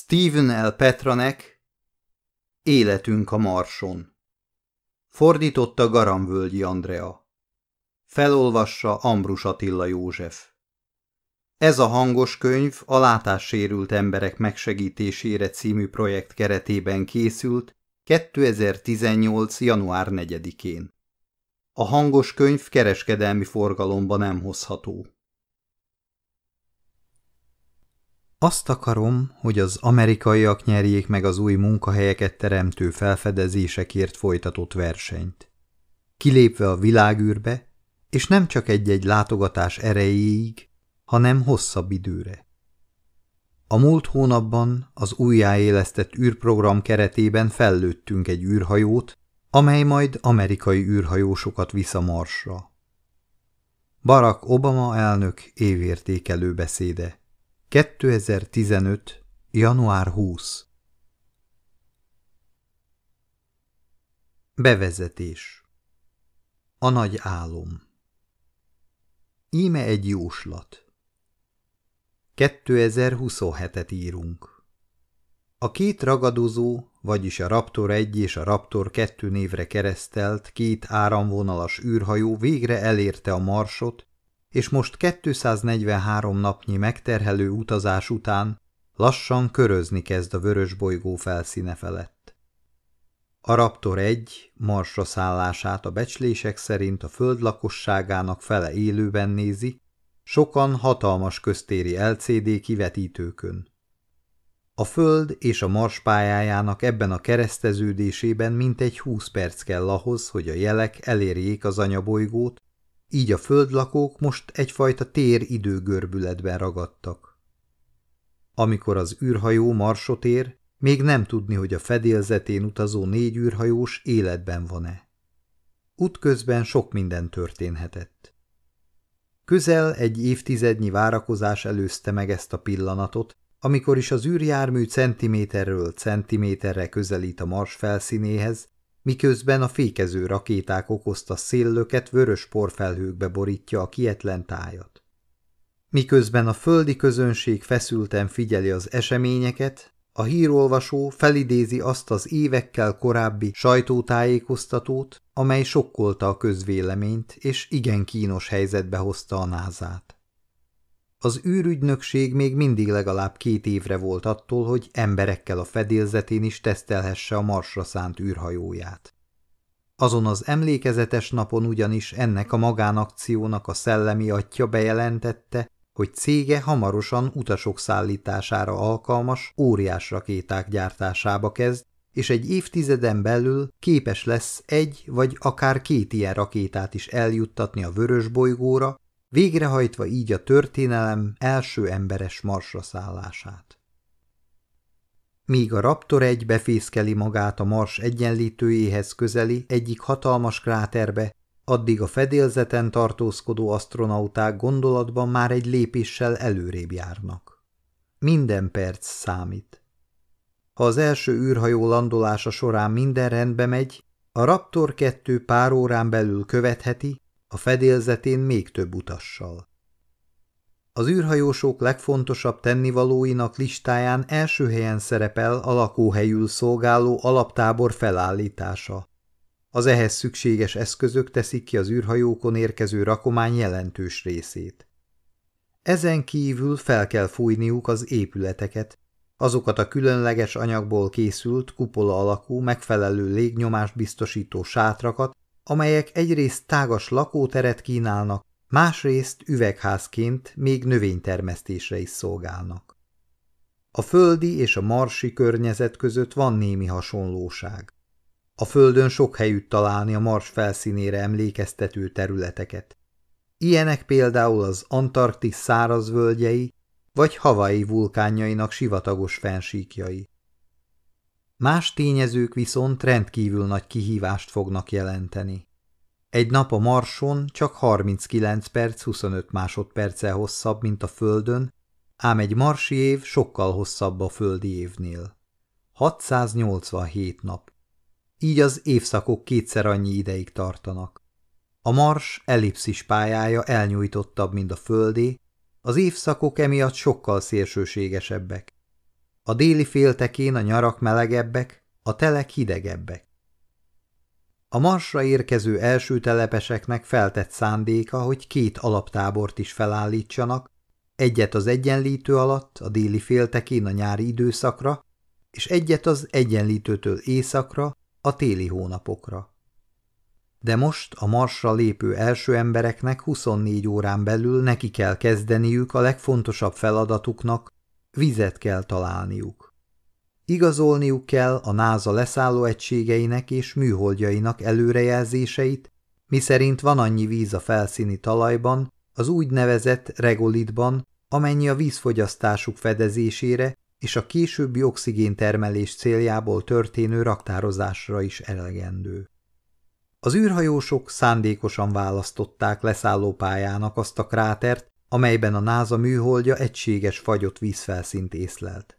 Stephen L. Petranek Életünk a Marson Fordította Garamvölgyi Andrea Felolvassa Ambrus Attila József Ez a hangos könyv a látássérült emberek megsegítésére című projekt keretében készült 2018. január 4-én. A hangos könyv kereskedelmi forgalomba nem hozható. Azt akarom, hogy az amerikaiak nyerjék meg az új munkahelyeket teremtő felfedezésekért folytatott versenyt. Kilépve a világűrbe, és nem csak egy-egy látogatás erejéig, hanem hosszabb időre. A múlt hónapban az újjáélesztett űrprogram keretében fellőttünk egy űrhajót, amely majd amerikai űrhajósokat visz a Marsra. Barack Obama elnök évértékelő beszéde 2015. január 20 Bevezetés. A nagy álom. Íme egy jóslat. 2027-et írunk. A két ragadozó, vagyis a Raptor 1 és a Raptor 2 névre keresztelt két áramvonalas űrhajó végre elérte a marsot, és most 243 napnyi megterhelő utazás után lassan körözni kezd a vörös bolygó felszíne felett. A Raptor 1 marsra szállását a becslések szerint a föld lakosságának fele élőben nézi, sokan hatalmas köztéri LCD kivetítőkön. A Föld és a Mars pályájának ebben a kereszteződésében mintegy 20 perc kell ahhoz, hogy a jelek elérjék az anyabolygót, így a földlakók most egyfajta tér-időgörbületben ragadtak. Amikor az űrhajó marsot ér, még nem tudni, hogy a fedélzetén utazó négy űrhajós életben van-e. Útközben sok minden történhetett. Közel egy évtizednyi várakozás előzte meg ezt a pillanatot, amikor is az űrjármű centiméterről centiméterre közelít a Mars felszínéhez, miközben a fékező rakéták okozta széllöket vörös porfelhőkbe borítja a kietlen tájat. Miközben a földi közönség feszülten figyeli az eseményeket, a hírolvasó felidézi azt az évekkel korábbi sajtótájékoztatót, amely sokkolta a közvéleményt, és igen kínos helyzetbe hozta a názát. Az űrügynökség még mindig legalább két évre volt attól, hogy emberekkel a fedélzetén is tesztelhesse a marsra szánt űrhajóját. Azon az emlékezetes napon ugyanis ennek a magánakciónak a szellemi atya bejelentette, hogy cége hamarosan utasok szállítására alkalmas óriás rakéták gyártásába kezd, és egy évtizeden belül képes lesz egy vagy akár két ilyen rakétát is eljuttatni a vörös bolygóra, végrehajtva így a történelem első emberes marsra szállását. Míg a Raptor egy befészkeli magát a Mars egyenlítőjéhez közeli egyik hatalmas kráterbe, addig a fedélzeten tartózkodó asztronauták gondolatban már egy lépéssel előrébb járnak. Minden perc számít. Ha az első űrhajó landolása során minden rendbe megy, a Raptor 2 pár órán belül követheti, a fedélzetén még több utassal. Az űrhajósok legfontosabb tennivalóinak listáján első helyen szerepel a lakóhelyül szolgáló alaptábor felállítása. Az ehhez szükséges eszközök teszik ki az űrhajókon érkező rakomány jelentős részét. Ezen kívül fel kell fújniuk az épületeket, azokat a különleges anyagból készült kupola alakú megfelelő légnyomást biztosító sátrakat, amelyek egyrészt tágas lakóteret kínálnak, másrészt üvegházként még növénytermesztésre is szolgálnak. A földi és a marsi környezet között van némi hasonlóság. A földön sok helyütt találni a mars felszínére emlékeztető területeket. Ilyenek például az Antarktisz szárazvölgyei, vagy Havai vulkánjainak sivatagos fensíkjai. Más tényezők viszont rendkívül nagy kihívást fognak jelenteni. Egy nap a Marson csak 39 perc 25 másodperccel hosszabb, mint a Földön, ám egy marsi év sokkal hosszabb a földi évnél. 687 nap. Így az évszakok kétszer annyi ideig tartanak. A Mars ellipszis pályája elnyújtottabb, mint a Földé, az évszakok emiatt sokkal szélsőségesebbek. A déli féltekén a nyarak melegebbek, a telek hidegebbek. A marsra érkező első telepeseknek feltett szándéka, hogy két alaptábort is felállítsanak, egyet az egyenlítő alatt, a déli féltekén a nyári időszakra, és egyet az egyenlítőtől északra, a téli hónapokra. De most a marsra lépő első embereknek 24 órán belül neki kell kezdeniük a legfontosabb feladatuknak, vizet kell találniuk. Igazolniuk kell a NASA leszálló egységeinek és műholdjainak előrejelzéseit, miszerint van annyi víz a felszíni talajban, az úgynevezett regolitban, amennyi a vízfogyasztásuk fedezésére és a későbbi oxigéntermelés céljából történő raktározásra is elegendő. Az űrhajósok szándékosan választották leszállópályának azt a krátert, amelyben a NASA műholdja egységes fagyott vízfelszínt észlelt.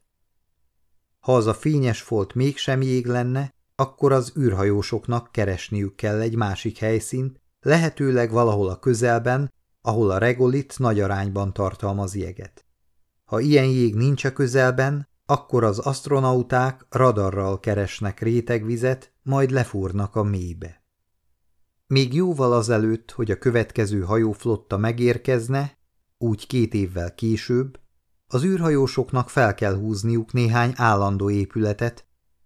Ha az a fényes folt mégsem jég lenne, akkor az űrhajósoknak keresniük kell egy másik helyszínt, lehetőleg valahol a közelben, ahol a regolit nagy arányban tartalmaz jeget. Ha ilyen jég nincs a közelben, akkor az astronauták radarral keresnek rétegvizet, majd lefúrnak a mélybe. Még jóval azelőtt, hogy a következő hajóflotta megérkezne, úgy két évvel később, az űrhajósoknak fel kell húzniuk néhány állandó épületet,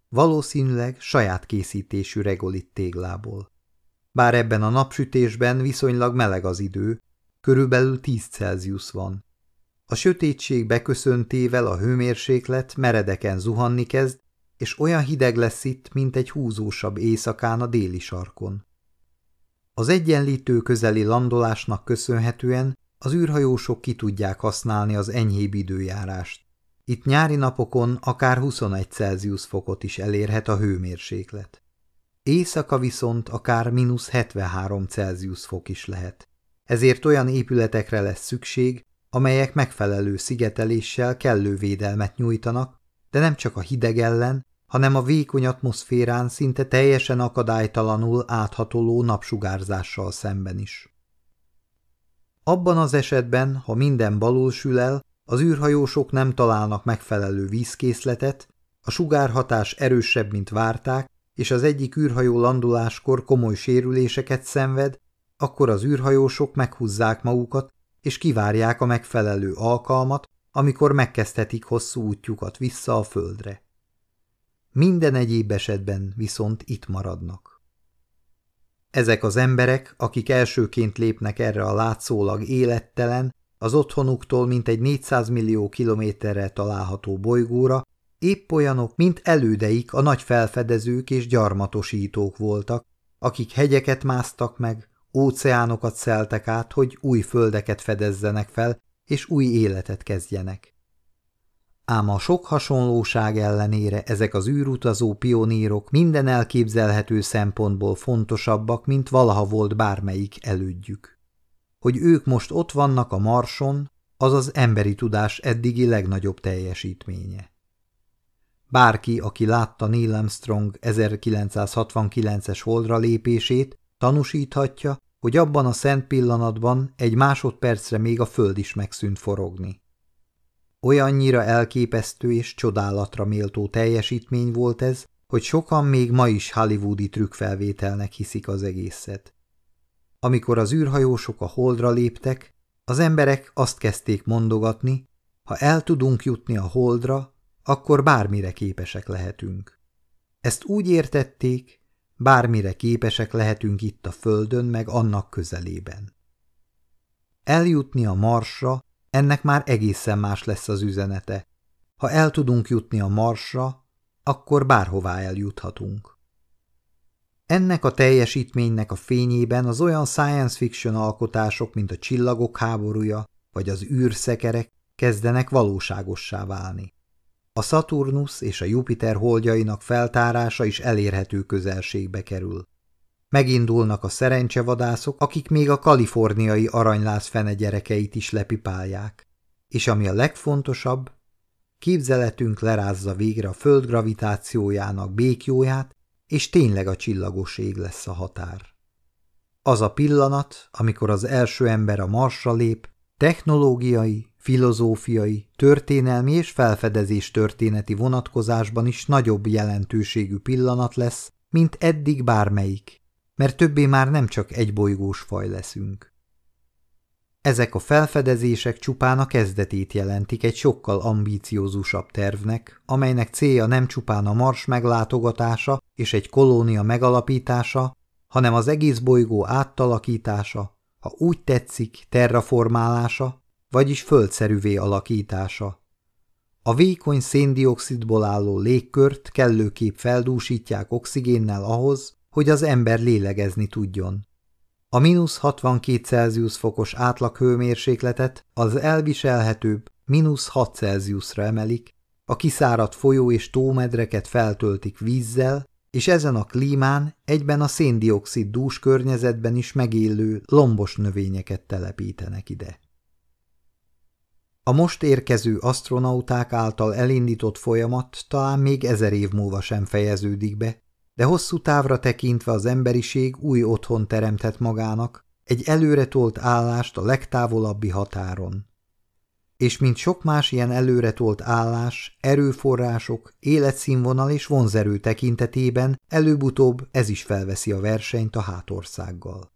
valószínűleg saját készítésű regolit téglából. Bár ebben a napsütésben viszonylag meleg az idő, körülbelül 10 Celsius van. A sötétség beköszöntével a hőmérséklet meredeken zuhanni kezd, és olyan hideg lesz itt, mint egy húzósabb éjszakán a déli sarkon. Az egyenlítő közeli landolásnak köszönhetően az űrhajósok ki tudják használni az enyhébb időjárást. Itt nyári napokon akár 21 Celsius fokot is elérhet a hőmérséklet. Éjszaka viszont akár mínusz 73 Celsius fok is lehet. Ezért olyan épületekre lesz szükség, amelyek megfelelő szigeteléssel kellő védelmet nyújtanak, de nem csak a hideg ellen, hanem a vékony atmoszférán szinte teljesen akadálytalanul áthatoló napsugárzással szemben is. Abban az esetben, ha minden balul sül el, az űrhajósok nem találnak megfelelő vízkészletet, a sugárhatás erősebb, mint várták, és az egyik űrhajó landuláskor komoly sérüléseket szenved, akkor az űrhajósok meghúzzák magukat, és kivárják a megfelelő alkalmat, amikor megkezdhetik hosszú útjukat vissza a földre. Minden egyéb esetben viszont itt maradnak. Ezek az emberek, akik elsőként lépnek erre a látszólag élettelen, az otthonuktól mintegy 400 millió kilométerre található bolygóra, épp olyanok, mint elődeik a nagy felfedezők és gyarmatosítók voltak, akik hegyeket másztak meg, óceánokat szeltek át, hogy új földeket fedezzenek fel, és új életet kezdjenek. Ám a sok hasonlóság ellenére ezek az űrutazó pionírok minden elképzelhető szempontból fontosabbak, mint valaha volt bármelyik elődjük. Hogy ők most ott vannak a Marson, az az emberi tudás eddigi legnagyobb teljesítménye. Bárki, aki látta Neil Armstrong 1969-es holdra lépését, tanúsíthatja, hogy abban a szent pillanatban egy másodpercre még a föld is megszűnt forogni. Olyannyira elképesztő és csodálatra méltó teljesítmény volt ez, hogy sokan még ma is hollywoodi trükkfelvételnek hiszik az egészet. Amikor az űrhajósok a holdra léptek, az emberek azt kezdték mondogatni, ha el tudunk jutni a holdra, akkor bármire képesek lehetünk. Ezt úgy értették, bármire képesek lehetünk itt a Földön, meg annak közelében. Eljutni a Marsra, ennek már egészen más lesz az üzenete. Ha el tudunk jutni a Marsra, akkor bárhová eljuthatunk. Ennek a teljesítménynek a fényében az olyan science fiction alkotások, mint a Csillagok háborúja vagy az űrszekerek kezdenek valóságossá válni. A Saturnus és a Jupiter holdjainak feltárása is elérhető közelségbe kerül. Megindulnak a szerencsevadászok, akik még a kaliforniai aranylász fene gyerekeit is lepipálják. És ami a legfontosabb, képzeletünk lerázza végre a föld gravitációjának békjóját, és tényleg a csillagos ég lesz a határ. Az a pillanat, amikor az első ember a Marsra lép, technológiai, filozófiai, történelmi és felfedezés történeti vonatkozásban is nagyobb jelentőségű pillanat lesz, mint eddig bármelyik, mert többé már nem csak egy bolygós faj leszünk. Ezek a felfedezések csupán a kezdetét jelentik egy sokkal ambíciózusabb tervnek, amelynek célja nem csupán a Mars meglátogatása és egy kolónia megalapítása, hanem az egész bolygó áttalakítása, ha úgy tetszik, terraformálása, vagyis földszerűvé alakítása. A vékony széndiokszidból álló légkört kellőképp feldúsítják oxigénnel ahhoz, hogy az ember lélegezni tudjon. A mínusz 62 Celsius fokos átlaghőmérsékletet az elviselhetőbb mínusz 6 Celsiusra emelik, a kiszáradt folyó és tómedreket feltöltik vízzel, és ezen a klímán egyben a széndiokszid dús környezetben is megélő lombos növényeket telepítenek ide. A most érkező asztronauták által elindított folyamat talán még ezer év múlva sem fejeződik be, de hosszú távra tekintve az emberiség új otthon teremthet magának, egy előretolt állást a legtávolabbi határon. És mint sok más ilyen előretolt állás, erőforrások, életszínvonal és vonzerő tekintetében előbb-utóbb ez is felveszi a versenyt a hátországgal.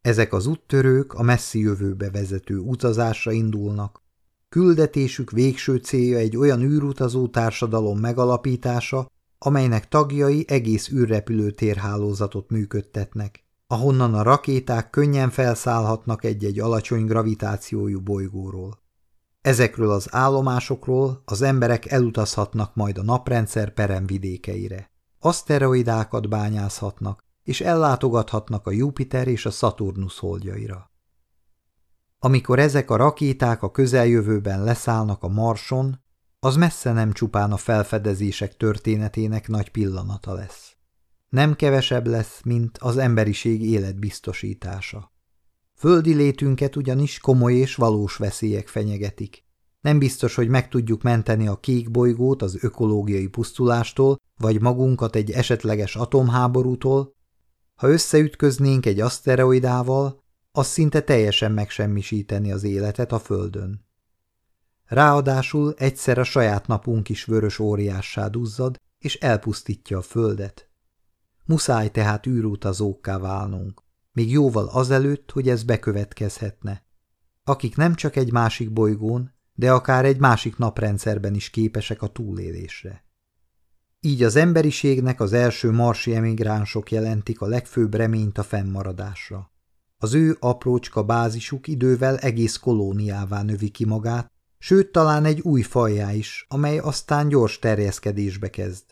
Ezek az úttörők a messzi jövőbe vezető utazásra indulnak. Küldetésük végső célja egy olyan űrutazó társadalom megalapítása, amelynek tagjai egész űrrepülő térhálózatot működtetnek, ahonnan a rakéták könnyen felszállhatnak egy-egy alacsony gravitációjú bolygóról. Ezekről az állomásokról az emberek elutazhatnak majd a naprendszer peremvidékeire. Aszteroidákat bányázhatnak, és ellátogathatnak a Jupiter és a Saturnus holdjaira. Amikor ezek a rakéták a közeljövőben leszállnak a Marson, az messze nem csupán a felfedezések történetének nagy pillanata lesz. Nem kevesebb lesz, mint az emberiség életbiztosítása. Földi létünket ugyanis komoly és valós veszélyek fenyegetik. Nem biztos, hogy meg tudjuk menteni a kék bolygót az ökológiai pusztulástól, vagy magunkat egy esetleges atomháborútól, ha összeütköznénk egy aszteroidával, az szinte teljesen megsemmisíteni az életet a Földön. Ráadásul egyszer a saját napunk is vörös óriássá duzzad, és elpusztítja a Földet. Muszáj tehát űrutazókká válnunk, még jóval azelőtt, hogy ez bekövetkezhetne. Akik nem csak egy másik bolygón, de akár egy másik naprendszerben is képesek a túlélésre. Így az emberiségnek az első marsi emigránsok jelentik a legfőbb reményt a fennmaradásra. Az ő aprócska bázisuk idővel egész kolóniává növi ki magát, sőt talán egy új fajjá is, amely aztán gyors terjeszkedésbe kezd.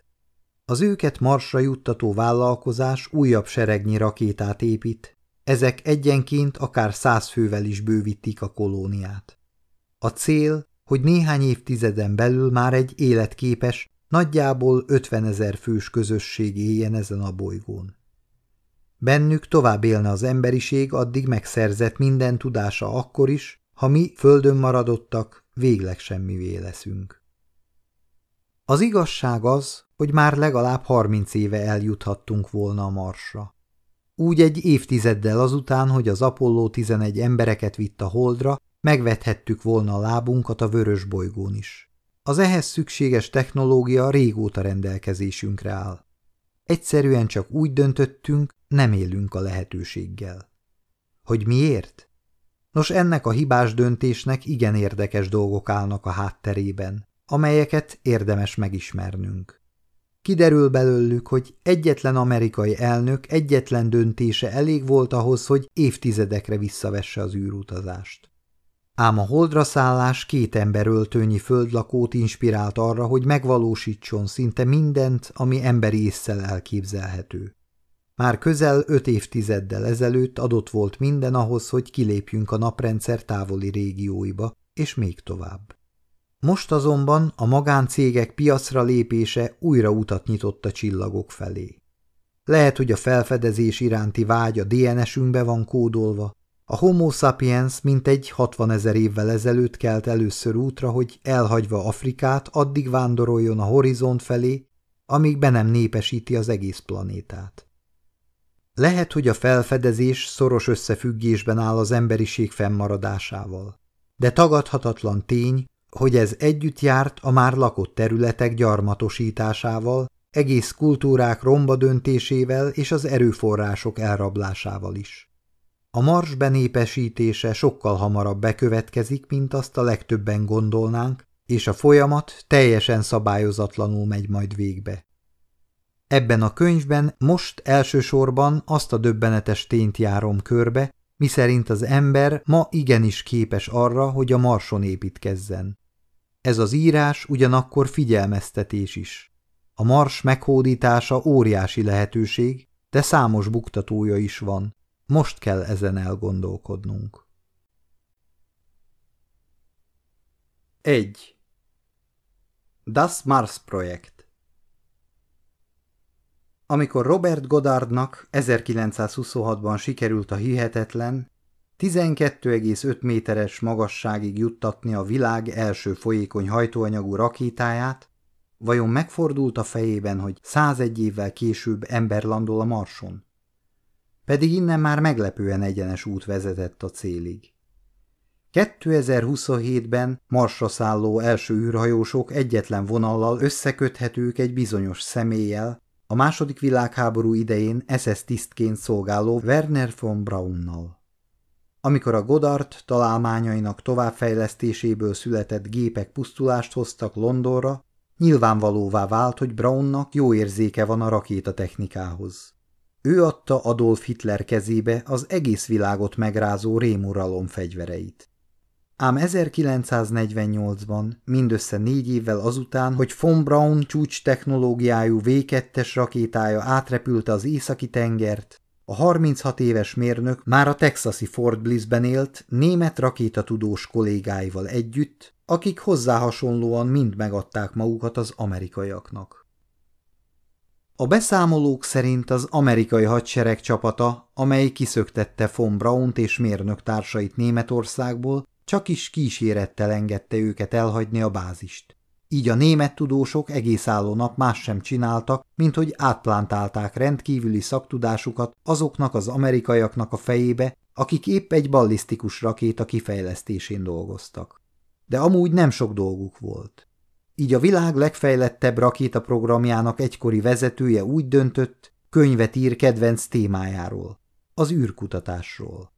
Az őket marsra juttató vállalkozás újabb seregnyi rakétát épít, ezek egyenként akár száz fővel is bővítik a kolóniát. A cél, hogy néhány évtizeden belül már egy életképes, Nagyjából 50 ezer fős közösség éljen ezen a bolygón. Bennük tovább élne az emberiség addig megszerzett minden tudása akkor is, ha mi földön maradottak, végleg semmivé leszünk. Az igazság az, hogy már legalább harminc éve eljuthattunk volna a Marsra. Úgy egy évtizeddel azután, hogy az Apollo 11 embereket vitt a Holdra, megvethettük volna a lábunkat a vörös bolygón is. Az ehhez szükséges technológia régóta rendelkezésünkre áll. Egyszerűen csak úgy döntöttünk, nem élünk a lehetőséggel. Hogy miért? Nos, ennek a hibás döntésnek igen érdekes dolgok állnak a hátterében, amelyeket érdemes megismernünk. Kiderül belőlük, hogy egyetlen amerikai elnök egyetlen döntése elég volt ahhoz, hogy évtizedekre visszavesse az űrutazást. Ám a holdra szállás két emberöltőnyi földlakót inspirált arra, hogy megvalósítson szinte mindent, ami emberi észszel elképzelhető. Már közel öt évtizeddel ezelőtt adott volt minden ahhoz, hogy kilépjünk a naprendszer távoli régióiba, és még tovább. Most azonban a magáncégek piacra lépése újra utat nyitott a csillagok felé. Lehet, hogy a felfedezés iránti vágy a DNS-ünkbe van kódolva, a homo sapiens mintegy 60 ezer évvel ezelőtt kelt először útra, hogy elhagyva Afrikát addig vándoroljon a horizont felé, amíg be nem népesíti az egész planétát. Lehet, hogy a felfedezés szoros összefüggésben áll az emberiség fennmaradásával. de tagadhatatlan tény, hogy ez együtt járt a már lakott területek gyarmatosításával, egész kultúrák romba döntésével és az erőforrások elrablásával is. A mars benépesítése sokkal hamarabb bekövetkezik, mint azt a legtöbben gondolnánk, és a folyamat teljesen szabályozatlanul megy majd végbe. Ebben a könyvben most elsősorban azt a döbbenetes tényt járom körbe, miszerint az ember ma igenis képes arra, hogy a marson építkezzen. Ez az írás ugyanakkor figyelmeztetés is. A mars meghódítása óriási lehetőség, de számos buktatója is van. Most kell ezen elgondolkodnunk. 1. Das Mars projekt Amikor Robert Goddardnak 1926-ban sikerült a hihetetlen, 12,5 méteres magasságig juttatni a világ első folyékony hajtóanyagú rakétáját, vajon megfordult a fejében, hogy 101 évvel később ember landol a Marson? Pedig innen már meglepően egyenes út vezetett a célig. 2027-ben Marsra szálló első űrhajósok egyetlen vonallal összeköthetők egy bizonyos személlyel, a második világháború idején SS tisztként szolgáló Werner von Braunnal. Amikor a Godard találmányainak továbbfejlesztéséből született gépek pusztulást hoztak Londonra, nyilvánvalóvá vált, hogy Brownnak jó érzéke van a rakétatechnikához. Ő adta Adolf Hitler kezébe az egész világot megrázó rémuralom fegyvereit. Ám 1948-ban, mindössze négy évvel azután, hogy von Braun csúcs technológiájú V2-es rakétája átrepülte az északi tengert, a 36 éves mérnök már a texasi Fort Blissben élt német rakétatudós kollégáival együtt, akik hozzá hasonlóan mind megadták magukat az amerikaiaknak. A beszámolók szerint az amerikai hadsereg csapata, amely kiszöktette von Braunt és mérnök társait Németországból, csak is kísérettel engedte őket elhagyni a bázist. Így a német tudósok egész álló nap más sem csináltak, mint hogy átplántálták rendkívüli szaktudásukat azoknak az amerikaiaknak a fejébe, akik épp egy ballisztikus rakéta kifejlesztésén dolgoztak. De amúgy nem sok dolguk volt. Így a világ legfejlettebb rakétaprogramjának egykori vezetője úgy döntött, könyvet ír kedvenc témájáról, az űrkutatásról.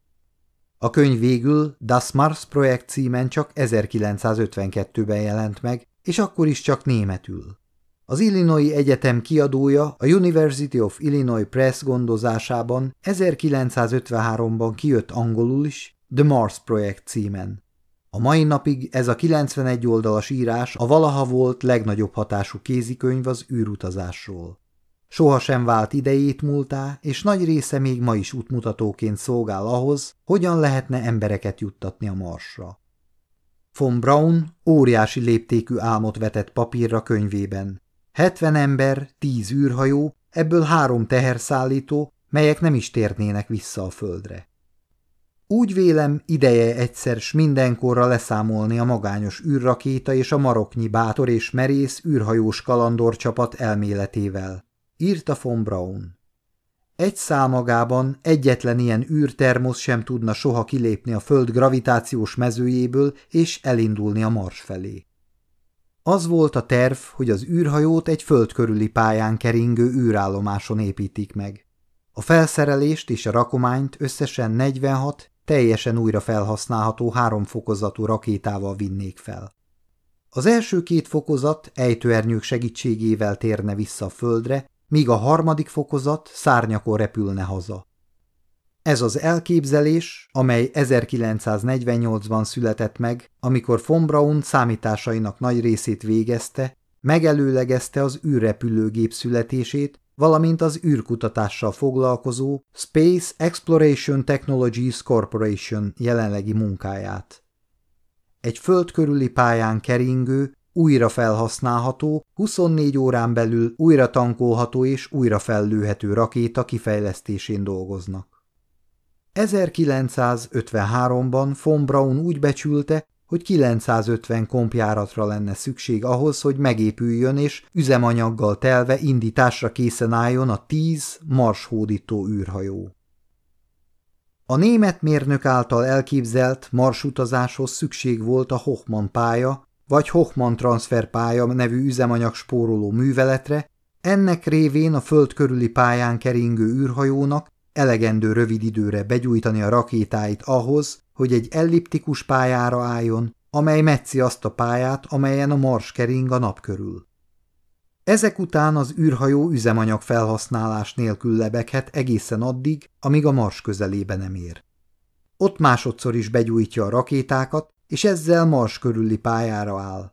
A könyv végül Das Mars projekt címen csak 1952-ben jelent meg, és akkor is csak németül. Az Illinois Egyetem kiadója a University of Illinois Press gondozásában 1953-ban kijött angolul is The Mars Project címen. A mai napig ez a 91 oldalas írás a valaha volt legnagyobb hatású kézikönyv az űrutazásról. Soha sem vált idejét múltá, és nagy része még ma is útmutatóként szolgál ahhoz, hogyan lehetne embereket juttatni a Marsra. Von Braun óriási léptékű álmot vetett papírra könyvében. 70 ember, 10 űrhajó, ebből három teherszállító, melyek nem is térnének vissza a földre. Úgy vélem, ideje egyszer s mindenkorra leszámolni a magányos űrrakéta és a maroknyi bátor és merész űrhajós kalandorcsapat elméletével, írta von Braun. Egy számagában egyetlen ilyen űrtermosz sem tudna soha kilépni a Föld gravitációs mezőjéből és elindulni a Mars felé. Az volt a terv, hogy az űrhajót egy föld körüli pályán keringő űrállomáson építik meg. A felszerelést és a rakományt összesen 46 teljesen újra felhasználható háromfokozatú rakétával vinnék fel. Az első két fokozat ejtőernyők segítségével térne vissza a földre, míg a harmadik fokozat szárnyakon repülne haza. Ez az elképzelés, amely 1948-ban született meg, amikor von Braun számításainak nagy részét végezte, megelőlegezte az űrrepülőgép születését, valamint az űrkutatással foglalkozó Space Exploration Technologies Corporation jelenlegi munkáját. Egy föld körüli pályán keringő, újra felhasználható, 24 órán belül újra tankolható és újra fellőhető rakéta kifejlesztésén dolgoznak. 1953-ban von Braun úgy becsülte, hogy 950 kompjáratra lenne szükség ahhoz, hogy megépüljön és üzemanyaggal telve indításra készen álljon a 10 marshódító űrhajó. A német mérnök által elképzelt marsutazáshoz szükség volt a Hochmann pálya, vagy Hochmann transferpálya nevű üzemanyag spóroló műveletre, ennek révén a föld körüli pályán keringő űrhajónak elegendő rövid időre begyújtani a rakétáit ahhoz, hogy egy elliptikus pályára álljon, amely metszi azt a pályát, amelyen a mars kering a nap körül. Ezek után az űrhajó üzemanyag felhasználás nélkül lebeghet egészen addig, amíg a mars közelébe nem ér. Ott másodszor is begyújtja a rakétákat, és ezzel mars körüli pályára áll.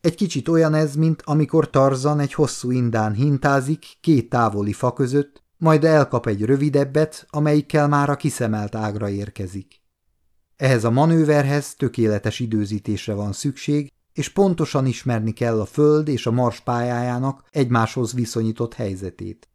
Egy kicsit olyan ez, mint amikor Tarzan egy hosszú indán hintázik két távoli fa között, majd elkap egy rövidebbet, amelyikkel már a kiszemelt ágra érkezik. Ehhez a manőverhez tökéletes időzítésre van szükség, és pontosan ismerni kell a Föld és a Mars pályájának egymáshoz viszonyított helyzetét.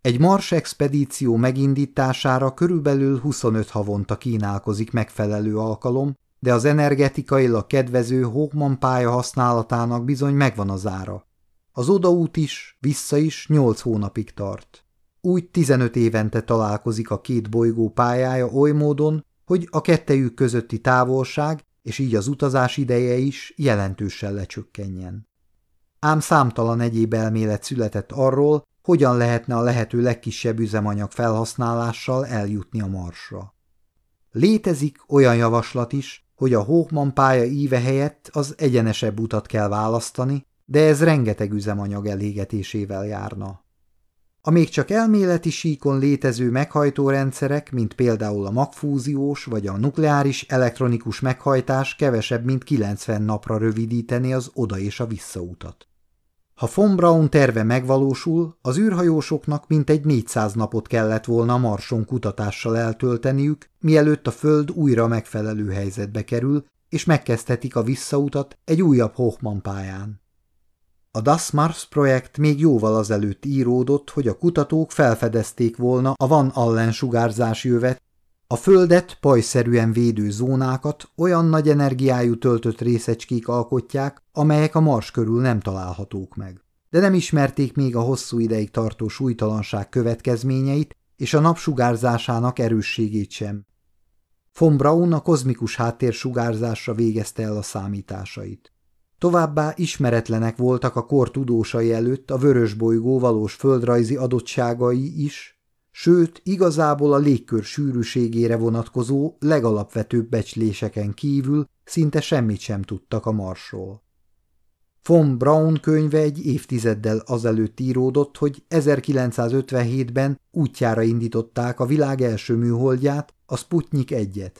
Egy Mars expedíció megindítására körülbelül 25 havonta kínálkozik megfelelő alkalom, de az energetikailag kedvező Hawkman pálya használatának bizony megvan az ára. Az odaút is, vissza is 8 hónapig tart. Úgy 15 évente találkozik a két bolygó pályája oly módon, hogy a kettejük közötti távolság és így az utazás ideje is jelentősen lecsökkenjen. Ám számtalan egyéb elmélet született arról, hogyan lehetne a lehető legkisebb üzemanyag felhasználással eljutni a Marsra. Létezik olyan javaslat is, hogy a Hawkman pálya íve helyett az egyenesebb utat kell választani, de ez rengeteg üzemanyag elégetésével járna. A még csak elméleti síkon létező meghajtórendszerek, mint például a magfúziós vagy a nukleáris elektronikus meghajtás kevesebb, mint 90 napra rövidíteni az oda és a visszautat. Ha von Braun terve megvalósul, az űrhajósoknak mintegy 400 napot kellett volna Marson kutatással eltölteniük, mielőtt a Föld újra megfelelő helyzetbe kerül, és megkezdhetik a visszautat egy újabb Hochmann pályán. A Das Mars projekt még jóval azelőtt íródott, hogy a kutatók felfedezték volna a Van Allen sugárzás jövet, a Földet pajszerűen védő zónákat olyan nagy energiájú töltött részecskék alkotják, amelyek a Mars körül nem találhatók meg. De nem ismerték még a hosszú ideig tartó súlytalanság következményeit és a napsugárzásának erősségét sem. Von Braun a kozmikus háttérsugárzásra végezte el a számításait. Továbbá ismeretlenek voltak a kor tudósai előtt a vörös bolygó valós földrajzi adottságai is, sőt, igazából a légkör sűrűségére vonatkozó legalapvetőbb becsléseken kívül szinte semmit sem tudtak a Marsról. Von Braun könyve egy évtizeddel azelőtt íródott, hogy 1957-ben útjára indították a világ első műholdját, a Sputnik 1-et.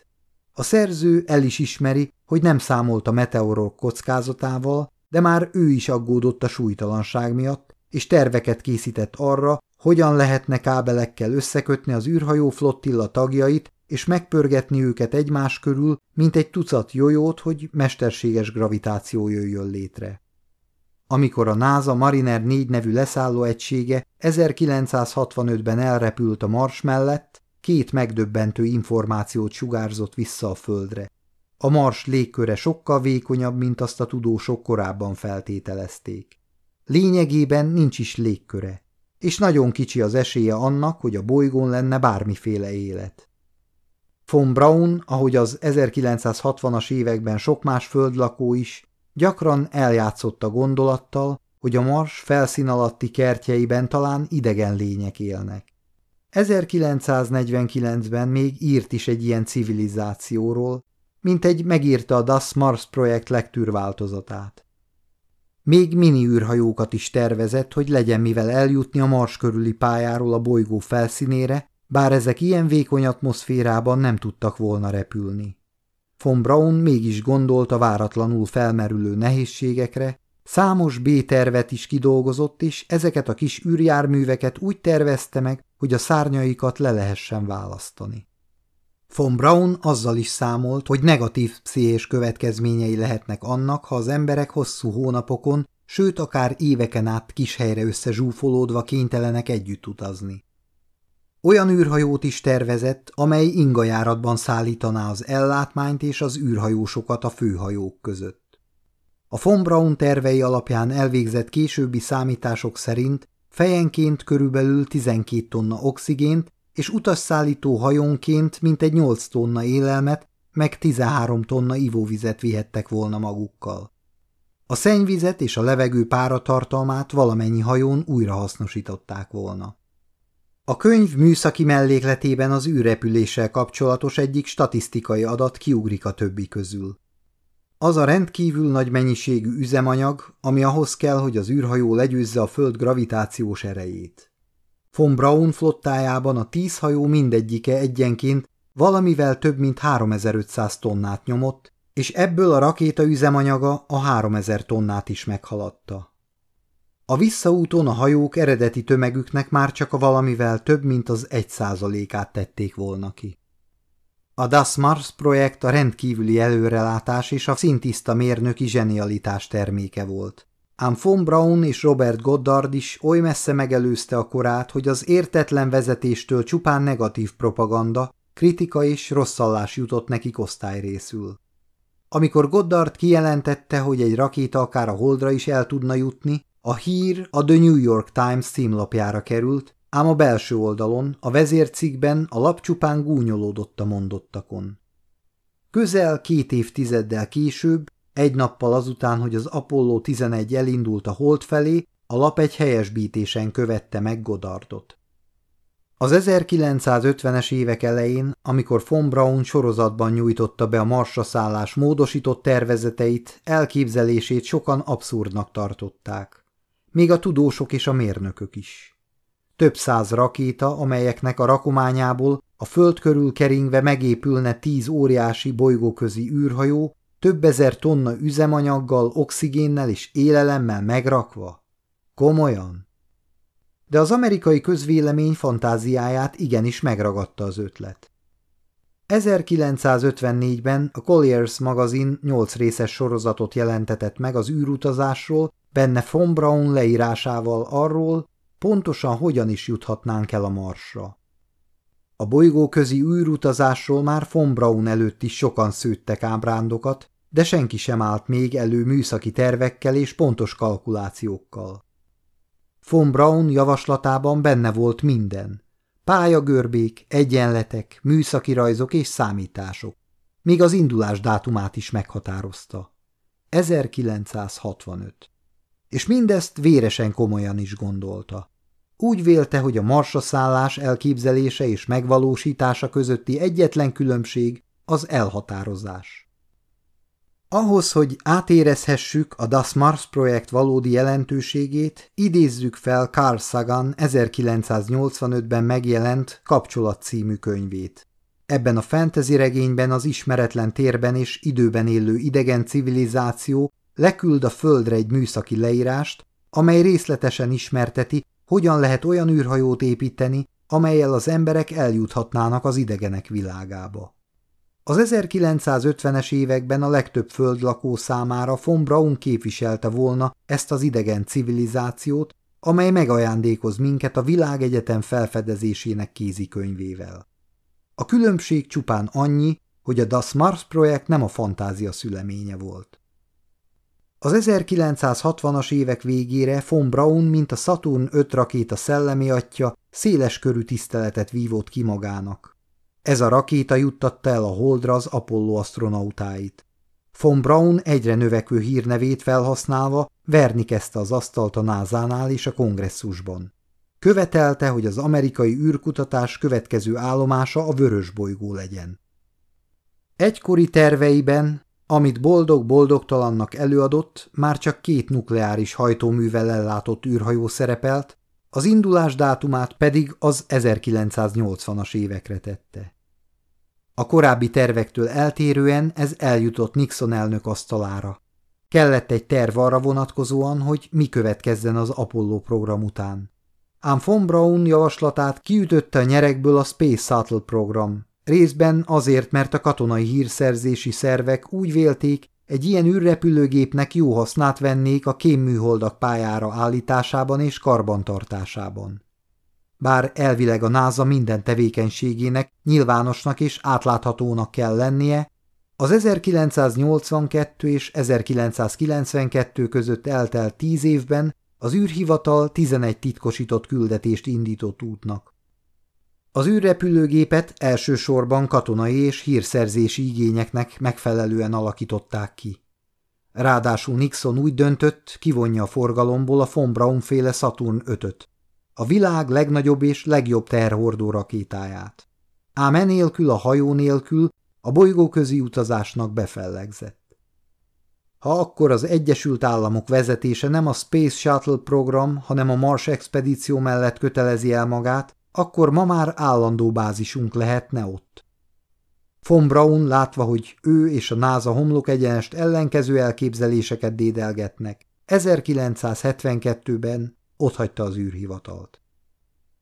A szerző el is ismeri, hogy nem számolt a meteorok kockázatával, de már ő is aggódott a súlytalanság miatt, és terveket készített arra, hogyan lehetne kábelekkel összekötni az űrhajó flottilla tagjait, és megpörgetni őket egymás körül, mint egy tucat jojót, hogy mesterséges gravitáció jöjjön létre. Amikor a NASA Mariner 4 nevű leszálló egysége 1965-ben elrepült a Mars mellett, két megdöbbentő információt sugárzott vissza a földre. A mars légköre sokkal vékonyabb, mint azt a tudósok korábban feltételezték. Lényegében nincs is légköre, és nagyon kicsi az esélye annak, hogy a bolygón lenne bármiféle élet. Von Braun, ahogy az 1960-as években sok más földlakó is, gyakran eljátszott a gondolattal, hogy a Mars felszín alatti kertjeiben talán idegen lények élnek. 1949-ben még írt is egy ilyen civilizációról, mint egy megírta a Das Mars projekt legtűrváltozatát. Még mini űrhajókat is tervezett, hogy legyen mivel eljutni a Mars körüli pályáról a bolygó felszínére, bár ezek ilyen vékony atmoszférában nem tudtak volna repülni. Von Braun mégis gondolt a váratlanul felmerülő nehézségekre, Számos B-tervet is kidolgozott, és ezeket a kis űrjárműveket úgy tervezte meg, hogy a szárnyaikat le lehessen választani. Von Braun azzal is számolt, hogy negatív pszichés következményei lehetnek annak, ha az emberek hosszú hónapokon, sőt akár éveken át kis helyre összezsúfolódva kénytelenek együtt utazni. Olyan űrhajót is tervezett, amely ingajáratban szállítaná az ellátmányt és az űrhajósokat a főhajók között. A von Braun tervei alapján elvégzett későbbi számítások szerint fejenként körülbelül 12 tonna oxigént és utasszállító hajónként mintegy 8 tonna élelmet, meg 13 tonna ivóvizet vihettek volna magukkal. A szennyvizet és a levegő páratartalmát valamennyi hajón újrahasznosították volna. A könyv műszaki mellékletében az űrrepüléssel kapcsolatos egyik statisztikai adat kiugrik a többi közül. Az a rendkívül nagy mennyiségű üzemanyag, ami ahhoz kell, hogy az űrhajó legyőzze a Föld gravitációs erejét. Von Braun flottájában a tíz hajó mindegyike egyenként valamivel több mint 3500 tonnát nyomott, és ebből a rakéta üzemanyaga a 3000 tonnát is meghaladta. A visszaúton a hajók eredeti tömegüknek már csak a valamivel több, mint az egy százalékát tették volna ki. A Das Mars projekt a rendkívüli előrelátás és a szintiszta mérnöki zsenialitás terméke volt. Ám von Braun és Robert Goddard is oly messze megelőzte a korát, hogy az értetlen vezetéstől csupán negatív propaganda, kritika és rosszallás jutott nekik osztályrészül. Amikor Goddard kijelentette, hogy egy rakéta akár a Holdra is el tudna jutni, a hír a The New York Times címlapjára került, ám a belső oldalon, a vezércikben a lap csupán gúnyolódott a mondottakon. Közel két évtizeddel később, egy nappal azután, hogy az Apollo 11 elindult a hold felé, a lap egy helyesbítésen követte meg Godardot. Az 1950-es évek elején, amikor von Braun sorozatban nyújtotta be a marsra szállás módosított tervezeteit, elképzelését sokan abszurdnak tartották. Még a tudósok és a mérnökök is. Több száz rakéta, amelyeknek a rakományából a föld körül keringve megépülne tíz óriási bolygóközi űrhajó, több ezer tonna üzemanyaggal, oxigénnel és élelemmel megrakva? Komolyan? De az amerikai közvélemény fantáziáját igenis megragadta az ötlet. 1954-ben a Colliers magazin 8 részes sorozatot jelentetett meg az űrutazásról, benne von Braun leírásával arról, pontosan hogyan is juthatnánk el a Marsra. A bolygóközi űrutazásról már von Braun előtt is sokan szőttek ábrándokat, de senki sem állt még elő műszaki tervekkel és pontos kalkulációkkal. Von Braun javaslatában benne volt minden. Pályagörbék, egyenletek, műszaki rajzok és számítások. Még az indulás dátumát is meghatározta. 1965. És mindezt véresen komolyan is gondolta. Úgy vélte, hogy a marsaszállás elképzelése és megvalósítása közötti egyetlen különbség az elhatározás. Ahhoz, hogy átérezhessük a Das Mars projekt valódi jelentőségét, idézzük fel Carl Sagan 1985-ben megjelent Kapcsolat című könyvét. Ebben a fantasy regényben az ismeretlen térben és időben élő idegen civilizáció leküld a földre egy műszaki leírást, amely részletesen ismerteti, hogyan lehet olyan űrhajót építeni, amelyel az emberek eljuthatnának az idegenek világába. Az 1950-es években a legtöbb földlakó számára von Braun képviselte volna ezt az idegen civilizációt, amely megajándékoz minket a világegyetem felfedezésének kézikönyvével. A különbség csupán annyi, hogy a Das Mars projekt nem a fantázia szüleménye volt. Az 1960-as évek végére von Braun, mint a Saturn 5 rakéta szellemi atya, széles körű tiszteletet vívott ki magának. Ez a rakéta juttatta el a Holdra az Apollo astronautáit. Von Braun egyre növekvő hírnevét felhasználva verni kezdte az asztalt a názánál és a kongresszusban. Követelte, hogy az amerikai űrkutatás következő állomása a vörös bolygó legyen. Egykori terveiben, amit boldog-boldogtalannak előadott, már csak két nukleáris hajtóművel ellátott űrhajó szerepelt, az indulás dátumát pedig az 1980-as évekre tette. A korábbi tervektől eltérően ez eljutott Nixon elnök asztalára. Kellett egy terv arra vonatkozóan, hogy mi következzen az Apollo program után. Ám von Braun javaslatát kiütötte a nyerekből a Space Shuttle program, részben azért, mert a katonai hírszerzési szervek úgy vélték, egy ilyen űrrepülőgépnek jó hasznát vennék a kémműholdak pályára állításában és karbantartásában. Bár elvileg a NASA minden tevékenységének nyilvánosnak és átláthatónak kell lennie, az 1982 és 1992 között eltelt tíz évben az űrhivatal 11 titkosított küldetést indított útnak. Az űrrepülőgépet elsősorban katonai és hírszerzési igényeknek megfelelően alakították ki. Ráadásul Nixon úgy döntött, kivonja a forgalomból a von Braun féle Saturn 5-öt, a világ legnagyobb és legjobb terhordó rakétáját. Ám enélkül a hajó nélkül a bolygóközi utazásnak befellegzett. Ha akkor az Egyesült Államok vezetése nem a Space Shuttle program, hanem a Mars expedíció mellett kötelezi el magát, akkor ma már állandó bázisunk lehetne ott. Von Braun látva, hogy ő és a NASA homlok egyenest ellenkező elképzeléseket dédelgetnek, 1972-ben otthagyta az űrhivatalt.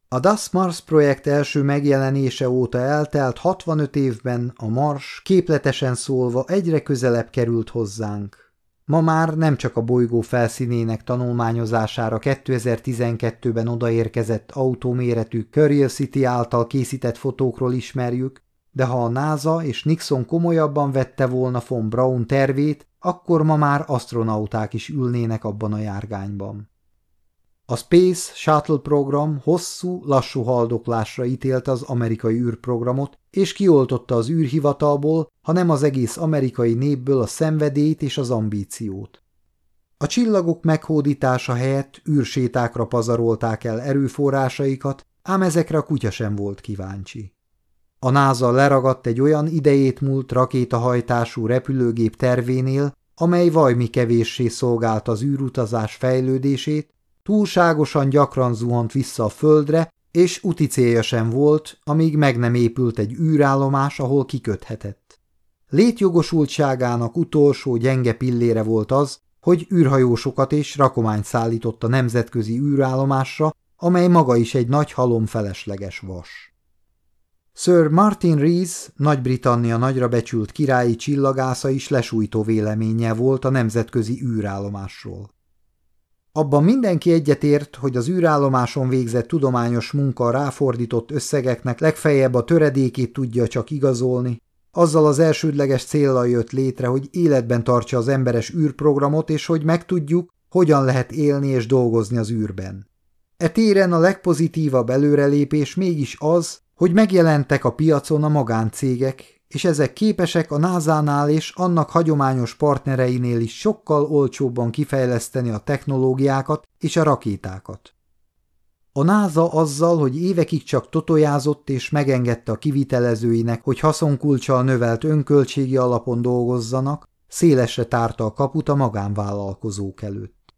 A Das Mars projekt első megjelenése óta eltelt 65 évben a Mars képletesen szólva egyre közelebb került hozzánk, Ma már nem csak a bolygó felszínének tanulmányozására 2012-ben odaérkezett autóméretű Curiosity által készített fotókról ismerjük, de ha a NASA és Nixon komolyabban vette volna von Braun tervét, akkor ma már astronauták is ülnének abban a járgányban. A Space Shuttle program hosszú, lassú haldoklásra ítélte az amerikai űrprogramot, és kioltotta az űrhivatalból, hanem az egész amerikai népből a szenvedélyt és az ambíciót. A csillagok meghódítása helyett űrsétákra pazarolták el erőforrásaikat, ám ezekre a kutya sem volt kíváncsi. A NASA leragadt egy olyan idejét múlt rakétahajtású repülőgép tervénél, amely vajmi kevéssé szolgált az űrutazás fejlődését, túlságosan gyakran zuhant vissza a földre, és úti célja sem volt, amíg meg nem épült egy űrállomás, ahol kiköthetett. Létjogosultságának utolsó gyenge pillére volt az, hogy űrhajósokat és rakományt szállított a nemzetközi űrállomásra, amely maga is egy nagy halom felesleges vas. Sir Martin Rees, Nagy-Britannia nagyra becsült királyi csillagásza is lesújtó véleménye volt a nemzetközi űrállomásról. Abban mindenki egyetért, hogy az űrállomáson végzett tudományos munka ráfordított összegeknek legfeljebb a töredékét tudja csak igazolni, azzal az elsődleges céllal jött létre, hogy életben tartsa az emberes űrprogramot, és hogy megtudjuk, hogyan lehet élni és dolgozni az űrben. E téren a legpozitívabb előrelépés mégis az, hogy megjelentek a piacon a magáncégek, és ezek képesek a NASA-nál és annak hagyományos partnereinél is sokkal olcsóbban kifejleszteni a technológiákat és a rakétákat. A NASA azzal, hogy évekig csak totojázott és megengedte a kivitelezőinek, hogy haszonkulcsal növelt önköltségi alapon dolgozzanak, szélesre tárta a kaput a magánvállalkozók előtt.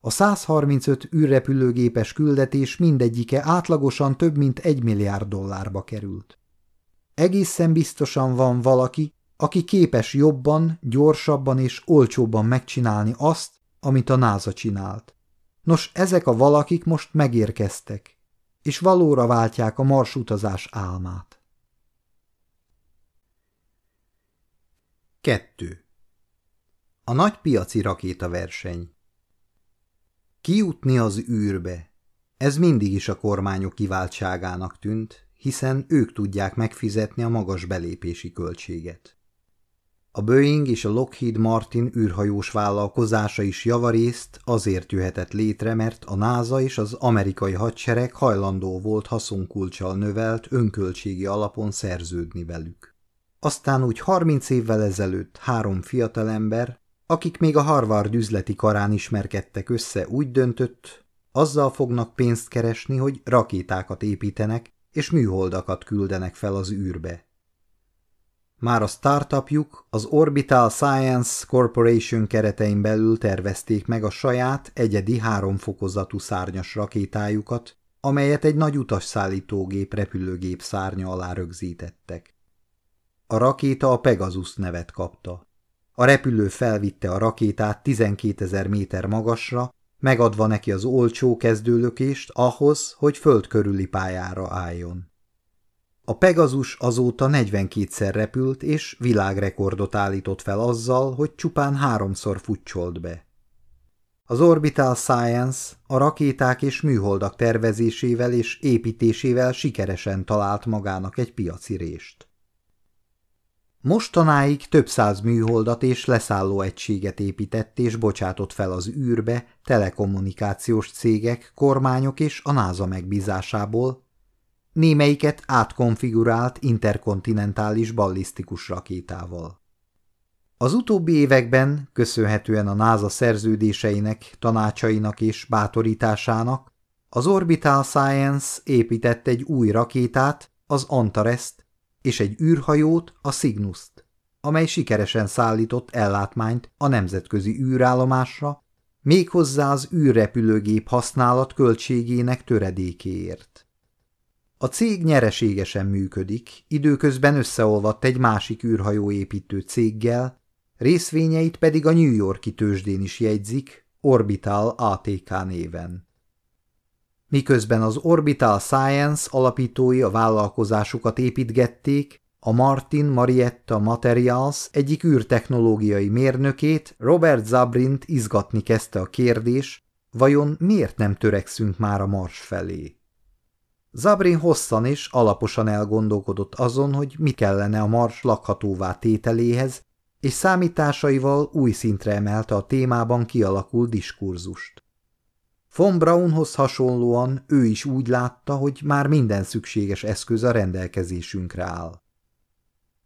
A 135 űrrepülőgépes küldetés mindegyike átlagosan több mint egy milliárd dollárba került. Egészen biztosan van valaki, aki képes jobban, gyorsabban és olcsóbban megcsinálni azt, amit a náza csinált. Nos, ezek a valakik most megérkeztek, és valóra váltják a marsutazás álmát. 2. A nagy piaci rakétaverseny Kijutni az űrbe. Ez mindig is a kormányok kiváltságának tűnt, hiszen ők tudják megfizetni a magas belépési költséget. A Boeing és a Lockheed Martin űrhajós vállalkozása is javarészt azért jöhetett létre, mert a NASA és az amerikai hadsereg hajlandó volt haszonkulcsal növelt önköltségi alapon szerződni velük. Aztán úgy 30 évvel ezelőtt három fiatalember, akik még a Harvard üzleti karán ismerkedtek össze, úgy döntött, azzal fognak pénzt keresni, hogy rakétákat építenek, és műholdakat küldenek fel az űrbe. Már a startupjuk az Orbital Science Corporation keretein belül tervezték meg a saját egyedi háromfokozatú szárnyas rakétájukat, amelyet egy nagy utasszállítógép repülőgép szárnya alá rögzítettek. A rakéta a Pegasus nevet kapta. A repülő felvitte a rakétát 12 ezer méter magasra, megadva neki az olcsó kezdőlökést ahhoz, hogy föld körüli pályára álljon. A Pegasus azóta 42-szer repült, és világrekordot állított fel azzal, hogy csupán háromszor futcsolt be. Az Orbital Science a rakéták és műholdak tervezésével és építésével sikeresen talált magának egy piaci rést. Mostanáig több száz műholdat és leszálló egységet épített és bocsátott fel az űrbe telekommunikációs cégek, kormányok és a NASA megbízásából, némelyiket átkonfigurált interkontinentális ballisztikus rakétával. Az utóbbi években, köszönhetően a NASA szerződéseinek, tanácsainak és bátorításának, az Orbital Science épített egy új rakétát, az Antares-t, és egy űrhajót, a Cygnus-t, amely sikeresen szállított ellátmányt a nemzetközi űrállomásra, méghozzá az űrrepülőgép használat költségének töredékéért. A cég nyereségesen működik, időközben összeolvadt egy másik űrhajóépítő céggel, részvényeit pedig a New Yorki tőzsdén is jegyzik, Orbital ATK néven. Miközben az Orbital Science alapítói a vállalkozásukat építgették, a Martin Marietta Materials egyik űrtechnológiai mérnökét, Robert Zabrint izgatni kezdte a kérdés, vajon miért nem törekszünk már a Mars felé? Zabrin hosszan és alaposan elgondolkodott azon, hogy mi kellene a Mars lakhatóvá tételéhez, és számításaival új szintre emelte a témában kialakult diskurzust. Von Braunhoz hasonlóan ő is úgy látta, hogy már minden szükséges eszköz a rendelkezésünkre áll.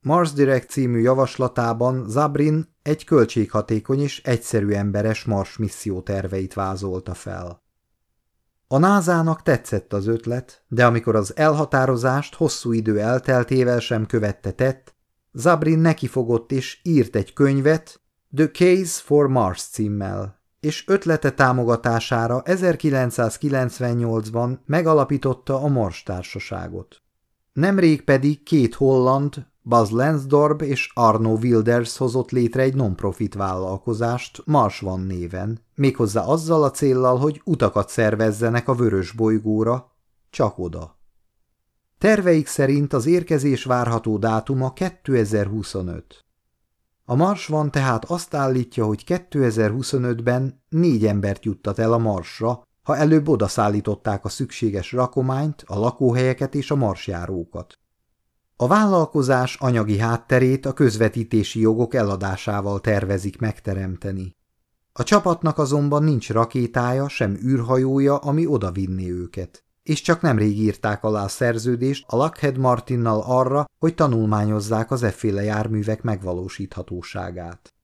Mars Direct című javaslatában Zabrin egy költséghatékony és egyszerű emberes Mars misszió terveit vázolta fel. A názának tetszett az ötlet, de amikor az elhatározást hosszú idő elteltével sem követte tett, Zabrin nekifogott és írt egy könyvet, The Case for Mars címmel, és ötlete támogatására 1998-ban megalapította a Mars Társaságot. Nemrég pedig két holland, Buzz Lansdorp és Arno Wilders hozott létre egy non-profit vállalkozást Mars van néven, méghozzá azzal a céllal, hogy utakat szervezzenek a vörös bolygóra, csak oda. Terveik szerint az érkezés várható dátuma 2025. A Mars van tehát azt állítja, hogy 2025-ben négy embert juttat el a Marsra, ha előbb odaszállították a szükséges rakományt, a lakóhelyeket és a marsjárókat. A vállalkozás anyagi hátterét a közvetítési jogok eladásával tervezik megteremteni. A csapatnak azonban nincs rakétája, sem űrhajója, ami odavinni őket és csak nemrég írták alá a szerződést a Lockheed Martinnal arra, hogy tanulmányozzák az efféle járművek megvalósíthatóságát.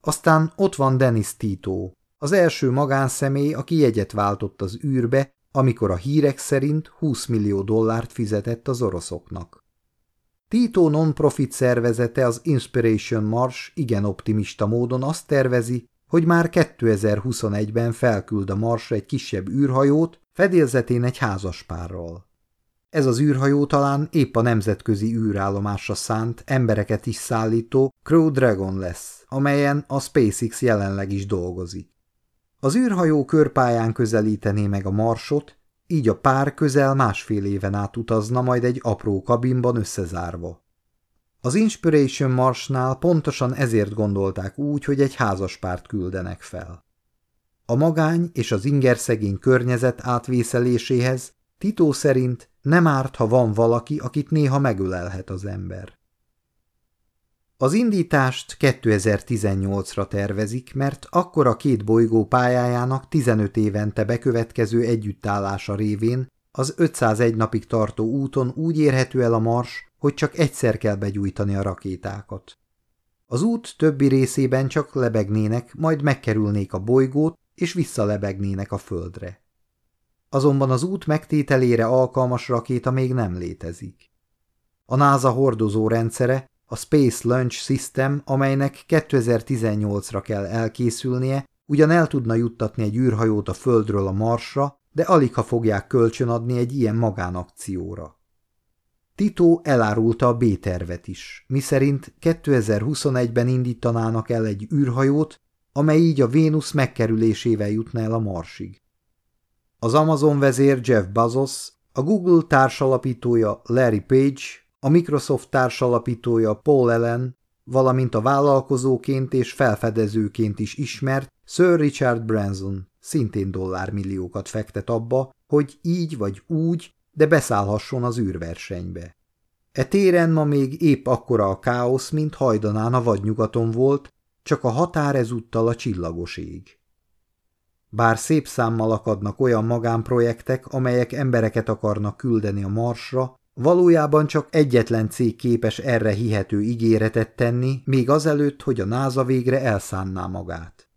Aztán ott van Dennis Tito, az első magánszemély, aki jegyet váltott az űrbe, amikor a hírek szerint 20 millió dollárt fizetett az oroszoknak. Tito non-profit szervezete az Inspiration Mars igen optimista módon azt tervezi, hogy már 2021-ben felküld a Marsra egy kisebb űrhajót, fedélzetén egy házaspárral. Ez az űrhajó talán épp a nemzetközi űrállomásra szánt, embereket is szállító Crew Dragon lesz, amelyen a SpaceX jelenleg is dolgozik. Az űrhajó körpályán közelítené meg a marsot, így a pár közel másfél éven át utazna majd egy apró kabinban összezárva. Az Inspiration Marsnál pontosan ezért gondolták úgy, hogy egy házaspárt küldenek fel. A magány és az ingerszegény környezet átvészeléséhez Titó szerint nem árt, ha van valaki, akit néha megölelhet az ember. Az indítást 2018-ra tervezik, mert akkor a két bolygó pályájának 15 évente bekövetkező együttállása révén az 501 napig tartó úton úgy érhető el a mars, hogy csak egyszer kell begyújtani a rakétákat. Az út többi részében csak lebegnének, majd megkerülnék a bolygót, és visszalebegnének a földre. Azonban az út megtételére alkalmas rakéta még nem létezik. A NASA hordozó rendszere, a Space Launch System, amelynek 2018-ra kell elkészülnie, ugyan el tudna juttatni egy űrhajót a Földről a Marsra, de alig ha fogják kölcsönadni egy ilyen magánakcióra. Tito elárulta a B-tervet is, miszerint 2021-ben indítanának el egy űrhajót, amely így a Vénusz megkerülésével jutna el a Marsig. Az Amazon vezér Jeff Bezos, a Google társalapítója Larry Page, a Microsoft társalapítója Paul Allen, valamint a vállalkozóként és felfedezőként is ismert Sir Richard Branson szintén dollármilliókat fektet abba, hogy így vagy úgy, de beszállhasson az űrversenybe. E téren ma még épp akkora a káosz, mint hajdanán a vadnyugaton volt, csak a határ ezúttal a csillagos ég. Bár szép számmal akadnak olyan magánprojektek, amelyek embereket akarnak küldeni a Marsra, valójában csak egyetlen cég képes erre hihető ígéretet tenni, még azelőtt, hogy a NASA végre elszánná magát.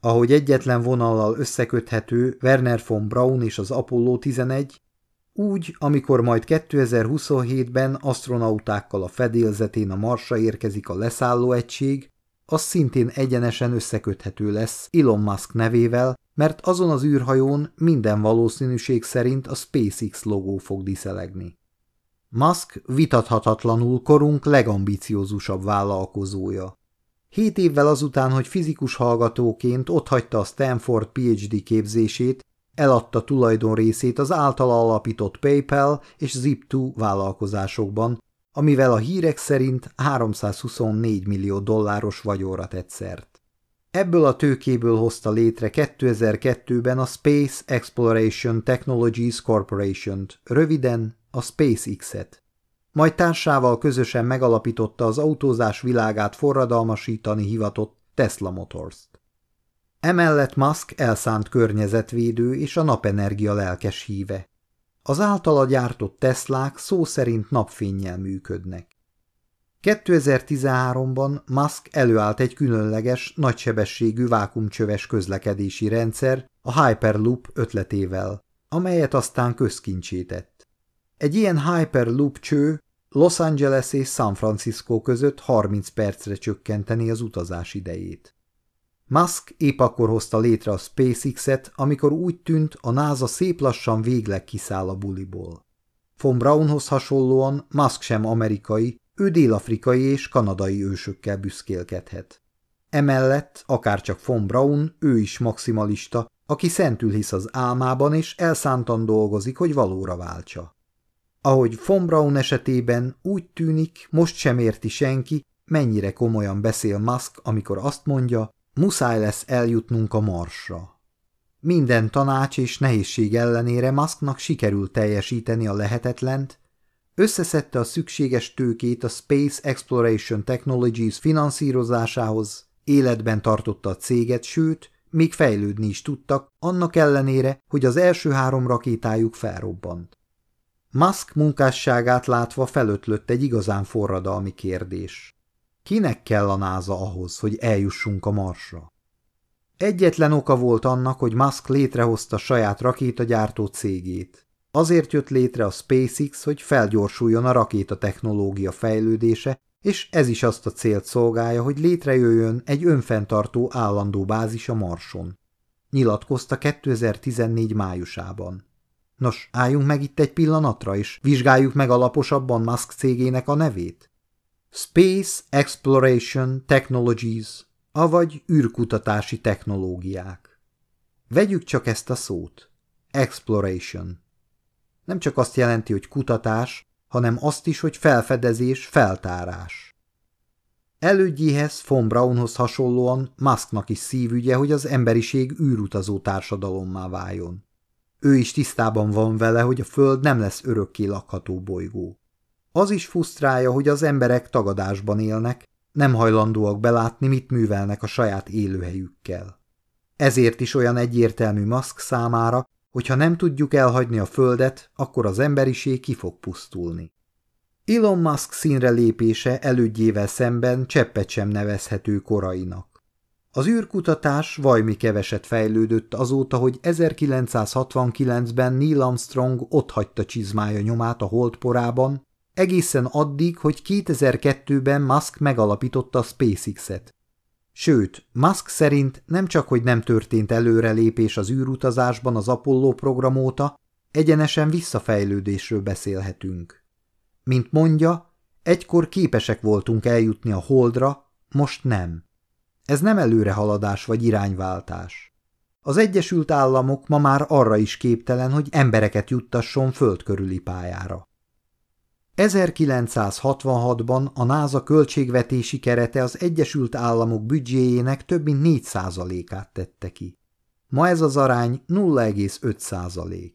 Ahogy egyetlen vonallal összeköthető Werner von Braun és az Apollo 11, úgy, amikor majd 2027-ben astronautákkal a fedélzetén a Marsra érkezik a leszálló egység, az szintén egyenesen összeköthető lesz Elon Musk nevével, mert azon az űrhajón minden valószínűség szerint a SpaceX logó fog diszelegni. Musk vitathatatlanul korunk legambiciózusabb vállalkozója. Hét évvel azután, hogy fizikus hallgatóként otthagyta a Stanford PhD képzését, eladta tulajdon részét az általa alapított PayPal és Zip2 vállalkozásokban, amivel a hírek szerint 324 millió dolláros vagyonra tett szert. Ebből a tőkéből hozta létre 2002-ben a Space Exploration Technologies Corporation-t, röviden a SpaceX-et. Majd társával közösen megalapította az autózás világát forradalmasítani hivatott Tesla Motors-t. Emellett Musk elszánt környezetvédő és a napenergia lelkes híve. Az általa gyártott Teslák szó szerint napfénnyel működnek. 2013-ban Musk előállt egy különleges, nagysebességű vákumcsöves közlekedési rendszer, a Hyperloop ötletével, amelyet aztán közkincsétett. Egy ilyen Hyperloop cső Los Angeles és San Francisco között 30 percre csökkenteni az utazás idejét. Musk épp akkor hozta létre a SpaceX-et, amikor úgy tűnt, a NASA szép lassan végleg kiszáll a buliból. Von Braunhoz hasonlóan Musk sem amerikai, ő dél-afrikai és kanadai ősökkel büszkélkedhet. Emellett, akárcsak von Braun, ő is maximalista, aki szentül hisz az álmában és elszántan dolgozik, hogy valóra váltsa. Ahogy von Braun esetében úgy tűnik, most sem érti senki, mennyire komolyan beszél Musk, amikor azt mondja, Muszáj lesz eljutnunk a marsra. Minden tanács és nehézség ellenére Musknak sikerült teljesíteni a lehetetlent, összeszedte a szükséges tőkét a Space Exploration Technologies finanszírozásához, életben tartotta a céget, sőt, még fejlődni is tudtak, annak ellenére, hogy az első három rakétájuk felrobbant. Musk munkásságát látva felötlött egy igazán forradalmi kérdés. Kinek kell a náza ahhoz, hogy eljussunk a Marsra? Egyetlen oka volt annak, hogy Musk létrehozta saját rakétagyártó cégét. Azért jött létre a SpaceX, hogy felgyorsuljon a rakéta technológia fejlődése, és ez is azt a célt szolgálja, hogy létrejöjjön egy önfenntartó állandó bázis a Marson. Nyilatkozta 2014 májusában. Nos, álljunk meg itt egy pillanatra, és vizsgáljuk meg alaposabban Musk cégének a nevét. Space Exploration Technologies, avagy űrkutatási technológiák. Vegyük csak ezt a szót. Exploration. Nem csak azt jelenti, hogy kutatás, hanem azt is, hogy felfedezés, feltárás. Elődjéhez, von Braunhoz hasonlóan Musknak is szívügye, hogy az emberiség űrutazó társadalommá váljon. Ő is tisztában van vele, hogy a Föld nem lesz örökké lakható bolygó. Az is fusztrálja, hogy az emberek tagadásban élnek, nem hajlandóak belátni, mit művelnek a saját élőhelyükkel. Ezért is olyan egyértelmű maszk számára, hogy ha nem tudjuk elhagyni a földet, akkor az emberiség ki fog pusztulni. Elon Musk színre lépése elődjével szemben cseppet sem nevezhető korainak. Az űrkutatás vajmi keveset fejlődött azóta, hogy 1969-ben Neil Armstrong otthagyta csizmája nyomát a holdporában, egészen addig, hogy 2002-ben Musk megalapította a SpaceX-et. Sőt, Musk szerint nem csak, hogy nem történt előrelépés az űrutazásban az Apollo program óta, egyenesen visszafejlődésről beszélhetünk. Mint mondja, egykor képesek voltunk eljutni a Holdra, most nem. Ez nem előrehaladás vagy irányváltás. Az Egyesült Államok ma már arra is képtelen, hogy embereket juttasson földkörüli pályára. 1966-ban a NASA költségvetési kerete az Egyesült Államok büdzséjének több mint 4%-át tette ki. Ma ez az arány 0,5%.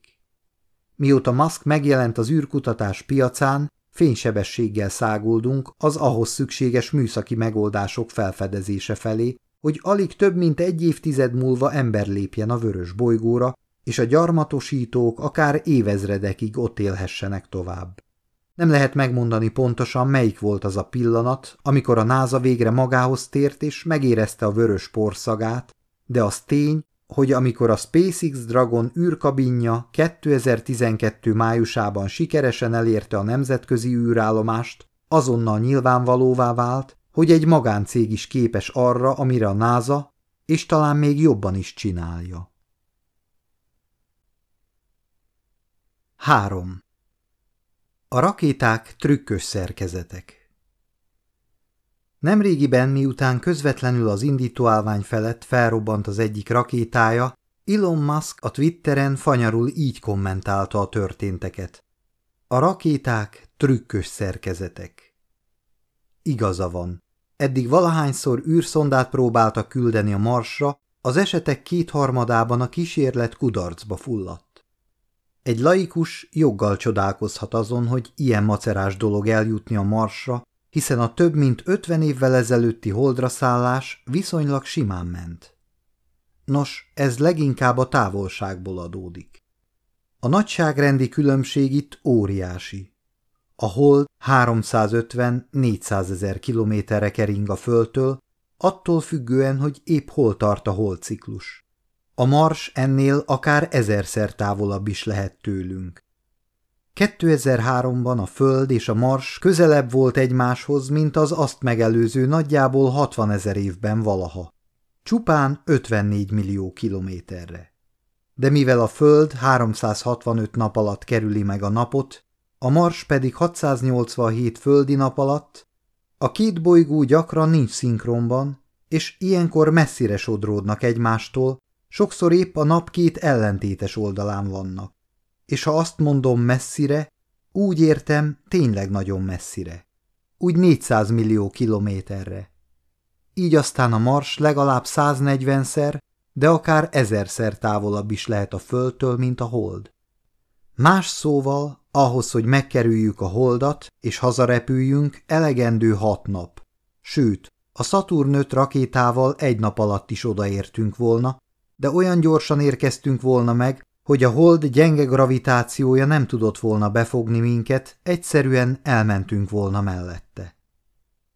Mióta Musk megjelent az űrkutatás piacán, fénysebességgel száguldunk az ahhoz szükséges műszaki megoldások felfedezése felé, hogy alig több mint egy évtized múlva ember lépjen a vörös bolygóra, és a gyarmatosítók akár évezredekig ott élhessenek tovább. Nem lehet megmondani pontosan, melyik volt az a pillanat, amikor a NASA végre magához tért és megérezte a vörös porszagát, de az tény, hogy amikor a SpaceX Dragon űrkabinja 2012. májusában sikeresen elérte a nemzetközi űrállomást, azonnal nyilvánvalóvá vált, hogy egy magáncég is képes arra, amire a NASA, és talán még jobban is csinálja. 3. A rakéták trükkös szerkezetek Nemrégiben, miután közvetlenül az indítóállvány felett felrobbant az egyik rakétája, Elon Musk a Twitteren fanyarul így kommentálta a történteket. A rakéták trükkös szerkezetek. Igaza van. Eddig valahányszor űrszondát próbáltak küldeni a Marsra, az esetek kétharmadában a kísérlet kudarcba fulladt. Egy laikus joggal csodálkozhat azon, hogy ilyen macerás dolog eljutni a Marsra, hiszen a több mint ötven évvel ezelőtti holdra szállás viszonylag simán ment. Nos, ez leginkább a távolságból adódik. A nagyságrendi különbség itt óriási. A hold 350-400 ezer kilométerre kering a Földtől, attól függően, hogy épp hol tart a holdciklus. A Mars ennél akár ezerszer távolabb is lehet tőlünk. 2003-ban a Föld és a Mars közelebb volt egymáshoz, mint az azt megelőző nagyjából 60 ezer évben valaha. Csupán 54 millió kilométerre. De mivel a Föld 365 nap alatt kerüli meg a napot, a Mars pedig 687 földi nap alatt, a két bolygó gyakran nincs szinkronban, és ilyenkor messzire sodródnak egymástól, sokszor épp a nap két ellentétes oldalán vannak. És ha azt mondom messzire, úgy értem tényleg nagyon messzire. Úgy 400 millió kilométerre. Így aztán a Mars legalább 140-szer, de akár ezerszer távolabb is lehet a Földtől, mint a Hold. Más szóval, ahhoz, hogy megkerüljük a holdat és hazarepüljünk, elegendő hat nap. Sőt, a Saturn 5 rakétával egy nap alatt is odaértünk volna, de olyan gyorsan érkeztünk volna meg, hogy a hold gyenge gravitációja nem tudott volna befogni minket, egyszerűen elmentünk volna mellette.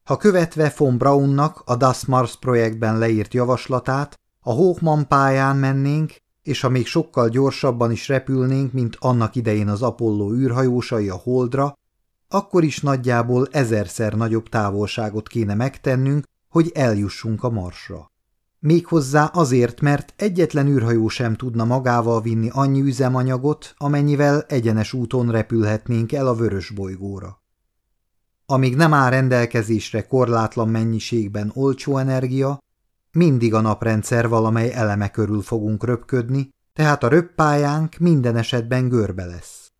Ha követve von Braunnak a Das Mars projektben leírt javaslatát, a Hawkman pályán mennénk, és ha még sokkal gyorsabban is repülnénk, mint annak idején az Apollo űrhajósai a Holdra, akkor is nagyjából ezerszer nagyobb távolságot kéne megtennünk, hogy eljussunk a Marsra. Méghozzá azért, mert egyetlen űrhajó sem tudna magával vinni annyi üzemanyagot, amennyivel egyenes úton repülhetnénk el a vörös bolygóra. Amíg nem áll rendelkezésre korlátlan mennyiségben olcsó energia, mindig a naprendszer valamely eleme körül fogunk röpködni, tehát a röppályánk minden esetben görbe lesz.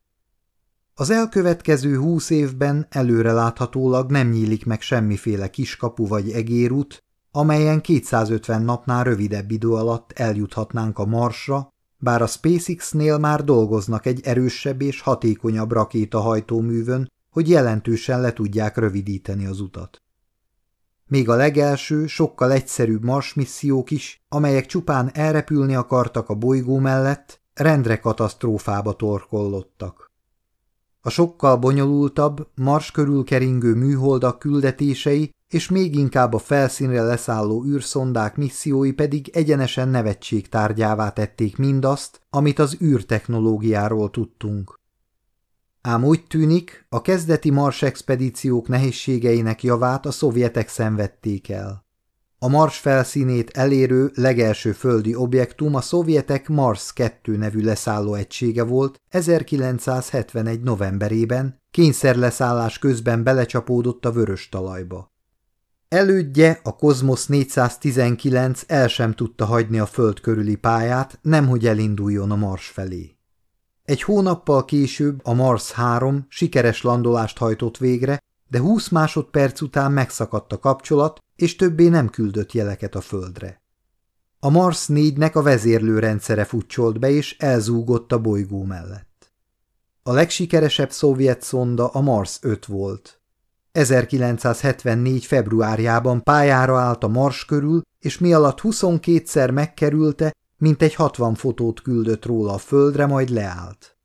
Az elkövetkező húsz évben előreláthatólag nem nyílik meg semmiféle kiskapu vagy egérút, amelyen 250 napnál rövidebb idő alatt eljuthatnánk a Marsra, bár a SpaceX-nél már dolgoznak egy erősebb és hatékonyabb rakétahajtóművön, hogy jelentősen le tudják rövidíteni az utat. Még a legelső, sokkal egyszerűbb Mars missziók is, amelyek csupán elrepülni akartak a bolygó mellett, rendre katasztrófába torkollottak. A sokkal bonyolultabb, Mars körül keringő műholdak küldetései és még inkább a felszínre leszálló űrszondák missziói pedig egyenesen nevetség tárgyává tették mindazt, amit az űrtechnológiáról tudtunk. Ám úgy tűnik, a kezdeti Mars expedíciók nehézségeinek javát a szovjetek szenvedték el. A Mars felszínét elérő legelső földi objektum a szovjetek Mars 2 nevű leszálló egysége volt 1971. novemberében, kényszerleszállás közben belecsapódott a vörös talajba. Elődje, a Kozmosz 419 el sem tudta hagyni a föld körüli pályát, nemhogy elinduljon a Mars felé. Egy hónappal később a Mars 3 sikeres landolást hajtott végre, de 20 másodperc után megszakadt a kapcsolat, és többé nem küldött jeleket a Földre. A Mars 4-nek a vezérlőrendszere futcsolt be, és elzúgott a bolygó mellett. A legsikeresebb szovjet szonda a Mars 5 volt. 1974. februárjában pályára állt a Mars körül, és mi alatt 22-szer megkerülte, mint egy 60 fotót küldött róla a Földre, majd leállt.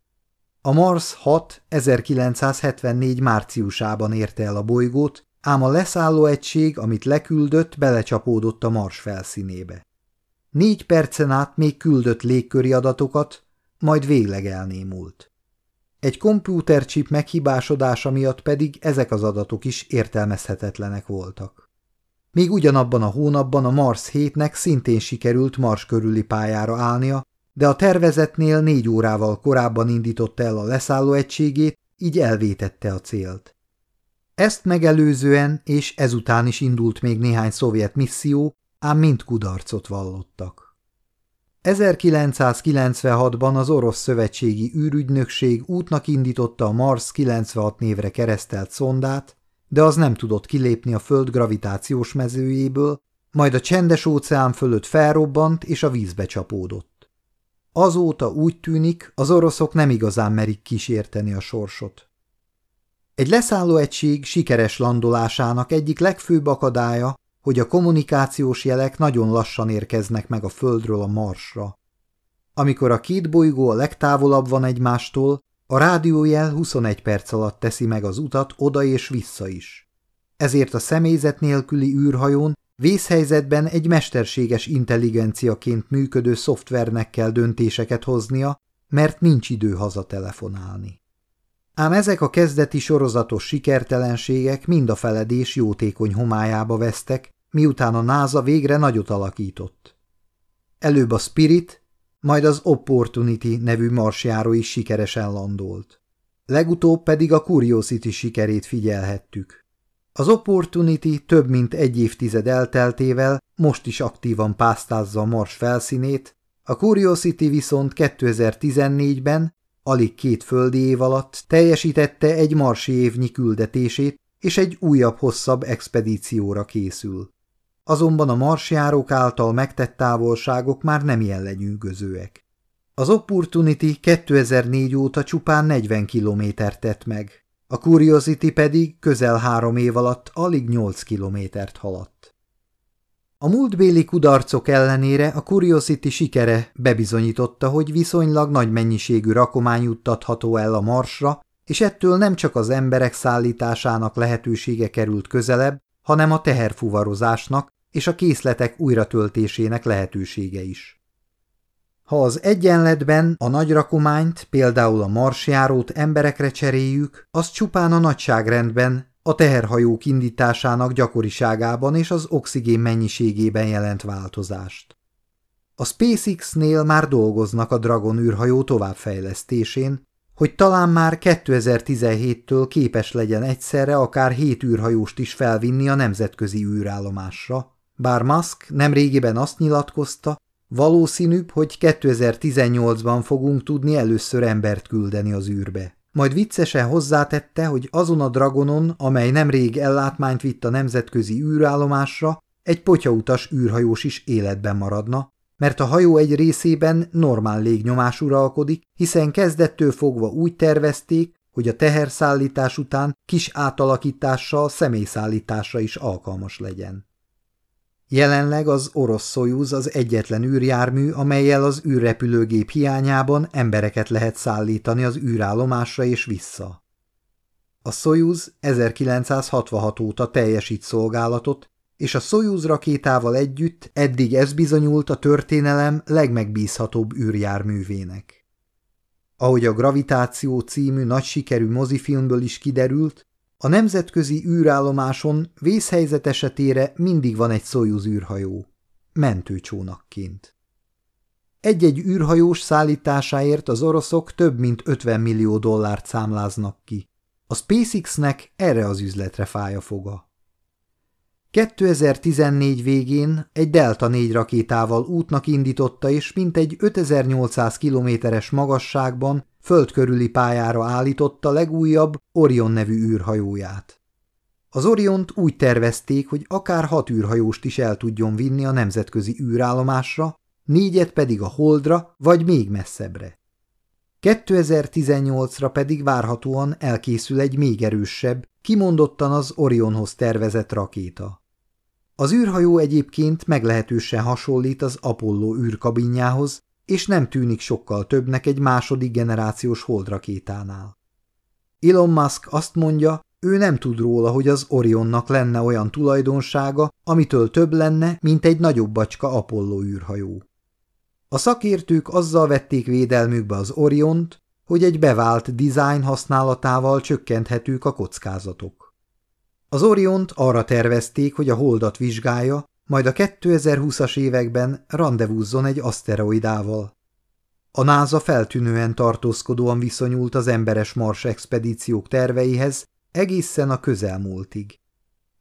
A Mars 6 1974. márciusában érte el a bolygót, ám a leszálló egység, amit leküldött, belecsapódott a Mars felszínébe. Négy percen át még küldött légköri adatokat, majd végleg elnémult. Egy kompjútercsip meghibásodása miatt pedig ezek az adatok is értelmezhetetlenek voltak. Még ugyanabban a hónapban a Mars 7-nek szintén sikerült Mars körüli pályára állnia, de a tervezetnél négy órával korábban indította el a leszálló egységét, így elvétette a célt. Ezt megelőzően és ezután is indult még néhány szovjet misszió, ám mind kudarcot vallottak. 1996-ban az orosz szövetségi űrügynökség útnak indította a Mars 96 névre keresztelt szondát, de az nem tudott kilépni a Föld gravitációs mezőjéből, majd a csendes óceán fölött felrobbant és a vízbe csapódott. Azóta úgy tűnik, az oroszok nem igazán merik kísérteni a sorsot. Egy leszálló egység sikeres landolásának egyik legfőbb akadálya hogy a kommunikációs jelek nagyon lassan érkeznek meg a Földről a Marsra. Amikor a két bolygó a legtávolabb van egymástól, a rádiójel 21 perc alatt teszi meg az utat oda és vissza is. Ezért a személyzet nélküli űrhajón vészhelyzetben egy mesterséges intelligenciaként működő szoftvernek kell döntéseket hoznia, mert nincs idő hazatelefonálni. Ám ezek a kezdeti sorozatos sikertelenségek mind a feledés jótékony homályába vesztek, miután a NASA végre nagyot alakított. Előbb a Spirit, majd az Opportunity nevű marsjáró is sikeresen landolt. Legutóbb pedig a Curiosity sikerét figyelhettük. Az Opportunity több mint egy évtized elteltével most is aktívan pásztázza a Mars felszínét, a Curiosity viszont 2014-ben, alig két földi év alatt teljesítette egy marsi évnyi küldetését, és egy újabb, hosszabb expedícióra készül. Azonban a marsjárók által megtett távolságok már nem ilyen lenyűgözőek. Az Opportunity 2004 óta csupán 40 kilométert tett meg, a Curiosity pedig közel három év alatt alig 8 kilométert haladt. A múltbéli kudarcok ellenére a Curiosity sikere bebizonyította, hogy viszonylag nagy mennyiségű rakomány juttatható el a Marsra, és ettől nem csak az emberek szállításának lehetősége került közelebb, hanem a teherfuvarozásnak és a készletek újratöltésének lehetősége is. Ha az egyenletben a nagy rakományt, például a marsjárót emberekre cseréljük, az csupán a nagyságrendben, a teherhajók indításának gyakoriságában és az oxigén mennyiségében jelent változást. A SpaceX-nél már dolgoznak a Dragon űrhajó továbbfejlesztésén, hogy talán már 2017-től képes legyen egyszerre akár hét űrhajóst is felvinni a nemzetközi űrállomásra, bár Musk nemrégiben azt nyilatkozta, valószínűbb, hogy 2018-ban fogunk tudni először embert küldeni az űrbe. Majd viccesen hozzátette, hogy azon a Dragonon, amely nemrég ellátmányt vitt a nemzetközi űrállomásra, egy potyautas űrhajós is életben maradna, mert a hajó egy részében normál légnyomás uralkodik, hiszen kezdettől fogva úgy tervezték, hogy a teherszállítás után kis átalakítással személyszállításra is alkalmas legyen. Jelenleg az orosz Soyuz az egyetlen űrjármű, amelyel az űrrepülőgép hiányában embereket lehet szállítani az űrállomásra és vissza. A Soyuz 1966 óta teljesít szolgálatot, és a Soyuz rakétával együtt eddig ez bizonyult a történelem legmegbízhatóbb űrjárművének. Ahogy a Gravitáció című nagy sikerű mozifilmből is kiderült, a nemzetközi űrállomáson vészhelyzet esetére mindig van egy Soyuz űrhajó, mentőcsónakként. Egy-egy űrhajós szállításáért az oroszok több mint 50 millió dollárt számláznak ki. A SpaceX-nek erre az üzletre fája foga. 2014 végén egy Delta 4 rakétával útnak indította és mintegy 5800 kilométeres magasságban földkörüli pályára állította legújabb Orion nevű űrhajóját. Az Oriont úgy tervezték, hogy akár hat űrhajóst is el tudjon vinni a nemzetközi űrállomásra, négyet pedig a Holdra vagy még messzebbre. 2018-ra pedig várhatóan elkészül egy még erősebb, kimondottan az Orionhoz tervezett rakéta. Az űrhajó egyébként meglehetősen hasonlít az Apollo űrkabinjához, és nem tűnik sokkal többnek egy második generációs holdrakétánál. Elon Musk azt mondja, ő nem tud róla, hogy az Orionnak lenne olyan tulajdonsága, amitől több lenne, mint egy nagyobb bacska Apollo űrhajó. A szakértők azzal vették védelmükbe az Oriont, hogy egy bevált design használatával csökkenthetők a kockázatok. Az Oriont arra tervezték, hogy a holdat vizsgálja, majd a 2020-as években rendezvúzzon egy aszteroidával. A NASA feltűnően tartózkodóan viszonyult az emberes Mars expedíciók terveihez egészen a közelmúltig.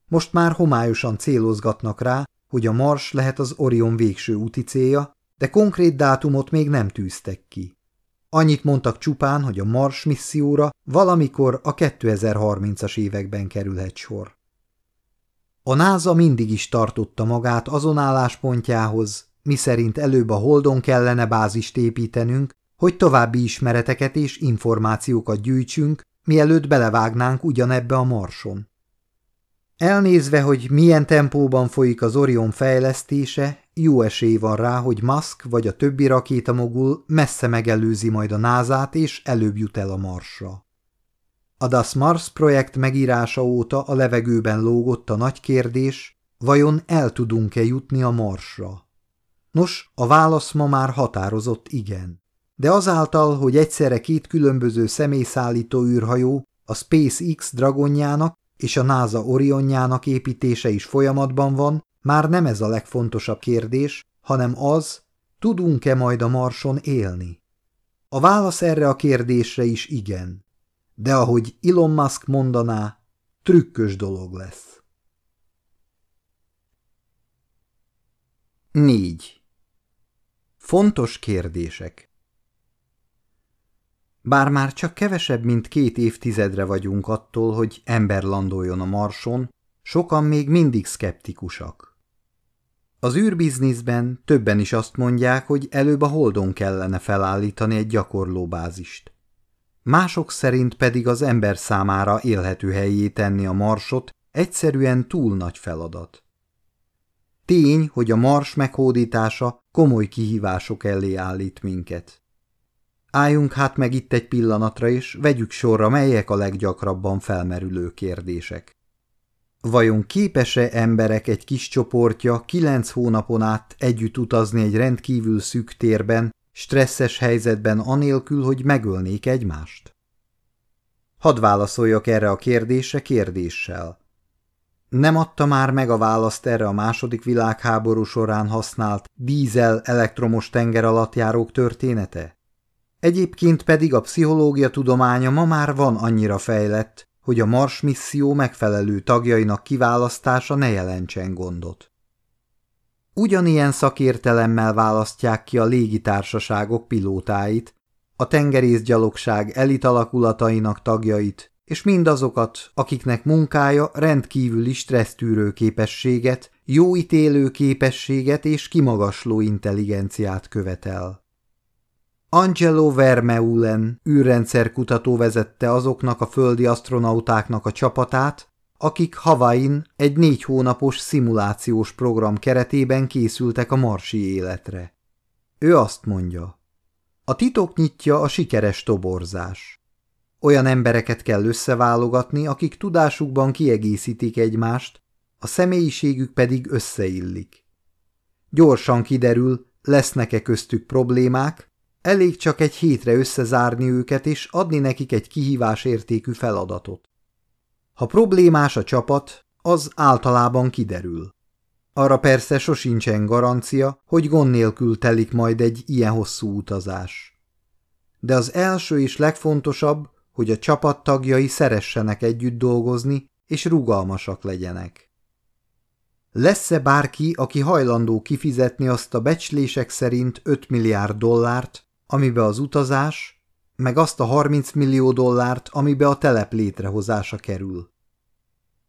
Most már homályosan célozgatnak rá, hogy a Mars lehet az Orion végső úti célja, de konkrét dátumot még nem tűztek ki. Annyit mondtak csupán, hogy a Mars misszióra valamikor a 2030-as években kerülhet sor. A NASA mindig is tartotta magát azon álláspontjához, miszerint előbb a Holdon kellene bázist építenünk, hogy további ismereteket és információkat gyűjtsünk, mielőtt belevágnánk ugyanebbe a Marson. Elnézve, hogy milyen tempóban folyik az Orion fejlesztése, jó esély van rá, hogy Musk vagy a többi rakétamogul messze megelőzi majd a názát és előbb jut el a Marsra. A Das Mars projekt megírása óta a levegőben lógott a nagy kérdés, vajon el tudunk-e jutni a Marsra? Nos, a válasz ma már határozott igen. De azáltal, hogy egyszerre két különböző személyszállító űrhajó, a SpaceX Dragonjának és a NASA Orionjának építése is folyamatban van, már nem ez a legfontosabb kérdés, hanem az, tudunk-e majd a Marson élni? A válasz erre a kérdésre is igen. De ahogy Elon Musk mondaná, trükkös dolog lesz. 4. Fontos kérdések bár már csak kevesebb, mint két évtizedre vagyunk attól, hogy ember landoljon a Marson, sokan még mindig szkeptikusak. Az űrbizniszben többen is azt mondják, hogy előbb a Holdon kellene felállítani egy gyakorlóbázist. Mások szerint pedig az ember számára élhető helyé tenni a Marsot egyszerűen túl nagy feladat. Tény, hogy a Mars meghódítása komoly kihívások elé állít minket. Álljunk hát meg itt egy pillanatra, és vegyük sorra, melyek a leggyakrabban felmerülő kérdések. Vajon képes-e emberek egy kis csoportja kilenc hónapon át együtt utazni egy rendkívül szűk térben, stresszes helyzetben anélkül, hogy megölnék egymást? Hadd válaszoljak erre a kérdésre kérdéssel. Nem adta már meg a választ erre a második világháború során használt dízel elektromos tengeralattjárók története? Egyébként pedig a pszichológia tudománya ma már van annyira fejlett, hogy a Mars misszió megfelelő tagjainak kiválasztása ne jelentsen gondot. Ugyanilyen szakértelemmel választják ki a légitársaságok pilótáit, a tengerészgyalogság elitalakulatainak tagjait, és mindazokat, akiknek munkája rendkívüli stressztűrő képességet, jó ítélő képességet és kimagasló intelligenciát követel. Angelo Vermeulen űrrendszerkutató vezette azoknak a földi astronautáknak a csapatát, akik Havain egy négy hónapos szimulációs program keretében készültek a marsi életre. Ő azt mondja, a titok nyitja a sikeres toborzás. Olyan embereket kell összeválogatni, akik tudásukban kiegészítik egymást, a személyiségük pedig összeillik. Gyorsan kiderül, lesznek-e köztük problémák, Elég csak egy hétre összezárni őket és adni nekik egy kihívás értékű feladatot. Ha problémás a csapat, az általában kiderül. Arra persze sosincsen garancia, hogy gond nélkül telik majd egy ilyen hosszú utazás. De az első és legfontosabb, hogy a csapat tagjai szeressenek együtt dolgozni, és rugalmasak legyenek. Lesz-e bárki, aki hajlandó kifizetni azt a becslések szerint 5 milliárd dollárt, amibe az utazás, meg azt a 30 millió dollárt, amibe a telep létrehozása kerül.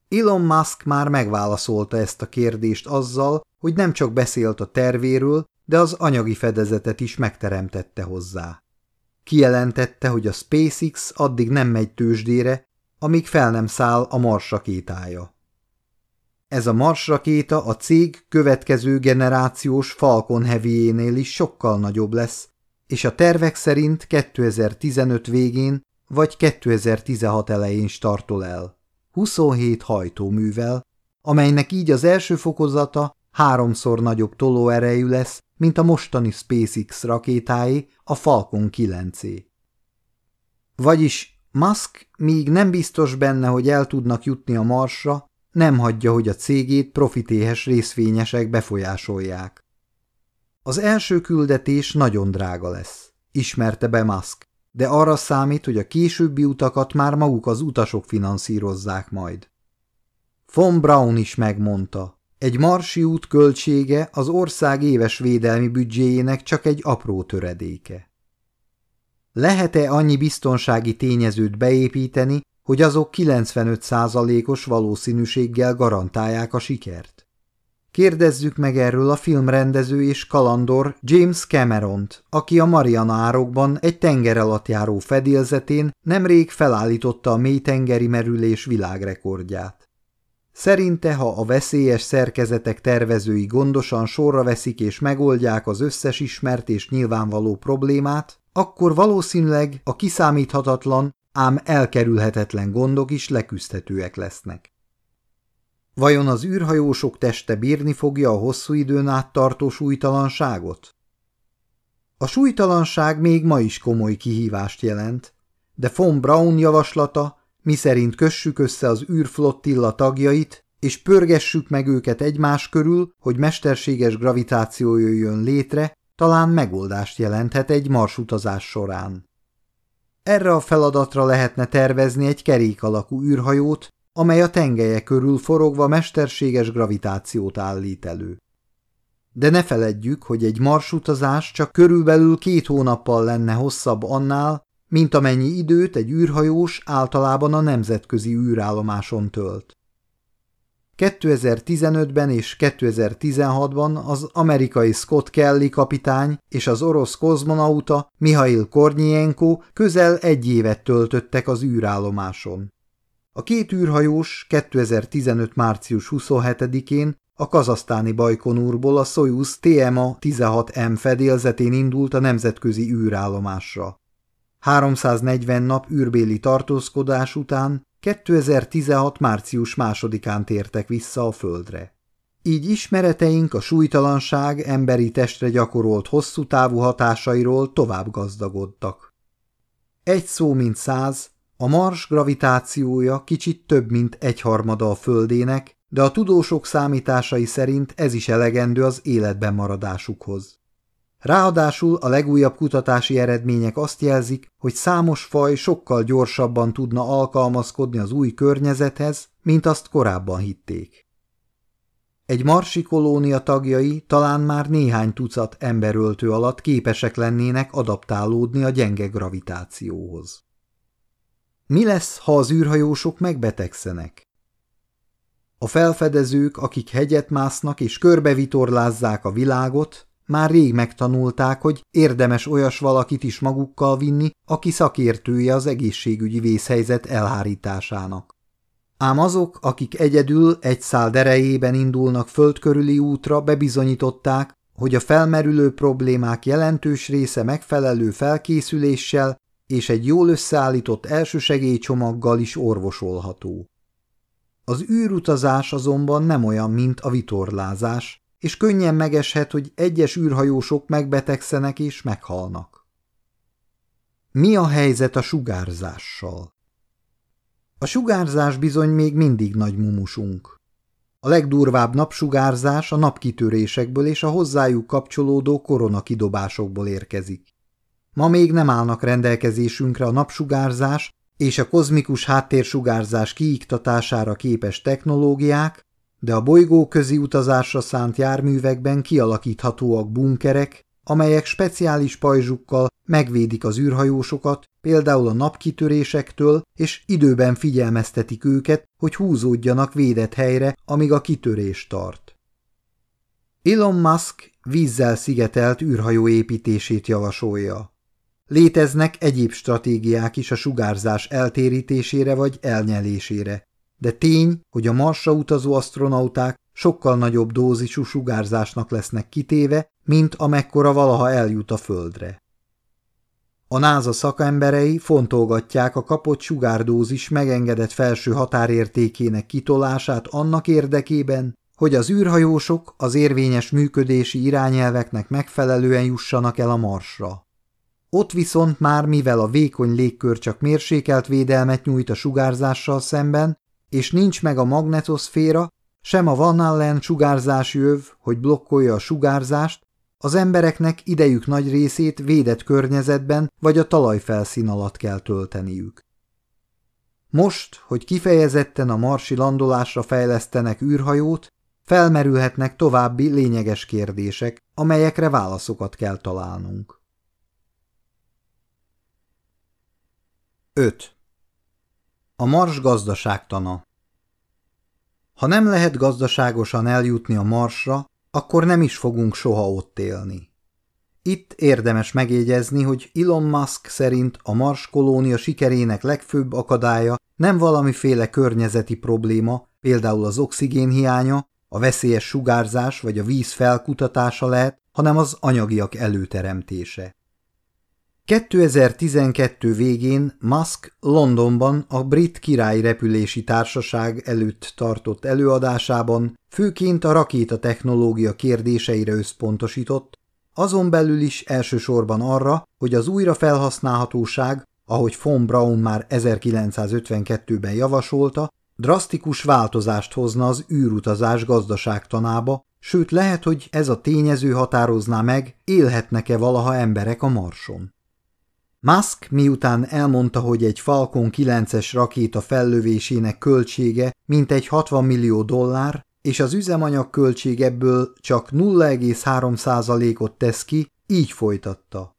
Elon Musk már megválaszolta ezt a kérdést azzal, hogy nem csak beszélt a tervéről, de az anyagi fedezetet is megteremtette hozzá. kijelentette, hogy a SpaceX addig nem megy tőzsdére, amíg fel nem száll a Mars rakétája. Ez a Mars rakéta a cég következő generációs Falcon heavy is sokkal nagyobb lesz, és a tervek szerint 2015 végén vagy 2016 elején startol el. 27 hajtóművel, amelynek így az első fokozata háromszor nagyobb tolóerejű lesz, mint a mostani SpaceX rakétái, a Falcon 9-é. Vagyis Musk, míg nem biztos benne, hogy el tudnak jutni a Marsra, nem hagyja, hogy a cégét profitéhes részvényesek befolyásolják. Az első küldetés nagyon drága lesz, ismerte be Musk, de arra számít, hogy a későbbi utakat már maguk az utasok finanszírozzák majd. Von Braun is megmondta, egy marsi út költsége az ország éves védelmi büdzséjének csak egy apró töredéke. Lehet-e annyi biztonsági tényezőt beépíteni, hogy azok 95%-os valószínűséggel garantálják a sikert? Kérdezzük meg erről a filmrendező és kalandor James Cameront, aki a Mariana árokban egy tenger alatt járó fedélzetén nemrég felállította a mélytengeri merülés világrekordját. Szerinte, ha a veszélyes szerkezetek tervezői gondosan sorra veszik és megoldják az összes ismert és nyilvánvaló problémát, akkor valószínűleg a kiszámíthatatlan, ám elkerülhetetlen gondok is leküzdhetőek lesznek. Vajon az űrhajósok teste bírni fogja a hosszú időn át tartó súlytalanságot? A súlytalanság még ma is komoly kihívást jelent, de von Braun javaslata, miszerint kössük össze az űrflottilla tagjait, és pörgessük meg őket egymás körül, hogy mesterséges gravitáció jöjjön létre, talán megoldást jelenthet egy marsutazás során. Erre a feladatra lehetne tervezni egy kerék alakú űrhajót, amely a tengelye körül forogva mesterséges gravitációt állít elő. De ne feledjük, hogy egy marsutazás csak körülbelül két hónappal lenne hosszabb annál, mint amennyi időt egy űrhajós általában a nemzetközi űrállomáson tölt. 2015-ben és 2016-ban az amerikai Scott Kelly kapitány és az orosz kozmonauta Mihail Kornyienko közel egy évet töltöttek az űrállomáson. A két űrhajós 2015. március 27-én a kazasztáni Bajkonúrból a Soyuz TMA-16M fedélzetén indult a nemzetközi űrállomásra. 340 nap űrbéli tartózkodás után 2016. március másodikán tértek vissza a Földre. Így ismereteink a súlytalanság emberi testre gyakorolt hosszú távú hatásairól tovább gazdagodtak. Egy szó mint száz, a Mars gravitációja kicsit több, mint egyharmada a Földének, de a tudósok számításai szerint ez is elegendő az életben maradásukhoz. Ráadásul a legújabb kutatási eredmények azt jelzik, hogy számos faj sokkal gyorsabban tudna alkalmazkodni az új környezethez, mint azt korábban hitték. Egy marsi kolónia tagjai talán már néhány tucat emberöltő alatt képesek lennének adaptálódni a gyenge gravitációhoz. Mi lesz, ha az űrhajósok megbetegszenek? A felfedezők, akik hegyet másznak és körbevitorlázzák a világot, már rég megtanulták, hogy érdemes olyas valakit is magukkal vinni, aki szakértője az egészségügyi vészhelyzet elhárításának. Ám azok, akik egyedül egy szál derejében indulnak földkörüli útra, bebizonyították, hogy a felmerülő problémák jelentős része megfelelő felkészüléssel és egy jól összeállított elsősegélycsomaggal is orvosolható. Az űrutazás azonban nem olyan, mint a vitorlázás, és könnyen megeshet, hogy egyes űrhajósok megbetegszenek és meghalnak. Mi a helyzet a sugárzással? A sugárzás bizony még mindig nagy mumusunk. A legdurvább napsugárzás a napkitörésekből és a hozzájuk kapcsolódó koronakidobásokból érkezik. Ma még nem állnak rendelkezésünkre a napsugárzás és a kozmikus háttérsugárzás kiiktatására képes technológiák, de a bolygóközi utazásra szánt járművekben kialakíthatóak bunkerek, amelyek speciális pajzsukkal megvédik az űrhajósokat, például a napkitörésektől, és időben figyelmeztetik őket, hogy húzódjanak védett helyre, amíg a kitörés tart. Elon Musk vízzel szigetelt űrhajó építését javasolja. Léteznek egyéb stratégiák is a sugárzás eltérítésére vagy elnyelésére, de tény, hogy a Marsra utazó asztronauták sokkal nagyobb dózisú sugárzásnak lesznek kitéve, mint amekkora valaha eljut a Földre. A NASA szakemberei fontolgatják a kapott sugárdózis megengedett felső határértékének kitolását annak érdekében, hogy az űrhajósok az érvényes működési irányelveknek megfelelően jussanak el a Marsra. Ott viszont már mivel a vékony légkör csak mérsékelt védelmet nyújt a sugárzással szemben, és nincs meg a magnetoszféra, sem a Van Allen sugárzási öv, hogy blokkolja a sugárzást, az embereknek idejük nagy részét védett környezetben vagy a talajfelszín alatt kell tölteniük. Most, hogy kifejezetten a marsi landolásra fejlesztenek űrhajót, felmerülhetnek további lényeges kérdések, amelyekre válaszokat kell találnunk. 5. A Mars gazdaságtana Ha nem lehet gazdaságosan eljutni a Marsra, akkor nem is fogunk soha ott élni. Itt érdemes megjegyezni, hogy Elon Musk szerint a Mars kolónia sikerének legfőbb akadálya nem valamiféle környezeti probléma, például az oxigén hiánya, a veszélyes sugárzás vagy a víz felkutatása lehet, hanem az anyagiak előteremtése. 2012 végén Musk Londonban a Brit Király Repülési Társaság előtt tartott előadásában főként a rakéta technológia kérdéseire összpontosított, azon belül is elsősorban arra, hogy az újrafelhasználhatóság, ahogy von Braun már 1952-ben javasolta, drasztikus változást hozna az űrutazás gazdaságtanába, sőt lehet, hogy ez a tényező határozná meg, élhetnek-e valaha emberek a Marson. Musk miután elmondta, hogy egy Falcon 9-es rakéta fellövésének költsége mintegy 60 millió dollár, és az üzemanyag költség ebből csak 0,3%-ot tesz ki, így folytatta.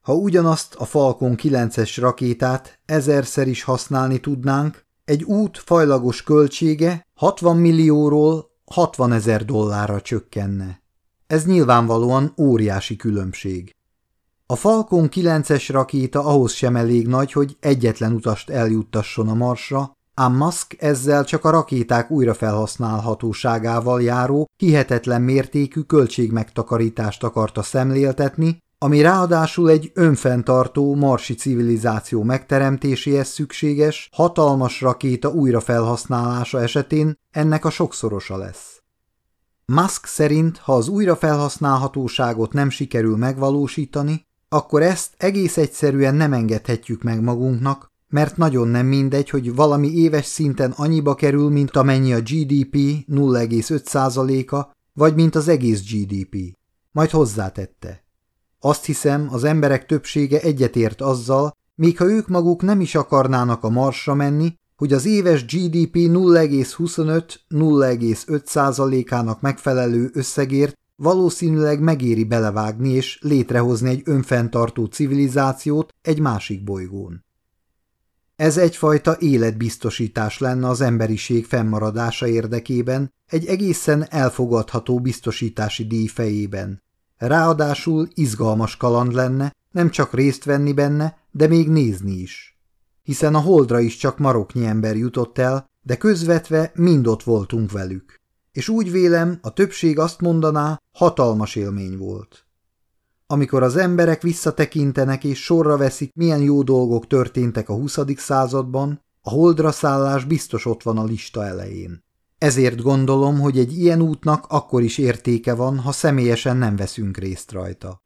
Ha ugyanazt a Falcon 9-es rakétát ezerszer is használni tudnánk, egy út fajlagos költsége 60 millióról 60 ezer dollárra csökkenne. Ez nyilvánvalóan óriási különbség. A Falcon 9-es rakéta ahhoz sem elég nagy, hogy egyetlen utast eljuttasson a Marsra, ám Musk ezzel csak a rakéták újrafelhasználhatóságával járó, hihetetlen mértékű költségmegtakarítást akarta szemléltetni, ami ráadásul egy önfenntartó marsi civilizáció megteremtéséhez szükséges, hatalmas rakéta újrafelhasználása esetén ennek a sokszorosa lesz. Musk szerint, ha az újrafelhasználhatóságot nem sikerül megvalósítani, akkor ezt egész egyszerűen nem engedhetjük meg magunknak, mert nagyon nem mindegy, hogy valami éves szinten annyiba kerül, mint amennyi a GDP 0,5%-a, vagy mint az egész GDP. Majd hozzátette. Azt hiszem, az emberek többsége egyetért azzal, még ha ők maguk nem is akarnának a marsra menni, hogy az éves GDP 0,25-0,5%-ának megfelelő összegért valószínűleg megéri belevágni és létrehozni egy önfenntartó civilizációt egy másik bolygón. Ez egyfajta életbiztosítás lenne az emberiség fennmaradása érdekében, egy egészen elfogadható biztosítási díj fejében. Ráadásul izgalmas kaland lenne, nem csak részt venni benne, de még nézni is. Hiszen a holdra is csak maroknyi ember jutott el, de közvetve mind ott voltunk velük és úgy vélem, a többség azt mondaná, hatalmas élmény volt. Amikor az emberek visszatekintenek és sorra veszik, milyen jó dolgok történtek a 20. században, a holdra szállás biztos ott van a lista elején. Ezért gondolom, hogy egy ilyen útnak akkor is értéke van, ha személyesen nem veszünk részt rajta.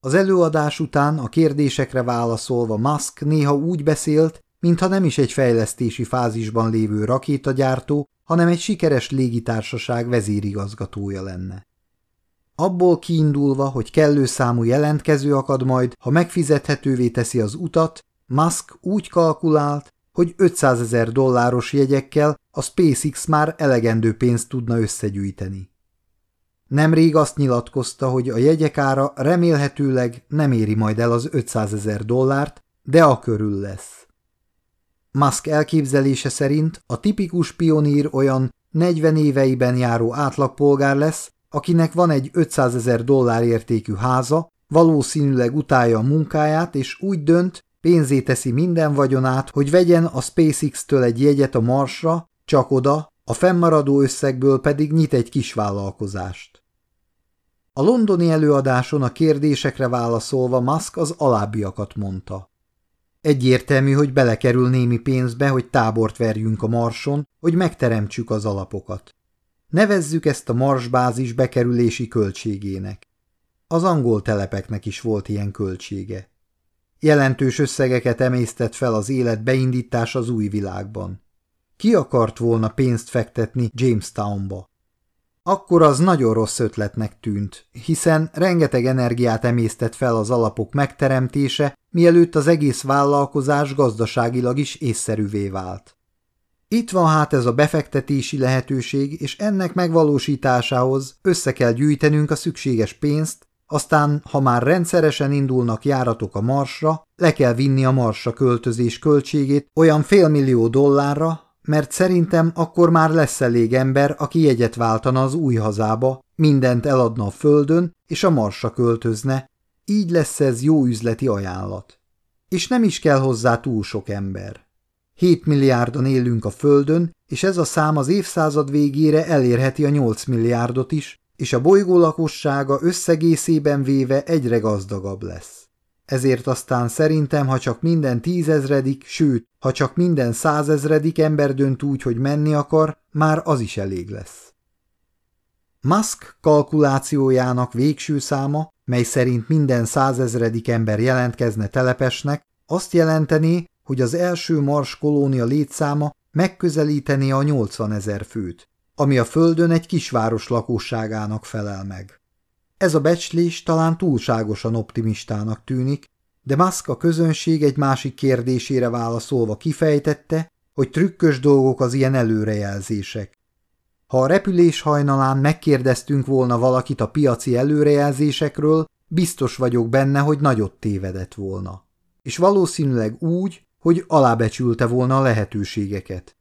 Az előadás után a kérdésekre válaszolva Musk néha úgy beszélt, mintha nem is egy fejlesztési fázisban lévő rakétagyártó, hanem egy sikeres légitársaság vezérigazgatója lenne. Abból kiindulva, hogy kellő számú jelentkező akad majd, ha megfizethetővé teszi az utat, Musk úgy kalkulált, hogy 500 ezer dolláros jegyekkel a SpaceX már elegendő pénzt tudna összegyűjteni. Nemrég azt nyilatkozta, hogy a jegyek ára remélhetőleg nem éri majd el az 500 ezer dollárt, de a körül lesz. Musk elképzelése szerint a tipikus pionír olyan 40 éveiben járó átlagpolgár lesz, akinek van egy 500 ezer dollár értékű háza, valószínűleg utálja a munkáját, és úgy dönt, pénzé teszi minden vagyonát, hogy vegyen a SpaceX-től egy jegyet a Marsra, csak oda, a fennmaradó összegből pedig nyit egy kis vállalkozást. A londoni előadáson a kérdésekre válaszolva Musk az alábbiakat mondta. Egyértelmű, hogy belekerül némi pénzbe, hogy tábort verjünk a Marson, hogy megteremtsük az alapokat. Nevezzük ezt a marsbázis bekerülési költségének. Az angol telepeknek is volt ilyen költsége. Jelentős összegeket emésztett fel az élet beindítás az új világban. Ki akart volna pénzt fektetni Jamestownba? Akkor az nagyon rossz ötletnek tűnt, hiszen rengeteg energiát emésztett fel az alapok megteremtése, mielőtt az egész vállalkozás gazdaságilag is észszerűvé vált. Itt van hát ez a befektetési lehetőség, és ennek megvalósításához össze kell gyűjtenünk a szükséges pénzt, aztán, ha már rendszeresen indulnak járatok a Marsra, le kell vinni a Marsra költözés költségét olyan félmillió dollárra, mert szerintem akkor már lesz elég ember, aki jegyet váltana az új hazába, mindent eladna a földön, és a Marsra költözne, így lesz ez jó üzleti ajánlat. És nem is kell hozzá túl sok ember. 7 milliárdan élünk a Földön, és ez a szám az évszázad végére elérheti a 8 milliárdot is, és a bolygó lakossága összegészében véve egyre gazdagabb lesz. Ezért aztán szerintem, ha csak minden tízezredik, sőt, ha csak minden százezredik ember dönt úgy, hogy menni akar, már az is elég lesz. Musk kalkulációjának végső száma, mely szerint minden százezredik ember jelentkezne telepesnek, azt jelenteni, hogy az első Mars kolónia létszáma megközelíteni a 80 ezer főt, ami a Földön egy kisváros lakosságának felel meg. Ez a becslés talán túlságosan optimistának tűnik, de Musk a közönség egy másik kérdésére válaszolva kifejtette, hogy trükkös dolgok az ilyen előrejelzések. Ha a repülés hajnalán megkérdeztünk volna valakit a piaci előrejelzésekről, biztos vagyok benne, hogy nagyot tévedett volna. És valószínűleg úgy, hogy alábecsülte volna a lehetőségeket.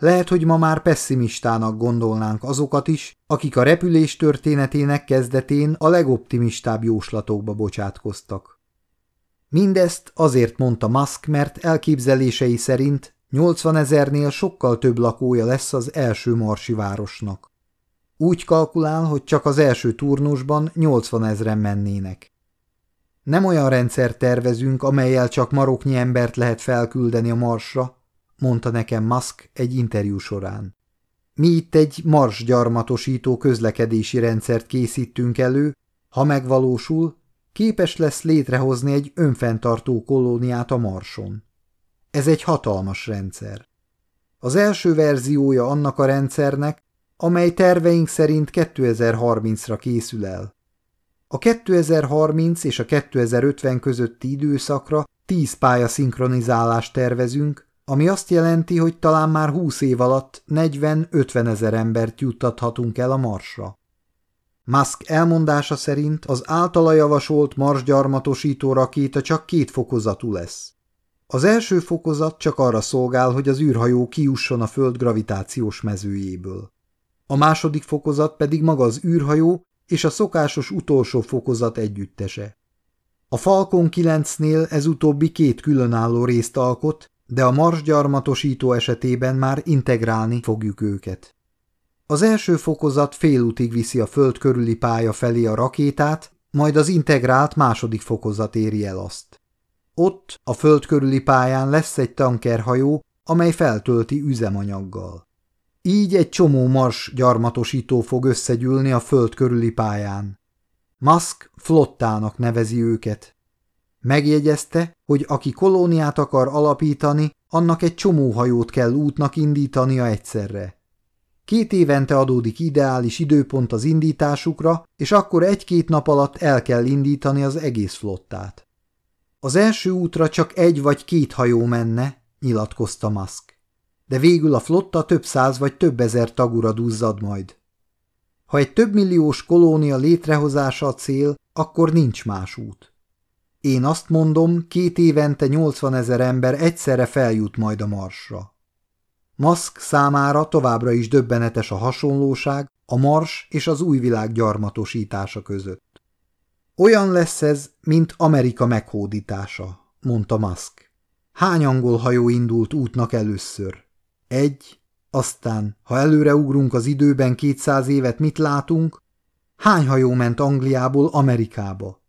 Lehet, hogy ma már pessimistának gondolnánk azokat is, akik a repülés történetének kezdetén a legoptimistább jóslatokba bocsátkoztak. Mindezt azért mondta Musk, mert elképzelései szerint 80 ezernél sokkal több lakója lesz az első marsi városnak. Úgy kalkulál, hogy csak az első turnusban 80 ezren mennének. Nem olyan rendszer tervezünk, amelyel csak maroknyi embert lehet felküldeni a marsra, mondta nekem Musk egy interjú során. Mi itt egy mars gyarmatosító közlekedési rendszert készítünk elő, ha megvalósul, képes lesz létrehozni egy önfenntartó kolóniát a Marson. Ez egy hatalmas rendszer. Az első verziója annak a rendszernek, amely terveink szerint 2030-ra készül el. A 2030 és a 2050 közötti időszakra 10 pálya szinkronizálást tervezünk, ami azt jelenti, hogy talán már 20 év alatt 40-50 ezer embert juttathatunk el a Marsra. Musk elmondása szerint az általa javasolt marsgyarmatosító rakéta csak két fokozatú lesz. Az első fokozat csak arra szolgál, hogy az űrhajó kiusson a Föld gravitációs mezőjéből. A második fokozat pedig maga az űrhajó és a szokásos utolsó fokozat együttese. A Falcon 9-nél ez utóbbi két különálló részt alkot, de a Mars gyarmatosító esetében már integrálni fogjuk őket. Az első fokozat félútig viszi a föld körüli pálya felé a rakétát, majd az integrált második fokozat éri el azt. Ott, a föld körüli pályán lesz egy tankerhajó, amely feltölti üzemanyaggal. Így egy csomó mars gyarmatosító fog összegyűlni a föld körüli pályán. Musk flottának nevezi őket. Megjegyezte, hogy aki kolóniát akar alapítani, annak egy csomó hajót kell útnak indítania egyszerre. Két évente adódik ideális időpont az indításukra, és akkor egy-két nap alatt el kell indítani az egész flottát. Az első útra csak egy vagy két hajó menne, nyilatkozta Musk. De végül a flotta több száz vagy több ezer tagura duzzad majd. Ha egy több milliós kolónia létrehozása a cél, akkor nincs más út. Én azt mondom, két évente 80 ezer ember egyszerre feljut majd a marsra. Musk számára továbbra is döbbenetes a hasonlóság a mars és az új világ gyarmatosítása között. Olyan lesz ez, mint Amerika meghódítása, mondta Musk. Hány angol hajó indult útnak először? Egy, aztán, ha előre ugrunk az időben kétszáz évet, mit látunk? Hány hajó ment Angliából Amerikába?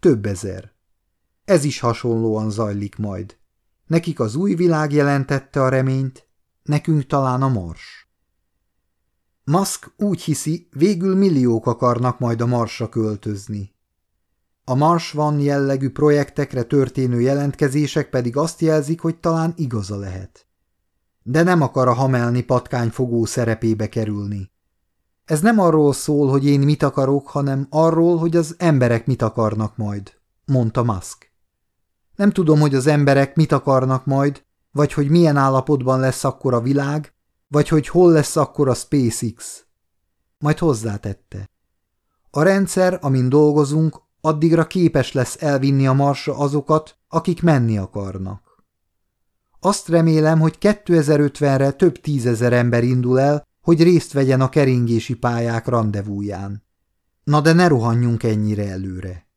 Több ezer. Ez is hasonlóan zajlik majd. Nekik az új világ jelentette a reményt, nekünk talán a mars. Musk úgy hiszi, végül milliók akarnak majd a marsra költözni. A Mars van jellegű projektekre történő jelentkezések pedig azt jelzik, hogy talán igaza lehet. De nem akar a hamelni patkányfogó szerepébe kerülni. Ez nem arról szól, hogy én mit akarok, hanem arról, hogy az emberek mit akarnak majd, mondta Musk. Nem tudom, hogy az emberek mit akarnak majd, vagy hogy milyen állapotban lesz akkor a világ, vagy hogy hol lesz akkor a SpaceX. Majd hozzátette. A rendszer, amin dolgozunk, addigra képes lesz elvinni a marsra azokat, akik menni akarnak. Azt remélem, hogy 2050-re több tízezer ember indul el, hogy részt vegyen a keringési pályák rendezvúján. Na de ne rohanjunk ennyire előre.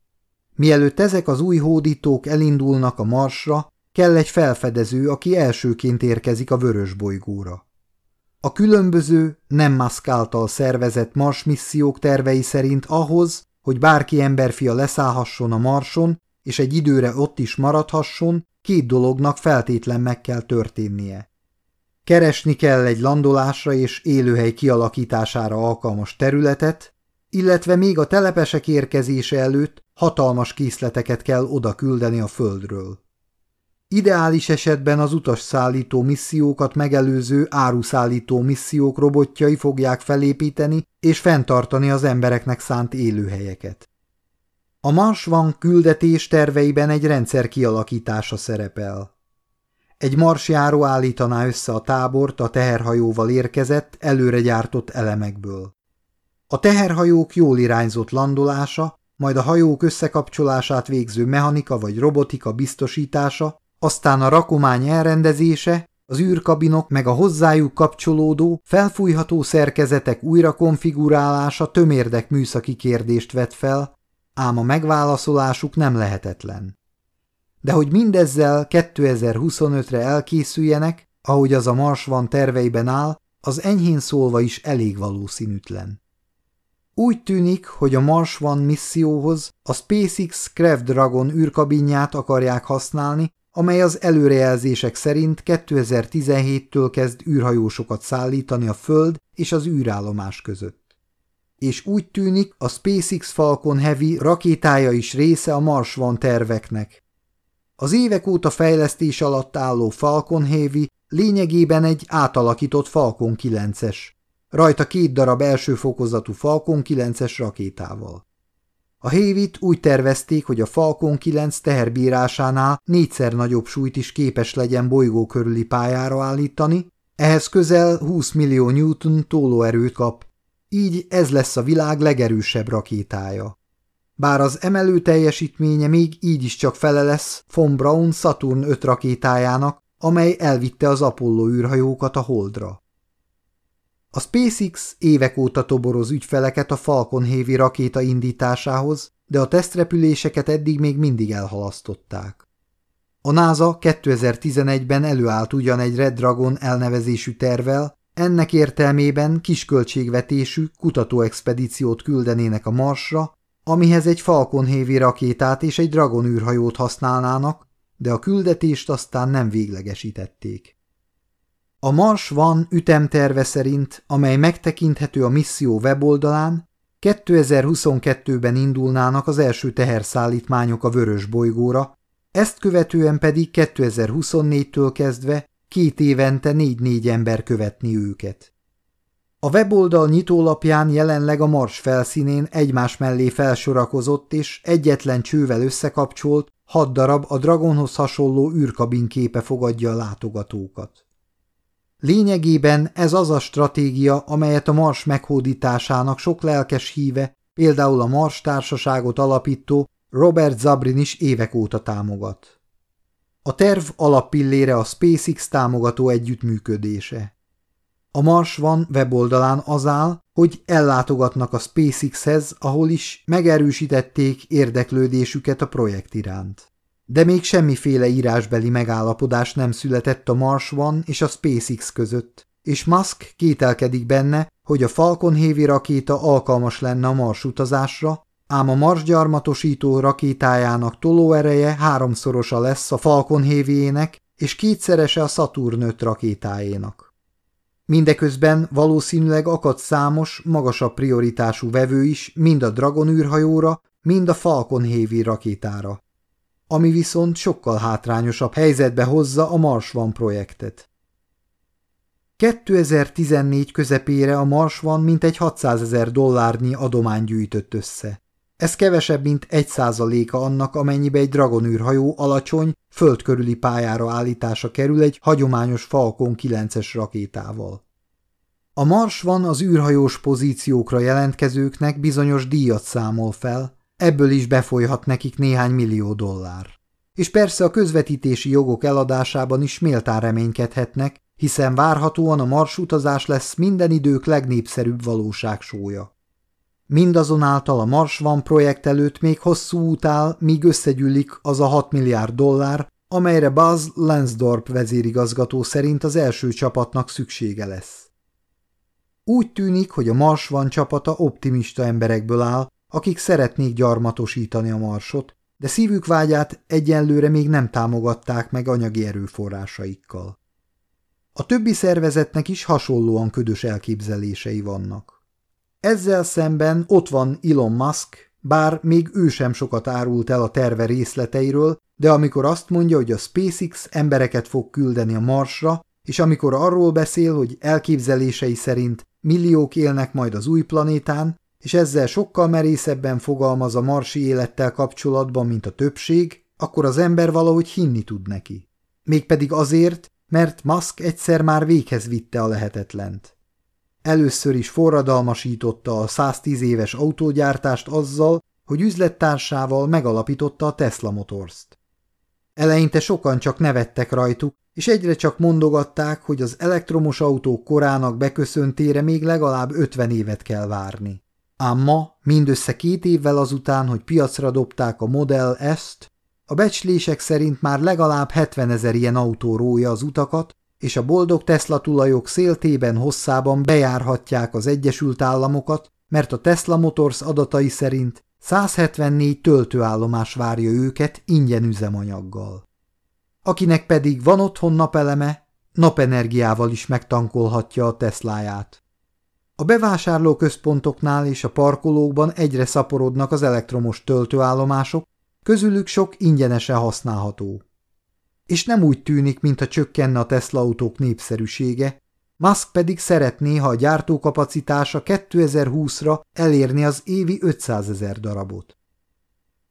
Mielőtt ezek az új hódítók elindulnak a marsra, kell egy felfedező, aki elsőként érkezik a vörös bolygóra. A különböző, nem Musk szervezett Mars missziók tervei szerint ahhoz, hogy bárki emberfia leszállhasson a Marson, és egy időre ott is maradhasson, két dolognak feltétlen meg kell történnie. Keresni kell egy landolásra és élőhely kialakítására alkalmas területet, illetve még a telepesek érkezése előtt hatalmas készleteket kell oda küldeni a földről. Ideális esetben az utasszállító missziókat megelőző áruszállító missziók robotjai fogják felépíteni és fenntartani az embereknek szánt élőhelyeket. A Mars van küldetés terveiben egy rendszer kialakítása szerepel. Egy marsjáró állítaná össze a tábort a teherhajóval érkezett, előre gyártott elemekből. A teherhajók jól irányzott landolása, majd a hajók összekapcsolását végző mechanika vagy robotika biztosítása aztán a rakomány elrendezése, az űrkabinok meg a hozzájuk kapcsolódó, felfújható szerkezetek újra konfigurálása tömérdek műszaki kérdést vet fel, ám a megválaszolásuk nem lehetetlen. De hogy mindezzel 2025-re elkészüljenek, ahogy az a Mars van terveiben áll, az enyhén szólva is elég valószínűtlen. Úgy tűnik, hogy a Mars van misszióhoz a SpaceX Craft Dragon űrkabinját akarják használni, amely az előrejelzések szerint 2017-től kezd űrhajósokat szállítani a Föld és az űrállomás között. És úgy tűnik, a SpaceX Falcon Heavy rakétája is része a Mars van terveknek. Az évek óta fejlesztés alatt álló Falcon Heavy lényegében egy átalakított Falcon 9-es, rajta két darab első fokozatú Falcon 9-es rakétával. A Hévit úgy tervezték, hogy a Falcon 9 teherbírásánál négyszer nagyobb súlyt is képes legyen bolygó körüli pályára állítani, ehhez közel 20 millió Newton tólóerőt kap, így ez lesz a világ legerősebb rakétája. Bár az emelő teljesítménye még így is csak fele lesz von Braun Saturn 5 rakétájának, amely elvitte az Apollo űrhajókat a Holdra. A SpaceX évek óta toboroz ügyfeleket a Falcon Heavy rakéta indításához, de a tesztrepüléseket eddig még mindig elhalasztották. A NASA 2011-ben előállt ugyan egy Red Dragon elnevezésű tervel, ennek értelmében kisköltségvetésű kutatóexpedíciót küldenének a Marsra, amihez egy Falcon Heavy rakétát és egy Dragon űrhajót használnának, de a küldetést aztán nem véglegesítették. A Mars van ütemterve szerint, amely megtekinthető a misszió weboldalán, 2022-ben indulnának az első teherszállítmányok a vörös bolygóra, ezt követően pedig 2024-től kezdve két évente négy-négy ember követni őket. A weboldal nyitólapján jelenleg a Mars felszínén egymás mellé felsorakozott és egyetlen csővel összekapcsolt hat darab a Dragonhoz hasonló űrkabin képe fogadja a látogatókat. Lényegében ez az a stratégia, amelyet a Mars meghódításának sok lelkes híve, például a Mars társaságot alapító Robert Zabrin is évek óta támogat. A terv alappillére a SpaceX támogató együttműködése. A Mars van weboldalán az áll, hogy ellátogatnak a SpaceX-hez, ahol is megerősítették érdeklődésüket a projekt iránt. De még semmiféle írásbeli megállapodás nem született a Mars One és a SpaceX között, és Musk kételkedik benne, hogy a Falcon Heavy rakéta alkalmas lenne a Mars utazásra, ám a Mars gyarmatosító rakétájának tolóereje háromszorosa lesz a Falcon Heavy-ének, és kétszerese a Saturn 5 rakétájénak. Mindeközben valószínűleg akad számos, magasabb prioritású vevő is mind a Dragon űrhajóra, mind a Falcon Heavy rakétára, ami viszont sokkal hátrányosabb helyzetbe hozza a Mars One projektet. 2014 közepére a Mars van mintegy 600 ezer dollárnyi adomány gyűjtött össze. Ez kevesebb, mint egy százaléka annak, amennyibe egy Dragon űrhajó alacsony, földkörüli pályára állítása kerül egy hagyományos Falcon 9-es rakétával. A Mars van az űrhajós pozíciókra jelentkezőknek bizonyos díjat számol fel, ebből is befolyhat nekik néhány millió dollár. És persze a közvetítési jogok eladásában is méltán reménykedhetnek, hiszen várhatóan a marsutazás lesz minden idők legnépszerűbb valóságsója. Mindazonáltal a Mars Van projekt előtt még hosszú út áll, míg összegyűlik az a 6 milliárd dollár, amelyre Buzz Lansdorp vezérigazgató szerint az első csapatnak szüksége lesz. Úgy tűnik, hogy a Mars Van csapata optimista emberekből áll, akik szeretnék gyarmatosítani a marsot, de szívük vágyát egyenlőre még nem támogatták meg anyagi erőforrásaikkal. A többi szervezetnek is hasonlóan ködös elképzelései vannak. Ezzel szemben ott van Elon Musk, bár még ő sem sokat árult el a terve részleteiről, de amikor azt mondja, hogy a SpaceX embereket fog küldeni a Marsra, és amikor arról beszél, hogy elképzelései szerint milliók élnek majd az új planétán, és ezzel sokkal merészebben fogalmaz a marsi élettel kapcsolatban, mint a többség, akkor az ember valahogy hinni tud neki. Mégpedig azért, mert Musk egyszer már véghez vitte a lehetetlent. Először is forradalmasította a 110 éves autógyártást azzal, hogy üzlettársával megalapította a Tesla Motors-t. Eleinte sokan csak nevettek rajtuk, és egyre csak mondogatták, hogy az elektromos autók korának beköszöntére még legalább 50 évet kell várni. Ám ma, mindössze két évvel azután, hogy piacra dobták a Model S-t, a becslések szerint már legalább 70 ezer ilyen autó rója az utakat, és a boldog Tesla tulajok széltében hosszában bejárhatják az Egyesült Államokat, mert a Tesla Motors adatai szerint 174 töltőállomás várja őket ingyen üzemanyaggal. Akinek pedig van otthon napeleme, napenergiával is megtankolhatja a Tesláját. A bevásárlóközpontoknál és a parkolókban egyre szaporodnak az elektromos töltőállomások, közülük sok ingyenesen használható és nem úgy tűnik, mintha csökkenne a Tesla autók népszerűsége, Musk pedig szeretné, ha a gyártókapacitása 2020-ra elérni az évi 500 ezer darabot.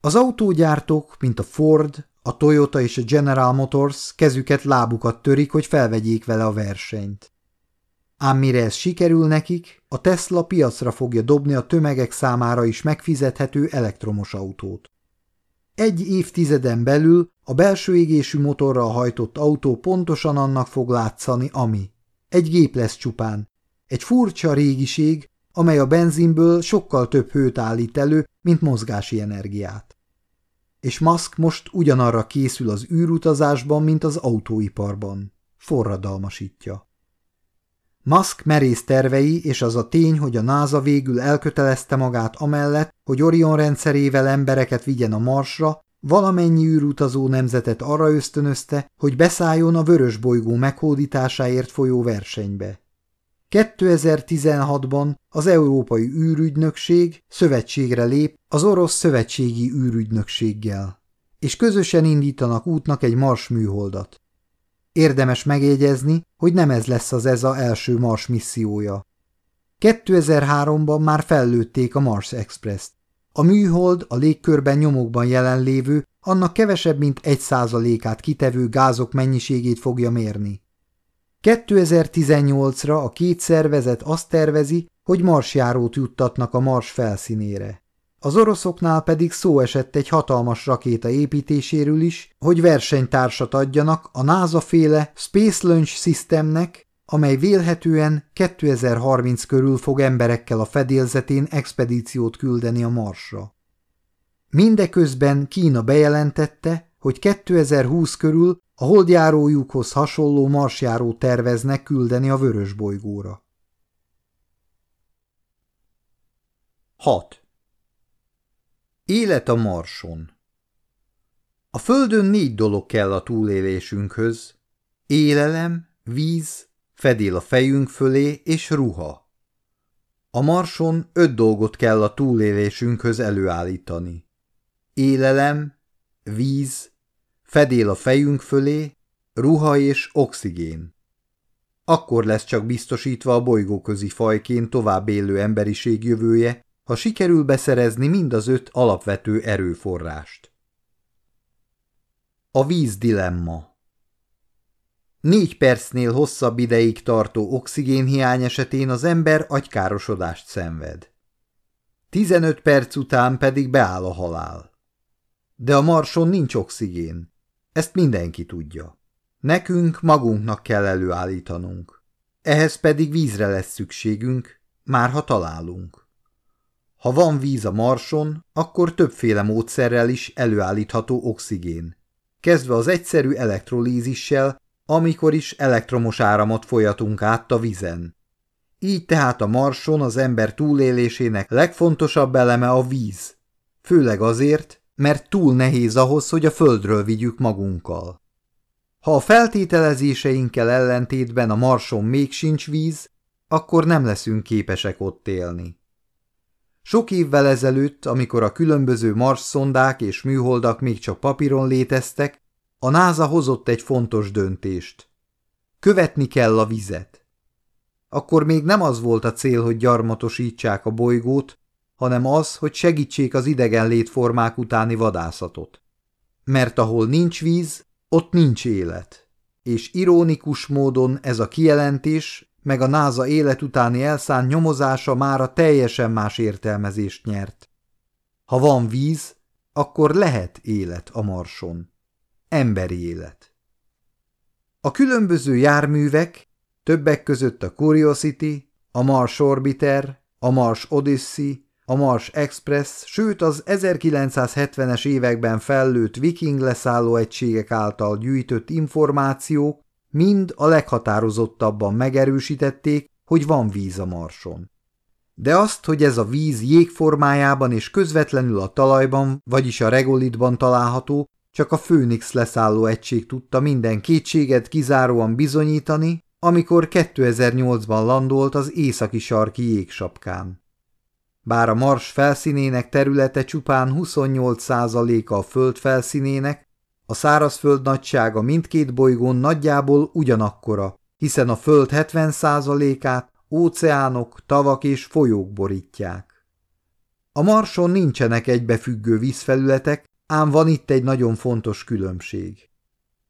Az autógyártók, mint a Ford, a Toyota és a General Motors kezüket lábukat törik, hogy felvegyék vele a versenyt. Ám mire ez sikerül nekik, a Tesla piacra fogja dobni a tömegek számára is megfizethető elektromos autót. Egy évtizeden belül a belső égésű motorral hajtott autó pontosan annak fog látszani, ami. Egy gép lesz csupán. Egy furcsa régiség, amely a benzinből sokkal több hőt állít elő, mint mozgási energiát. És Musk most ugyanarra készül az űrutazásban, mint az autóiparban. Forradalmasítja. Musk merész tervei és az a tény, hogy a NASA végül elkötelezte magát amellett, hogy Orion rendszerével embereket vigyen a Marsra, valamennyi űrutazó nemzetet arra ösztönözte, hogy beszálljon a vörös bolygó meghódításáért folyó versenybe. 2016-ban az Európai űrügynökség szövetségre lép az orosz szövetségi űrügynökséggel, és közösen indítanak útnak egy Mars műholdat. Érdemes megjegyezni, hogy nem ez lesz az ESA első Mars missziója. 2003-ban már fellőtték a Mars Express-t. A műhold a légkörben nyomokban jelenlévő, annak kevesebb mint egy százalékát kitevő gázok mennyiségét fogja mérni. 2018-ra a két szervezet azt tervezi, hogy marsjárót juttatnak a Mars felszínére. Az oroszoknál pedig szó esett egy hatalmas rakéta építéséről is, hogy versenytársat adjanak a NASA-féle Space Launch Systemnek, amely vélhetően 2030 körül fog emberekkel a fedélzetén expedíciót küldeni a Marsra. Mindeközben Kína bejelentette, hogy 2020 körül a holdjárójukhoz hasonló marsjáró terveznek küldeni a vörös bolygóra. 6. Élet a Marson A Földön négy dolog kell a túlélésünkhöz. Élelem, víz, fedél a fejünk fölé és ruha. A Marson öt dolgot kell a túlélésünkhöz előállítani. Élelem, víz, fedél a fejünk fölé, ruha és oxigén. Akkor lesz csak biztosítva a bolygóközi fajként tovább élő emberiség jövője, ha sikerül beszerezni mind az öt alapvető erőforrást. A víz dilemma Négy percnél hosszabb ideig tartó oxigénhiány esetén az ember agykárosodást szenved. Tizenöt perc után pedig beáll a halál. De a marson nincs oxigén. Ezt mindenki tudja. Nekünk magunknak kell előállítanunk. Ehhez pedig vízre lesz szükségünk, már ha találunk. Ha van víz a marson, akkor többféle módszerrel is előállítható oxigén. Kezdve az egyszerű elektrolízissel, amikor is elektromos áramot folyatunk át a vizen. Így tehát a marson az ember túlélésének legfontosabb eleme a víz. Főleg azért, mert túl nehéz ahhoz, hogy a földről vigyük magunkkal. Ha a feltételezéseinkkel ellentétben a marson még sincs víz, akkor nem leszünk képesek ott élni. Sok évvel ezelőtt, amikor a különböző Mars szondák és műholdak még csak papíron léteztek, a NASA hozott egy fontos döntést. Követni kell a vizet. Akkor még nem az volt a cél, hogy gyarmatosítsák a bolygót, hanem az, hogy segítsék az idegen létformák utáni vadászatot. Mert ahol nincs víz, ott nincs élet. És ironikus módon ez a kijelentés, meg a NASA élet utáni elszánt nyomozása már a teljesen más értelmezést nyert. Ha van víz, akkor lehet élet a marson. Emberi élet. A különböző járművek, többek között a Curiosity, a Mars Orbiter, a Mars Odyssey, a Mars Express, sőt az 1970-es években fellőtt viking leszálló egységek által gyűjtött információk mind a leghatározottabban megerősítették, hogy van víz a Marson. De azt, hogy ez a víz jégformájában és közvetlenül a talajban, vagyis a regolitban található, csak a Phoenix leszálló egység tudta minden kétséget kizáróan bizonyítani, amikor 2008-ban landolt az északi sarki jégsapkán. Bár a Mars felszínének területe csupán 28%-a a Föld felszínének, a szárazföld nagysága mindkét bolygón nagyjából ugyanakkora, hiszen a Föld 70%-át óceánok, tavak és folyók borítják. A Marson nincsenek egybefüggő vízfelületek, ám van itt egy nagyon fontos különbség.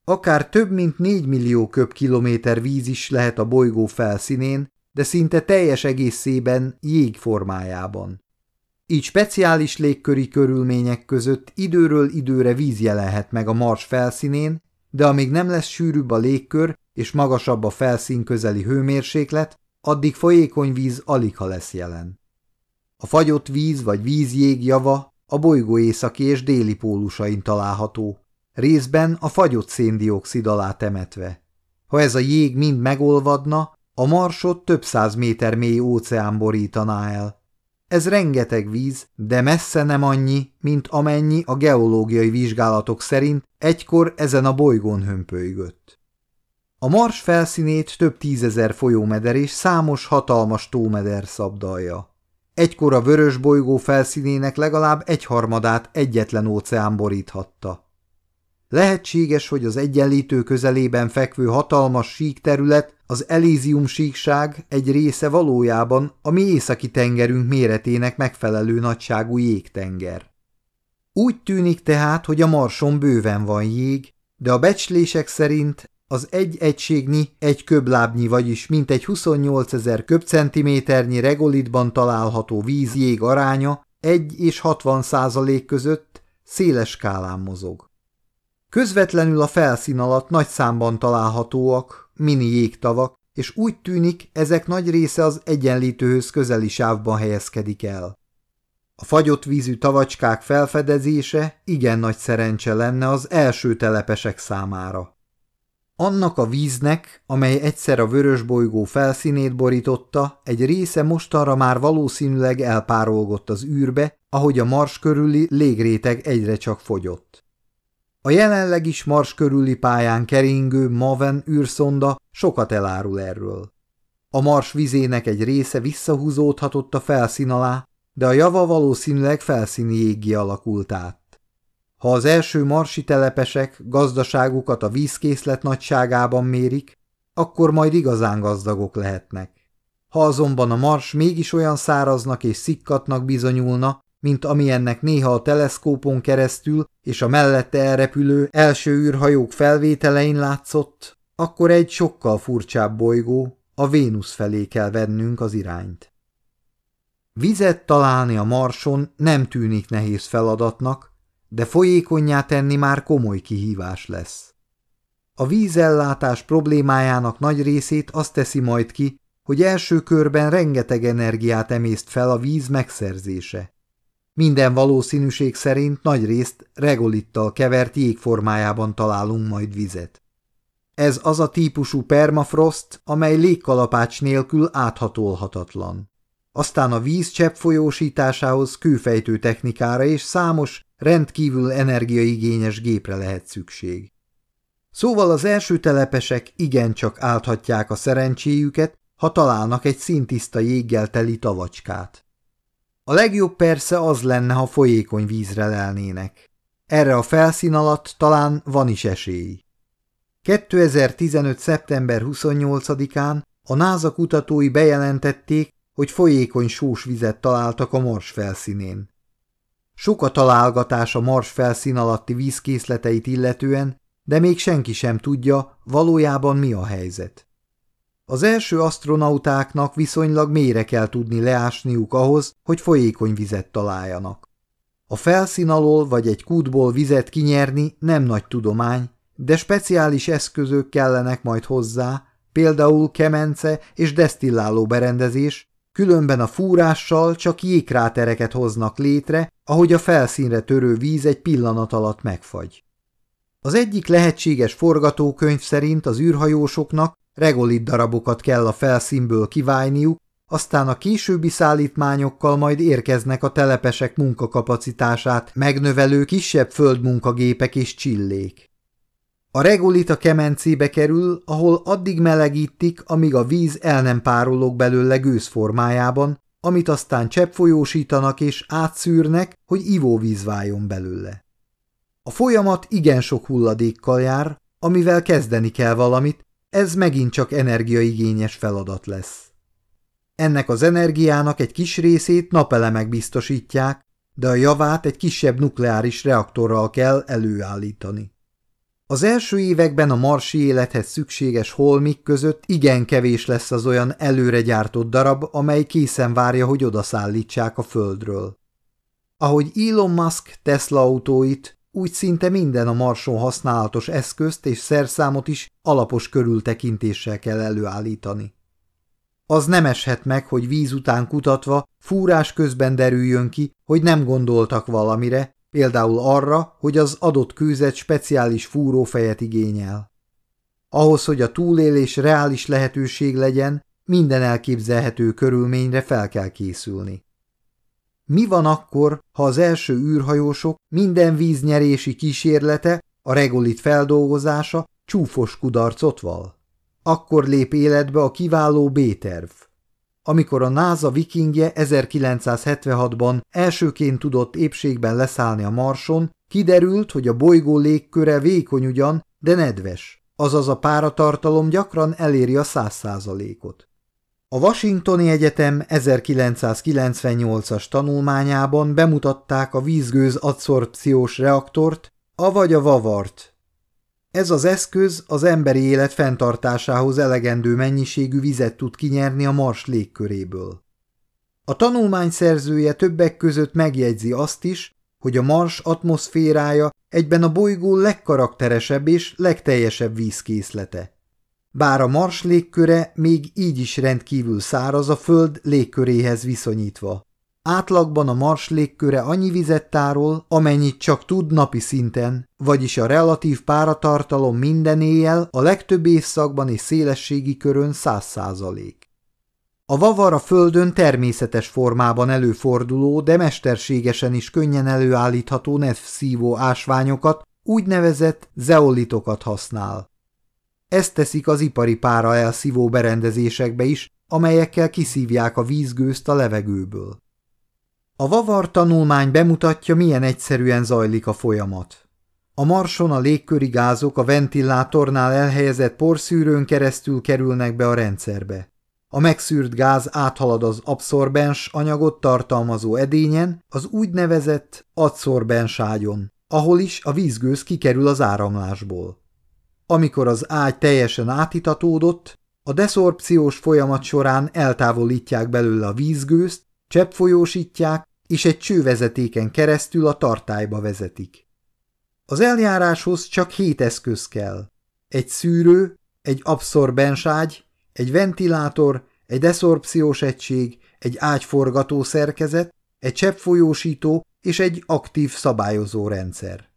Akár több mint 4 millió köbkilométer víz is lehet a bolygó felszínén, de szinte teljes egészében jég formájában. Így speciális légköri körülmények között időről időre víz jelenhet meg a Mars felszínén, de amíg nem lesz sűrűbb a légkör és magasabb a felszín közeli hőmérséklet, addig folyékony víz alig ha lesz jelen. A fagyott víz vagy vízjég java a bolygó északi és déli pólusain található, részben a fagyott széndiokszid alá temetve. Ha ez a jég mind megolvadna, a marsot több száz méter mély óceán borítaná el. Ez rengeteg víz, de messze nem annyi, mint amennyi a geológiai vizsgálatok szerint egykor ezen a bolygón hömpölygött. A mars felszínét több tízezer folyómeder és számos hatalmas tómeder szabdalja. Egykor a vörös bolygó felszínének legalább egyharmadát egyetlen óceán boríthatta. Lehetséges, hogy az egyenlítő közelében fekvő hatalmas sík terület, az Elízium síkság egy része valójában a mi északi tengerünk méretének megfelelő nagyságú jégtenger. Úgy tűnik tehát, hogy a marson bőven van jég, de a becslések szerint az egy egységnyi, egy köblábnyi, vagyis mintegy 28 ezer köbcentiméternyi regolitban található vízjég aránya 1 és 60 százalék között széles skálán mozog. Közvetlenül a felszín alatt nagy számban találhatóak mini jégtavak, és úgy tűnik, ezek nagy része az egyenlítőhöz közeli sávban helyezkedik el. A fagyott vízű tavacskák felfedezése igen nagy szerencse lenne az első telepesek számára. Annak a víznek, amely egyszer a vörös bolygó felszínét borította, egy része mostanra már valószínűleg elpárolgott az űrbe, ahogy a mars körüli légréteg egyre csak fogyott. A jelenleg is mars körüli pályán keringő Maven űrszonda sokat elárul erről. A mars vizének egy része visszahúzódhatott a felszín alá, de a java valószínűleg felszíni jégi alakult át. Ha az első marsi telepesek gazdaságukat a vízkészlet nagyságában mérik, akkor majd igazán gazdagok lehetnek. Ha azonban a mars mégis olyan száraznak és szikkatnak bizonyulna, mint amilyennek néha a teleszkópon keresztül és a mellette elrepülő első űrhajók felvételein látszott, akkor egy sokkal furcsább bolygó, a Vénusz felé kell vennünk az irányt. Vizet találni a marson nem tűnik nehéz feladatnak, de folyékonyá tenni már komoly kihívás lesz. A vízellátás problémájának nagy részét azt teszi majd ki, hogy első körben rengeteg energiát emészt fel a víz megszerzése. Minden valószínűség szerint nagy részt regolittal kevert jégformájában találunk majd vizet. Ez az a típusú permafrost, amely légkalapács nélkül áthatolhatatlan. Aztán a víz csepp folyósításához kőfejtő technikára és számos rendkívül energiaigényes gépre lehet szükség. Szóval az első telepesek igencsak álthatják a szerencséjüket, ha találnak egy szintiszta jéggel teli tavacskát. A legjobb persze az lenne, ha folyékony vízre lelnének. Erre a felszín alatt talán van is esély. 2015. szeptember 28-án a NASA kutatói bejelentették, hogy folyékony sós vizet találtak a Mars felszínén. Sok a találgatás a Mars felszín alatti vízkészleteit illetően, de még senki sem tudja, valójában mi a helyzet. Az első asztronautáknak viszonylag mélyre kell tudni leásniuk ahhoz, hogy folyékony vizet találjanak. A felszín alól vagy egy kútból vizet kinyerni nem nagy tudomány, de speciális eszközök kellenek majd hozzá, például kemence és desztilláló berendezés, Különben a fúrással csak jégkrátereket hoznak létre, ahogy a felszínre törő víz egy pillanat alatt megfagy. Az egyik lehetséges forgatókönyv szerint az űrhajósoknak regolit darabokat kell a felszínből kiválniuk, aztán a későbbi szállítmányokkal majd érkeznek a telepesek munkakapacitását megnövelő kisebb földmunkagépek és csillék. A regolit a kemencébe kerül, ahol addig melegítik, amíg a víz el nem párolog belőle gőzformájában, amit aztán cseppfolyósítanak és átszűrnek, hogy ivóvíz váljon belőle. A folyamat igen sok hulladékkal jár, amivel kezdeni kell valamit, ez megint csak energiaigényes feladat lesz. Ennek az energiának egy kis részét napelemek biztosítják, de a javát egy kisebb nukleáris reaktorral kell előállítani. Az első években a marsi élethez szükséges holmik között igen kevés lesz az olyan előre gyártott darab, amely készen várja, hogy odaszállítsák a földről. Ahogy Elon Musk Tesla autóit, úgy szinte minden a marson használatos eszközt és szerszámot is alapos körültekintéssel kell előállítani. Az nem eshet meg, hogy víz után kutatva fúrás közben derüljön ki, hogy nem gondoltak valamire, például arra, hogy az adott kőzet speciális fúrófejet igényel. Ahhoz, hogy a túlélés reális lehetőség legyen, minden elképzelhető körülményre fel kell készülni. Mi van akkor, ha az első űrhajósok minden víznyerési kísérlete, a regolit feldolgozása csúfos kudarcot val? Akkor lép életbe a kiváló B-terv. Amikor a NASA vikingje 1976-ban elsőként tudott épségben leszállni a Marson, kiderült, hogy a bolygó légköre vékony ugyan, de nedves, azaz a páratartalom gyakran eléri a száz százalékot. A Washingtoni Egyetem 1998-as tanulmányában bemutatták a vízgőz adszorpciós reaktort, avagy a vavart, ez az eszköz az emberi élet fenntartásához elegendő mennyiségű vizet tud kinyerni a Mars légköréből. A tanulmány szerzője többek között megjegyzi azt is, hogy a Mars atmoszférája egyben a bolygó legkarakteresebb és legteljesebb vízkészlete. Bár a Mars légköre még így is rendkívül száraz a Föld légköréhez viszonyítva. Átlagban a Mars légköre annyi vizet tárol, amennyit csak tud napi szinten, vagyis a relatív páratartalom minden éjjel a legtöbb évszakban és szélességi körön száz százalék. A vavar a Földön természetes formában előforduló, de mesterségesen is könnyen előállítható nedvszívó ásványokat, úgynevezett zeolitokat használ. Ezt teszik az ipari pára elszívó berendezésekbe is, amelyekkel kiszívják a vízgőzt a levegőből. A vavar tanulmány bemutatja, milyen egyszerűen zajlik a folyamat. A marson a légköri gázok a ventilátornál elhelyezett porszűrőn keresztül kerülnek be a rendszerbe. A megszűrt gáz áthalad az abszorbens anyagot tartalmazó edényen, az úgynevezett adszorbenságyon, ahol is a vízgőz kikerül az áramlásból. Amikor az ágy teljesen átitatódott, a deszorpciós folyamat során eltávolítják belőle a vízgőzt, cseppfolyósítják, és egy csővezetéken keresztül a tartályba vezetik. Az eljáráshoz csak hét eszköz kell. Egy szűrő, egy abszorbenságy, egy ventilátor, egy deszorpciós egység, egy ágyforgató szerkezet, egy cseppfolyósító és egy aktív szabályozó rendszer.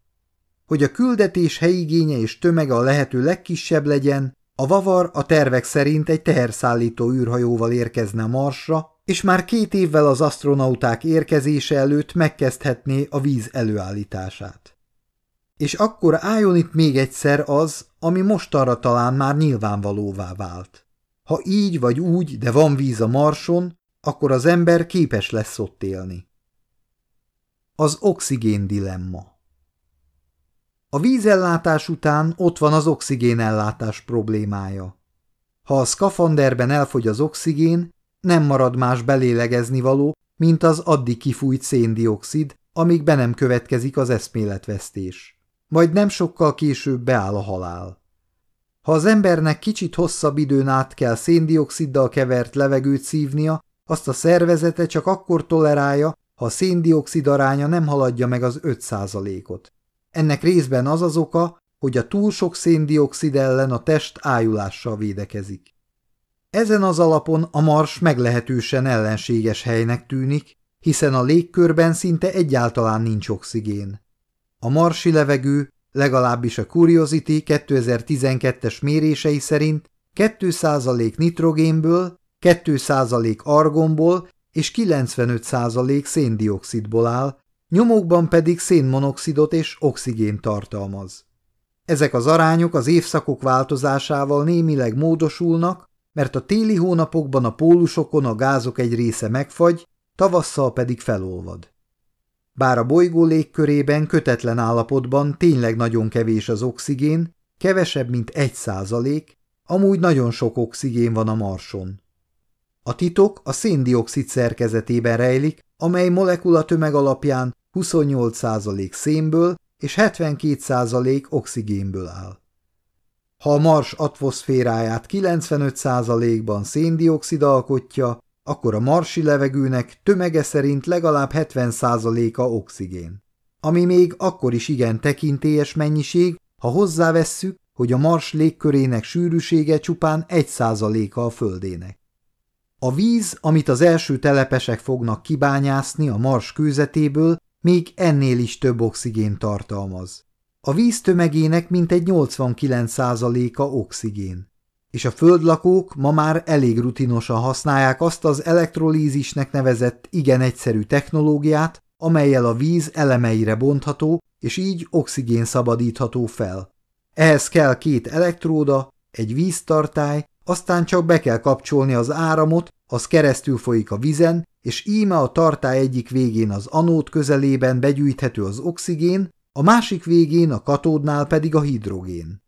Hogy a küldetés helyigénye és tömege a lehető legkisebb legyen, a Vavar a tervek szerint egy teherszállító űrhajóval érkezne Marsra, és már két évvel az astronauták érkezése előtt megkezdhetné a víz előállítását. És akkor álljon itt még egyszer az, ami mostanra talán már nyilvánvalóvá vált. Ha így vagy úgy, de van víz a marson, akkor az ember képes lesz ott élni. Az oxigén dilemma A vízellátás után ott van az oxigénellátás problémája. Ha a szkafanderben elfogy az oxigén, nem marad más belélegezni való, mint az addig kifújt széndiokszid, amíg be nem következik az eszméletvesztés. Majd nem sokkal később beáll a halál. Ha az embernek kicsit hosszabb időn át kell széndioksziddal kevert levegőt szívnia, azt a szervezete csak akkor tolerálja, ha a széndiokszid aránya nem haladja meg az 5%-ot. Ennek részben az az oka, hogy a túl sok széndiokszid ellen a test ájulással védekezik. Ezen az alapon a mars meglehetősen ellenséges helynek tűnik, hiszen a légkörben szinte egyáltalán nincs oxigén. A marsi levegő, legalábbis a Curiosity 2012-es mérései szerint 2% nitrogénből, 2% argomból és 95% széndiokszidból áll, nyomokban pedig szénmonoxidot és oxigént tartalmaz. Ezek az arányok az évszakok változásával némileg módosulnak, mert a téli hónapokban a pólusokon a gázok egy része megfagy, tavasszal pedig felolvad. Bár a bolygó légkörében kötetlen állapotban tényleg nagyon kevés az oxigén, kevesebb, mint egy százalék, amúgy nagyon sok oxigén van a marson. A titok a széndiokszid szerkezetében rejlik, amely molekulatömeg alapján 28 százalék szénből és 72 százalék oxigénből áll. Ha a Mars atmoszféráját 95%-ban széndiokszid alkotja, akkor a marsi levegőnek tömege szerint legalább 70%-a oxigén. Ami még akkor is igen tekintélyes mennyiség, ha hozzávesszük, hogy a Mars légkörének sűrűsége csupán 1%-a a Földének. A víz, amit az első telepesek fognak kibányászni a Mars kőzetéből, még ennél is több oxigén tartalmaz. A víz tömegének mintegy 89%-a oxigén, és a földlakók ma már elég rutinosan használják azt az elektrolízisnek nevezett igen egyszerű technológiát, amelyel a víz elemeire bontható, és így oxigén szabadítható fel. Ehhez kell két elektróda, egy víztartály, aztán csak be kell kapcsolni az áramot, az keresztül folyik a vizen, és íme a tartály egyik végén az anód közelében begyűjthető az oxigén, a másik végén a katódnál pedig a hidrogén.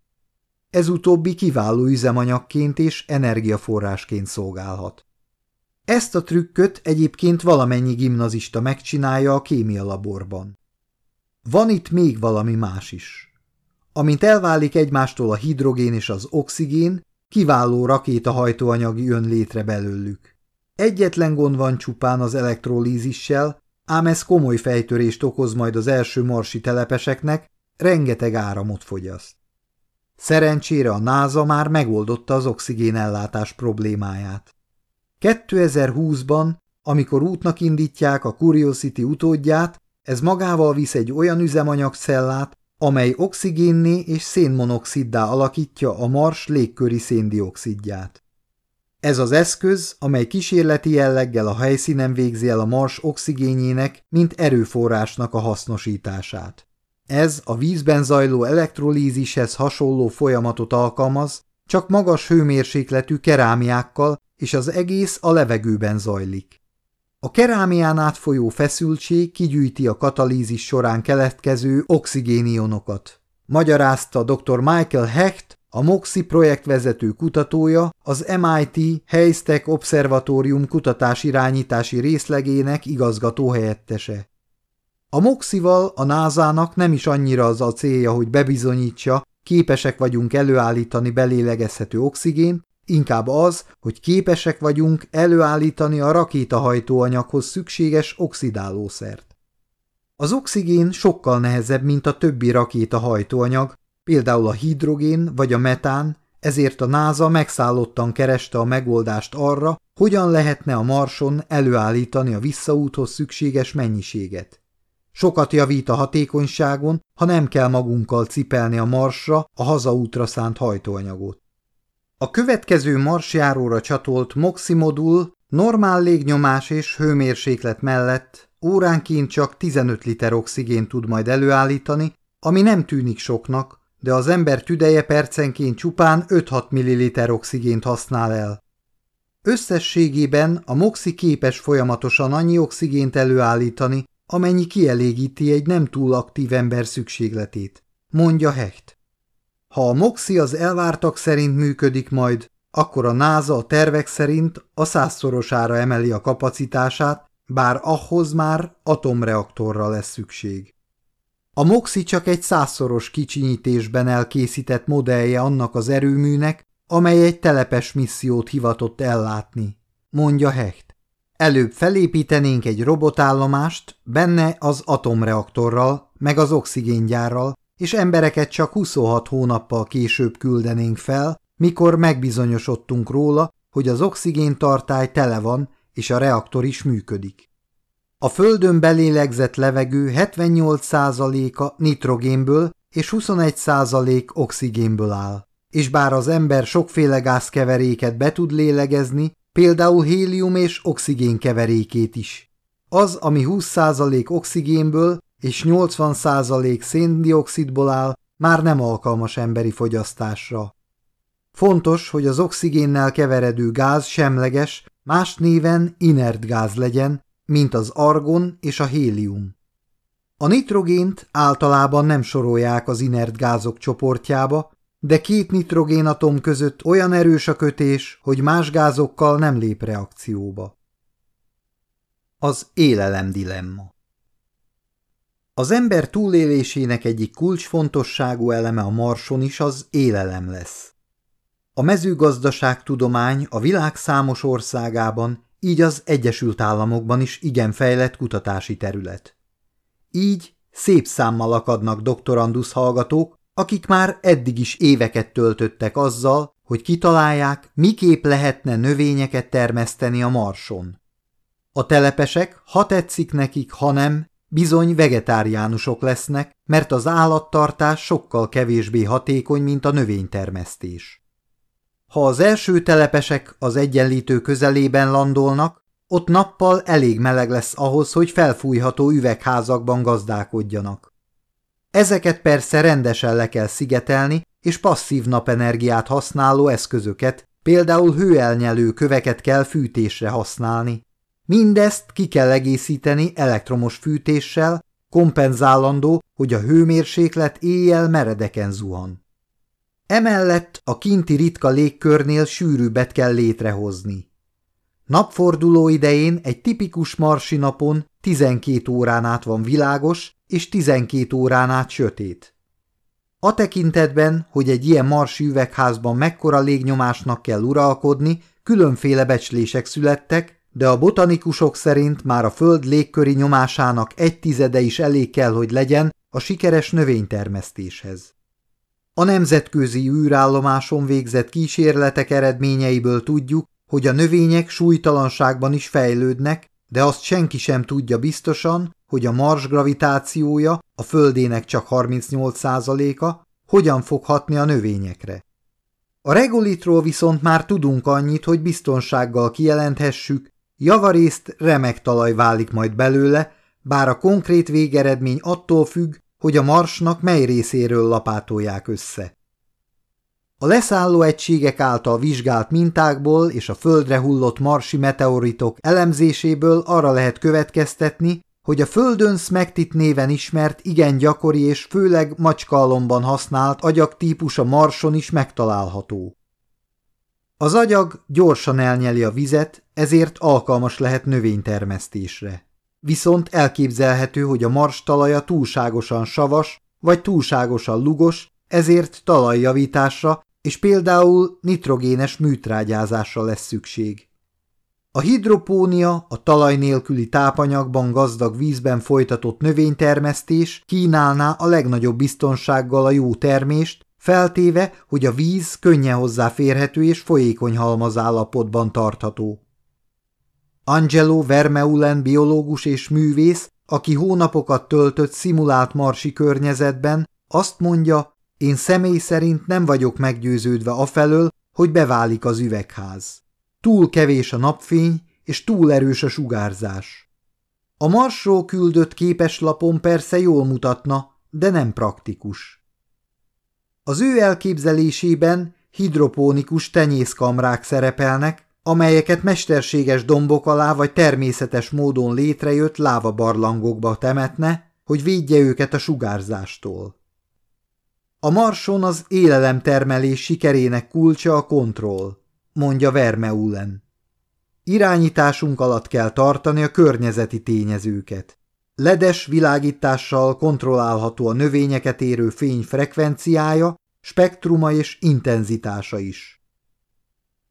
Ez utóbbi kiváló üzemanyagként és energiaforrásként szolgálhat. Ezt a trükköt egyébként valamennyi gimnazista megcsinálja a kémia laborban. Van itt még valami más is. Amint elválik egymástól a hidrogén és az oxigén, kiváló rakétahajtóanyag jön létre belőlük. Egyetlen gond van csupán az elektrolízissel, ám ez komoly fejtörést okoz majd az első marsi telepeseknek, rengeteg áramot fogyaszt. Szerencsére a NASA már megoldotta az oxigénellátás problémáját. 2020-ban, amikor útnak indítják a Curiosity utódját, ez magával visz egy olyan üzemanyagcellát, amely oxigénné és szénmonoxiddá alakítja a Mars légköri széndiokszidját. Ez az eszköz, amely kísérleti jelleggel a helyszínen végzi el a Mars oxigénjének, mint erőforrásnak a hasznosítását. Ez a vízben zajló elektrolízishez hasonló folyamatot alkalmaz, csak magas hőmérsékletű kerámiákkal, és az egész a levegőben zajlik. A kerámián átfolyó feszültség kigyűjti a katalízis során keletkező oxigénionokat. Magyarázta dr. Michael Hecht, a MOXI projektvezető kutatója, az MIT Haystack Obszervatórium kutatásirányítási részlegének igazgató helyettese. A MOXI-val a NASA-nak nem is annyira az a célja, hogy bebizonyítsa, képesek vagyunk előállítani belélegezhető oxigént, inkább az, hogy képesek vagyunk előállítani a rakétahajtóanyaghoz szükséges oxidálószert. Az oxigén sokkal nehezebb, mint a többi rakétahajtóanyag, például a hidrogén vagy a metán, ezért a NASA megszállottan kereste a megoldást arra, hogyan lehetne a Marson előállítani a visszaúthoz szükséges mennyiséget. Sokat javít a hatékonyságon, ha nem kell magunkkal cipelni a Marsra a hazaútra szánt hajtóanyagot. A következő marsjáróra csatolt MOXI modul normál légnyomás és hőmérséklet mellett óránként csak 15 liter oxigént tud majd előállítani, ami nem tűnik soknak, de az ember tüdeje percenként csupán 5-6 ml oxigént használ el. Összességében a MOXI képes folyamatosan annyi oxigént előállítani, amennyi kielégíti egy nem túl aktív ember szükségletét, mondja Hecht. Ha a MOXI az elvártak szerint működik majd, akkor a NASA a tervek szerint a százszorosára emeli a kapacitását, bár ahhoz már atomreaktorra lesz szükség. A MOXI csak egy százszoros kicsinyítésben elkészített modellje annak az erőműnek, amely egy telepes missziót hivatott ellátni, mondja Hecht. Előbb felépítenénk egy robotállomást, benne az atomreaktorral, meg az oxigéngyárral, és embereket csak 26 hónappal később küldenénk fel, mikor megbizonyosodtunk róla, hogy az oxigéntartály tele van, és a reaktor is működik. A földön belélegzett levegő 78%-a nitrogénből és 21% oxigénből áll, és bár az ember sokféle gázkeveréket be tud lélegezni, például hélium és oxigén keverékét is. Az, ami 20% oxigénből és 80% széndiokszidból áll, már nem alkalmas emberi fogyasztásra. Fontos, hogy az oxigénnel keveredő gáz semleges, más néven inert gáz legyen, mint az argon és a hélium. A nitrogént általában nem sorolják az inert gázok csoportjába, de két nitrogénatom között olyan erős a kötés, hogy más gázokkal nem lép reakcióba. Az élelem dilemma Az ember túlélésének egyik kulcsfontosságú eleme a marson is az élelem lesz. A mezőgazdaságtudomány a világ számos országában így az Egyesült Államokban is igen fejlett kutatási terület. Így szép számmal akadnak doktorandusz hallgatók, akik már eddig is éveket töltöttek azzal, hogy kitalálják, miképp lehetne növényeket termeszteni a marson. A telepesek, ha tetszik nekik, ha nem, bizony vegetáriánusok lesznek, mert az állattartás sokkal kevésbé hatékony, mint a növénytermesztés. Ha az első telepesek az egyenlítő közelében landolnak, ott nappal elég meleg lesz ahhoz, hogy felfújható üvegházakban gazdálkodjanak. Ezeket persze rendesen le kell szigetelni, és passzív napenergiát használó eszközöket, például hőelnyelő köveket kell fűtésre használni. Mindezt ki kell egészíteni elektromos fűtéssel, kompenzálandó, hogy a hőmérséklet éjjel meredeken zuhan. Emellett a kinti ritka légkörnél sűrűbbet kell létrehozni. Napforduló idején egy tipikus marsi napon 12 órán át van világos, és 12 órán át sötét. A tekintetben, hogy egy ilyen marsi üvegházban mekkora légnyomásnak kell uralkodni, különféle becslések születtek, de a botanikusok szerint már a föld légköri nyomásának egy tizede is elég kell, hogy legyen a sikeres növénytermesztéshez. A nemzetközi űrállomáson végzett kísérletek eredményeiből tudjuk, hogy a növények súlytalanságban is fejlődnek, de azt senki sem tudja biztosan, hogy a Mars gravitációja, a Földének csak 38%-a, hogyan fog hatni a növényekre. A regolitról viszont már tudunk annyit, hogy biztonsággal kijelenthessük, javarészt remek talaj válik majd belőle, bár a konkrét végeredmény attól függ, hogy a marsnak mely részéről lapátolják össze. A leszálló egységek által vizsgált mintákból és a földre hullott marsi meteoritok elemzéséből arra lehet következtetni, hogy a Földön Smektit néven ismert, igen gyakori és főleg macskalomban használt agyagtípus a Marson is megtalálható. Az agyag gyorsan elnyeli a vizet, ezért alkalmas lehet növénytermesztésre. Viszont elképzelhető, hogy a Mars talaja túlságosan savas, vagy túlságosan lugos, ezért talajjavításra és például nitrogénes műtrágyázásra lesz szükség. A hidropónia, a talaj nélküli tápanyagban gazdag vízben folytatott növénytermesztés kínálná a legnagyobb biztonsággal a jó termést, feltéve, hogy a víz könnyen hozzáférhető és folyékony halmazállapotban tartható. Angelo Vermeulen biológus és művész, aki hónapokat töltött szimulált marsi környezetben, azt mondja, én személy szerint nem vagyok meggyőződve afelől, hogy beválik az üvegház. Túl kevés a napfény, és túl erős a sugárzás. A Marsról küldött képeslapon persze jól mutatna, de nem praktikus. Az ő elképzelésében hidropónikus tenyészkamrák szerepelnek, amelyeket mesterséges dombok alá vagy természetes módon létrejött lávabarlangokba temetne, hogy védje őket a sugárzástól. A marson az élelemtermelés sikerének kulcsa a kontroll mondja Vermeulen. Irányításunk alatt kell tartani a környezeti tényezőket. Ledes világítással kontrollálható a növényeket érő fény frekvenciája, spektruma és intenzitása is.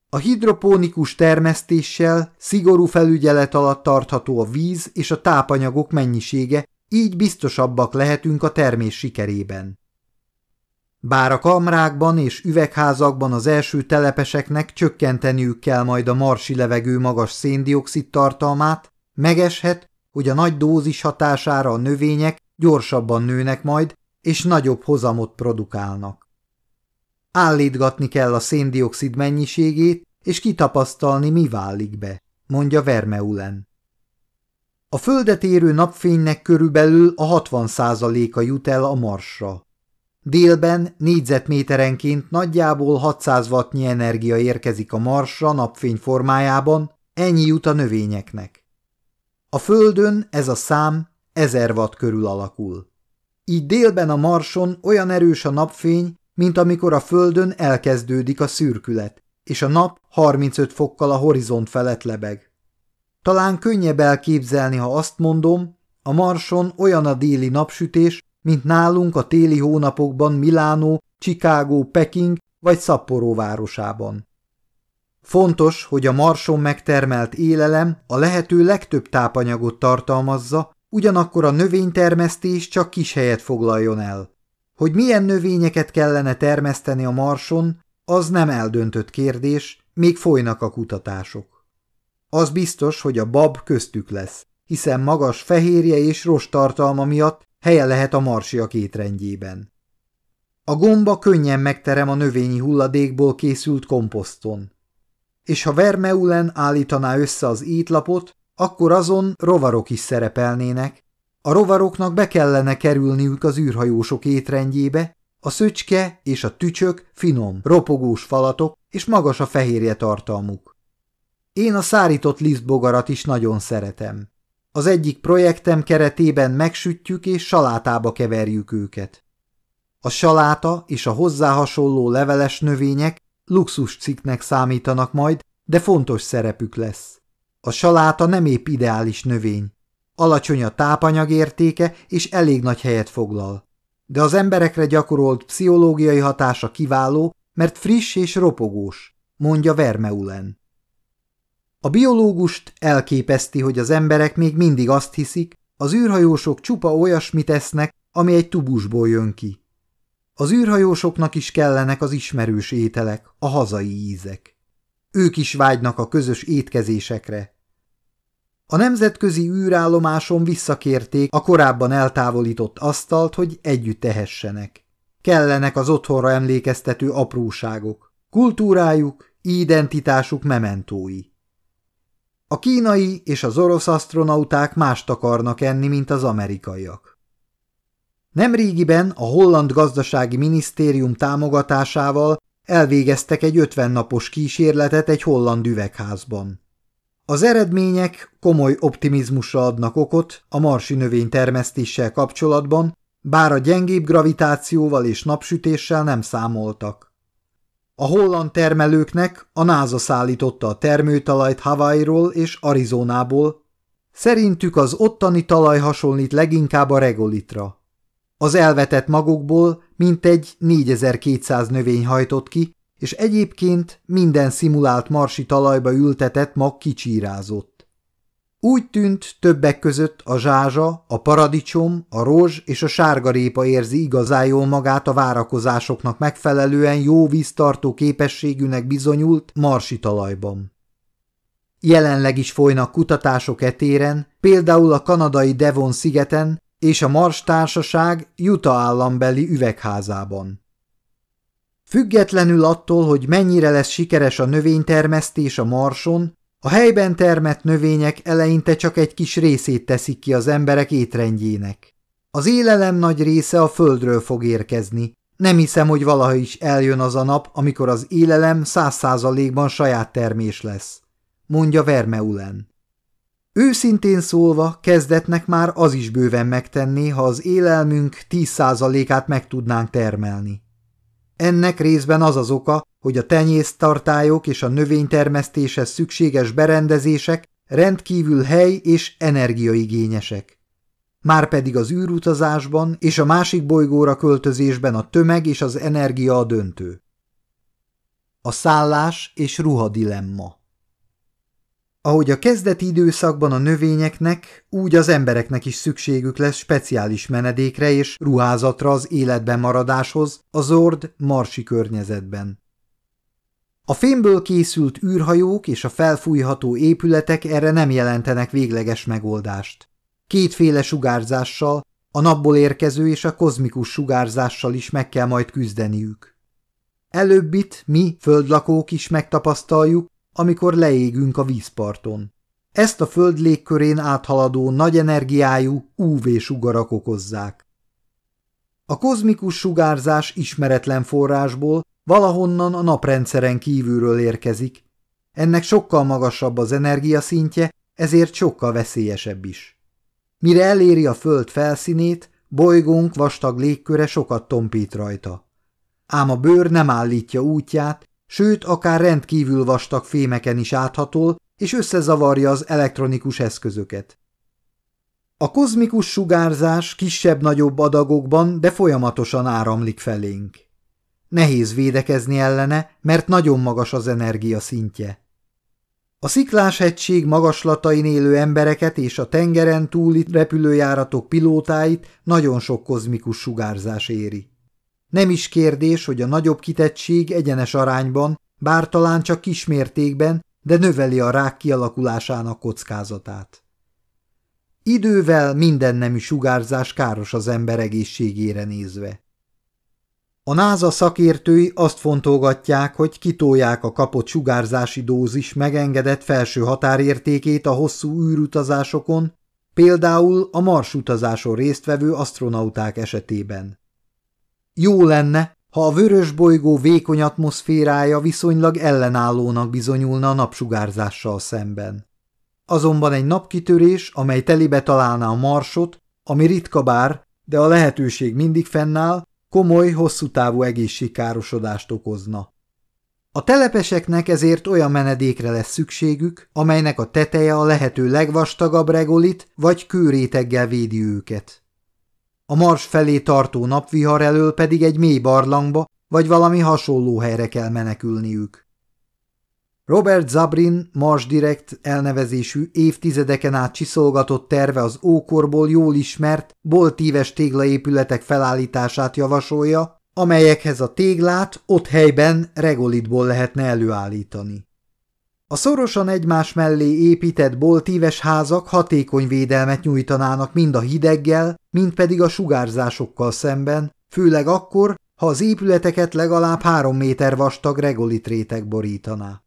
A hidropónikus termesztéssel szigorú felügyelet alatt tartható a víz és a tápanyagok mennyisége, így biztosabbak lehetünk a termés sikerében. Bár a kamrákban és üvegházakban az első telepeseknek csökkenteniük kell majd a marsi levegő magas széndiokszid tartalmát, megeshet, hogy a nagy dózis hatására a növények gyorsabban nőnek majd, és nagyobb hozamot produkálnak. Állítgatni kell a széndiokszid mennyiségét, és kitapasztalni, mi válik be, mondja Vermeulen. A földet érő napfénynek körülbelül a 60% a jut el a marsra. Délben négyzetméterenként nagyjából 600 wattnyi energia érkezik a Marsra napfény formájában, ennyi jut a növényeknek. A Földön ez a szám 1000 watt körül alakul. Így délben a Marson olyan erős a napfény, mint amikor a Földön elkezdődik a szürkület, és a nap 35 fokkal a horizont felett lebeg. Talán könnyebb elképzelni, ha azt mondom, a Marson olyan a déli napsütés, mint nálunk a téli hónapokban Milánó, Chicago, Peking vagy Sapporo városában. Fontos, hogy a marson megtermelt élelem a lehető legtöbb tápanyagot tartalmazza, ugyanakkor a növénytermesztés csak kis helyet foglaljon el. Hogy milyen növényeket kellene termeszteni a marson, az nem eldöntött kérdés, még folynak a kutatások. Az biztos, hogy a bab köztük lesz, hiszen magas fehérje és rostartalma miatt helye lehet a marsiak étrendjében. A gomba könnyen megterem a növényi hulladékból készült komposzton. És ha Vermeulen állítaná össze az étlapot, akkor azon rovarok is szerepelnének. A rovaroknak be kellene kerülniük az űrhajósok étrendjébe, a szöcske és a tücsök finom, ropogós falatok és magas a fehérje tartalmuk. Én a szárított lisztbogarat is nagyon szeretem. Az egyik projektem keretében megsütjük és salátába keverjük őket. A saláta és a hozzá hasonló leveles növények luxus cikknek számítanak majd, de fontos szerepük lesz. A saláta nem épp ideális növény. Alacsony a tápanyagértéke és elég nagy helyet foglal. De az emberekre gyakorolt pszichológiai hatása kiváló, mert friss és ropogós, mondja Vermeulen. A biológust elképeszti, hogy az emberek még mindig azt hiszik, az űrhajósok csupa olyasmit esznek, ami egy tubusból jön ki. Az űrhajósoknak is kellenek az ismerős ételek, a hazai ízek. Ők is vágynak a közös étkezésekre. A nemzetközi űrállomáson visszakérték a korábban eltávolított asztalt, hogy együtt tehessenek. Kellenek az otthonra emlékeztető apróságok, kultúrájuk, identitásuk mementói. A kínai és az orosz asztronauták mást akarnak enni, mint az amerikaiak. Nemrégiben a holland gazdasági minisztérium támogatásával elvégeztek egy 50 napos kísérletet egy holland üvegházban. Az eredmények komoly optimizmusra adnak okot a marsi növény termesztéssel kapcsolatban, bár a gyengébb gravitációval és napsütéssel nem számoltak. A holland termelőknek a NASA szállította a termőtalajt Hawaii-ról és Arizonából, szerintük az ottani talaj hasonlít leginkább a regolitra. Az elvetett magokból mintegy 4200 növény hajtott ki, és egyébként minden szimulált marsi talajba ültetett mag kicsírázott. Úgy tűnt többek között a zsázsa, a paradicsom, a rozs és a sárgarépa érzi igazán jól magát a várakozásoknak megfelelően jó víztartó képességűnek bizonyult marsi talajban. Jelenleg is folynak kutatások etéren, például a kanadai Devon szigeten és a Mars Társaság Utah állambeli üvegházában. Függetlenül attól, hogy mennyire lesz sikeres a növénytermesztés a Marson, a helyben termett növények eleinte csak egy kis részét teszik ki az emberek étrendjének. Az élelem nagy része a földről fog érkezni. Nem hiszem, hogy valaha is eljön az a nap, amikor az élelem száz százalékban saját termés lesz, mondja Vermeulen. Őszintén szólva, kezdetnek már az is bőven megtenné, ha az élelmünk 10%-át meg tudnánk termelni. Ennek részben az az oka, hogy a tenyésztartályok és a növénytermesztéshez szükséges berendezések rendkívül hely- és energiaigényesek. Márpedig az űrutazásban és a másik bolygóra költözésben a tömeg és az energia a döntő. A szállás és ruha dilemma ahogy a kezdeti időszakban a növényeknek, úgy az embereknek is szükségük lesz speciális menedékre és ruházatra az életben maradáshoz a zord marsi környezetben. A fémből készült űrhajók és a felfújható épületek erre nem jelentenek végleges megoldást. Kétféle sugárzással, a napból érkező és a kozmikus sugárzással is meg kell majd küzdeniük. Előbbit mi, földlakók is megtapasztaljuk, amikor leégünk a vízparton. Ezt a föld légkörén áthaladó nagy energiájú UV-sugarak okozzák. A kozmikus sugárzás ismeretlen forrásból valahonnan a naprendszeren kívülről érkezik. Ennek sokkal magasabb az energiaszintje, ezért sokkal veszélyesebb is. Mire eléri a föld felszínét, bolygónk vastag légköre sokat tompít rajta. Ám a bőr nem állítja útját, sőt, akár rendkívül vastag fémeken is áthatol, és összezavarja az elektronikus eszközöket. A kozmikus sugárzás kisebb-nagyobb adagokban, de folyamatosan áramlik felénk. Nehéz védekezni ellene, mert nagyon magas az energia szintje. A sziklás magaslatain élő embereket és a tengeren túli repülőjáratok pilótáit nagyon sok kozmikus sugárzás éri. Nem is kérdés, hogy a nagyobb kitettség egyenes arányban, bár talán csak kismértékben, de növeli a rák kialakulásának kockázatát. Idővel minden nemű sugárzás káros az ember egészségére nézve. A NASA szakértői azt fontolgatják, hogy kitolják a kapott sugárzási dózis megengedett felső határértékét a hosszú űrutazásokon, például a Mars utazáson résztvevő asztronauták esetében. Jó lenne, ha a vörös bolygó vékony atmoszférája viszonylag ellenállónak bizonyulna a napsugárzással szemben. Azonban egy napkitörés, amely telibe találná a marsot, ami ritka bár, de a lehetőség mindig fennáll, komoly, hosszú távú egészségkárosodást okozna. A telepeseknek ezért olyan menedékre lesz szükségük, amelynek a teteje a lehető legvastagabb regolit vagy kőréteggel védi őket. A mars felé tartó napvihar elől pedig egy mély barlangba vagy valami hasonló helyre kell menekülniük. Robert Zabrin Mars Direct elnevezésű évtizedeken át csiszolgatott terve az ókorból jól ismert, boltíves téglaépületek felállítását javasolja, amelyekhez a téglát ott helyben regolitból lehetne előállítani. A szorosan egymás mellé épített boltíves házak hatékony védelmet nyújtanának mind a hideggel, mind pedig a sugárzásokkal szemben, főleg akkor, ha az épületeket legalább három méter vastag regolit réteg borítaná.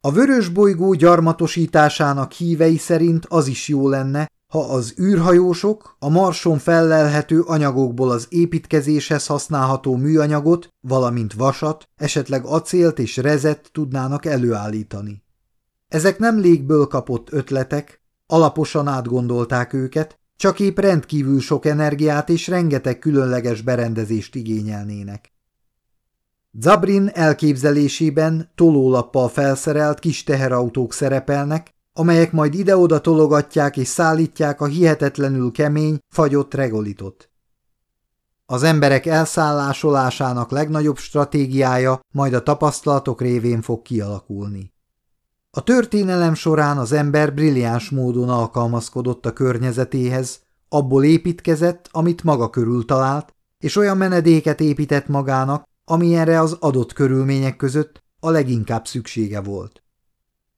A vörös bolygó gyarmatosításának hívei szerint az is jó lenne, ha az űrhajósok a marson fellelhető anyagokból az építkezéshez használható műanyagot, valamint vasat, esetleg acélt és rezet tudnának előállítani. Ezek nem légből kapott ötletek, alaposan átgondolták őket, csak épp rendkívül sok energiát és rengeteg különleges berendezést igényelnének. Zabrin elképzelésében tolólappal felszerelt kis teherautók szerepelnek, amelyek majd ide-oda tologatják és szállítják a hihetetlenül kemény, fagyott regolitot. Az emberek elszállásolásának legnagyobb stratégiája majd a tapasztalatok révén fog kialakulni. A történelem során az ember brilliáns módon alkalmazkodott a környezetéhez, abból építkezett, amit maga körül talált, és olyan menedéket épített magának, amilyenre az adott körülmények között a leginkább szüksége volt.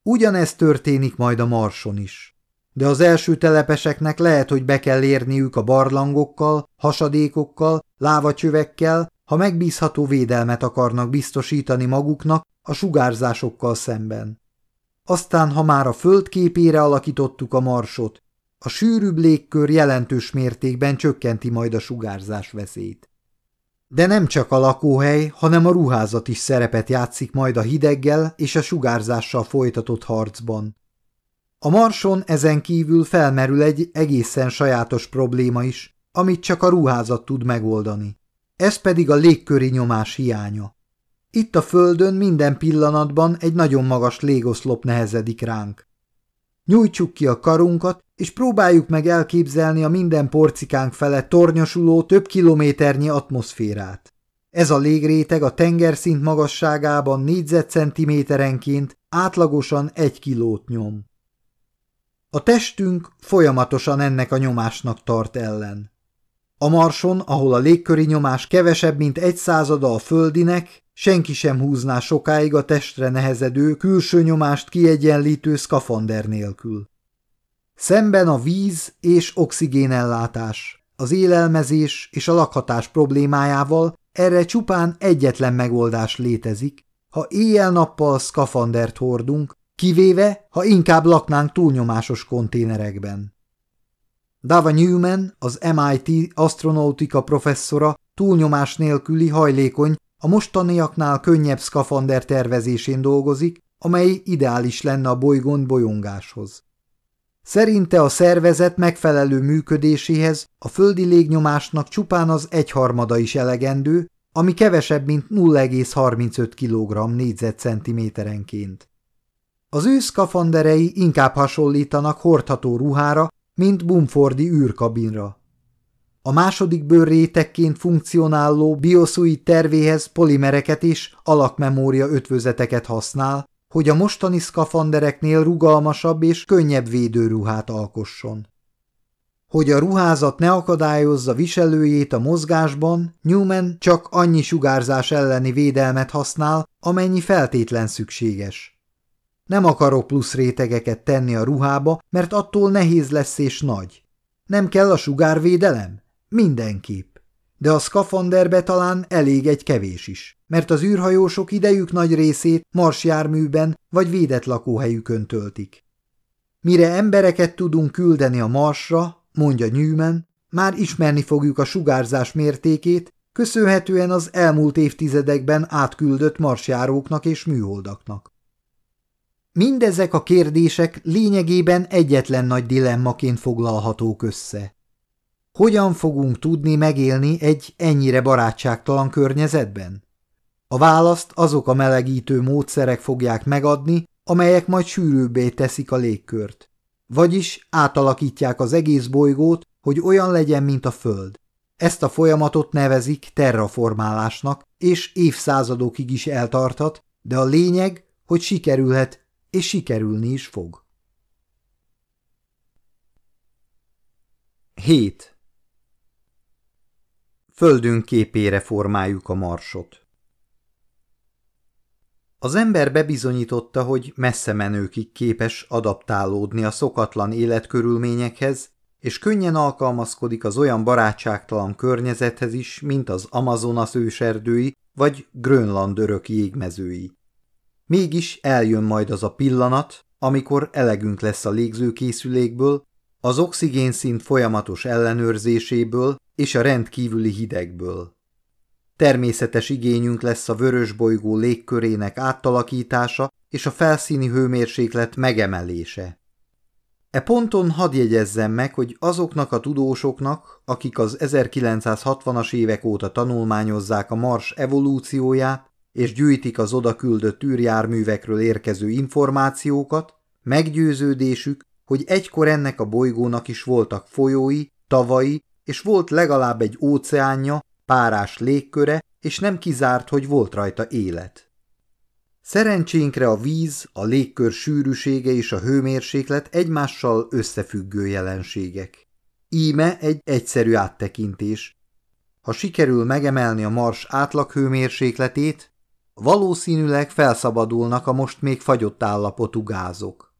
Ugyanezt történik majd a Marson is. De az első telepeseknek lehet, hogy be kell érniük a barlangokkal, hasadékokkal, lávacsövekkel, ha megbízható védelmet akarnak biztosítani maguknak a sugárzásokkal szemben. Aztán, ha már a föld képére alakítottuk a marsot, a sűrűbb légkör jelentős mértékben csökkenti majd a sugárzás veszélyt. De nem csak a lakóhely, hanem a ruházat is szerepet játszik majd a hideggel és a sugárzással folytatott harcban. A marson ezen kívül felmerül egy egészen sajátos probléma is, amit csak a ruházat tud megoldani. Ez pedig a légköri nyomás hiánya. Itt a földön minden pillanatban egy nagyon magas légoszlop nehezedik ránk. Nyújtsuk ki a karunkat, és próbáljuk meg elképzelni a minden porcikánk felett tornyosuló több kilométernyi atmoszférát. Ez a légréteg a tengerszint magasságában négyzetcentiméterenként átlagosan egy kilót nyom. A testünk folyamatosan ennek a nyomásnak tart ellen. A marson, ahol a légköri nyomás kevesebb, mint egy százada a földinek, senki sem húzná sokáig a testre nehezedő, külső nyomást kiegyenlítő szkafander nélkül. Szemben a víz és oxigénellátás, az élelmezés és a lakhatás problémájával erre csupán egyetlen megoldás létezik, ha éjjel-nappal szkafandert hordunk, kivéve, ha inkább laknánk túlnyomásos konténerekben. Dava Newman, az MIT astronautika professzora túlnyomás nélküli hajlékony, a mostaniaknál könnyebb szkafander tervezésén dolgozik, amely ideális lenne a bolygón bolyongáshoz. Szerinte a szervezet megfelelő működéséhez a földi légnyomásnak csupán az egyharmada is elegendő, ami kevesebb, mint 0,35 kg négyzetcentiméterenként. Az ő szkafanderei inkább hasonlítanak hordható ruhára, mint Bumfordi űrkabinra. A második bőrrétekként funkcionáló biosuit tervéhez polimereket és alakmemória ötvözeteket használ, hogy a mostani szkafandereknél rugalmasabb és könnyebb védőruhát alkosson. Hogy a ruházat ne akadályozza viselőjét a mozgásban, Newman csak annyi sugárzás elleni védelmet használ, amennyi feltétlen szükséges. Nem akarok plusz rétegeket tenni a ruhába, mert attól nehéz lesz és nagy. Nem kell a sugárvédelem? Mindenképp. De a szkafanderbe talán elég egy kevés is, mert az űrhajósok idejük nagy részét marsjárműben vagy védett lakóhelyükön töltik. Mire embereket tudunk küldeni a marsra, mondja Newman, már ismerni fogjuk a sugárzás mértékét, köszönhetően az elmúlt évtizedekben átküldött marsjáróknak és műholdaknak. Mindezek a kérdések lényegében egyetlen nagy dilemmaként foglalhatók össze. Hogyan fogunk tudni megélni egy ennyire barátságtalan környezetben? A választ azok a melegítő módszerek fogják megadni, amelyek majd sűrűbbé teszik a légkört. Vagyis átalakítják az egész bolygót, hogy olyan legyen, mint a Föld. Ezt a folyamatot nevezik terraformálásnak, és évszázadokig is eltarthat, de a lényeg, hogy sikerülhet, és sikerülni is fog. 7. földünk képére formáljuk a marsot. Az ember bebizonyította, hogy messze menőkig képes adaptálódni a szokatlan életkörülményekhez, és könnyen alkalmazkodik az olyan barátságtalan környezethez is, mint az Amazonas őserdői vagy Grönland örök jégmezői. Mégis eljön majd az a pillanat, amikor elegünk lesz a légzőkészülékből, az oxigénszint folyamatos ellenőrzéséből és a rendkívüli hidegből. Természetes igényünk lesz a vörös bolygó légkörének átalakítása és a felszíni hőmérséklet megemelése. E ponton hadd jegyezzem meg, hogy azoknak a tudósoknak, akik az 1960-as évek óta tanulmányozzák a Mars evolúcióját és gyűjtik az oda küldött űrjárművekről érkező információkat, meggyőződésük, hogy egykor ennek a bolygónak is voltak folyói, tavai, és volt legalább egy óceánja, párás légköre, és nem kizárt, hogy volt rajta élet. Szerencsénkre a víz, a légkör sűrűsége és a hőmérséklet egymással összefüggő jelenségek. Íme egy egyszerű áttekintés. Ha sikerül megemelni a mars átlaghőmérsékletét, valószínűleg felszabadulnak a most még fagyott állapotú gázok.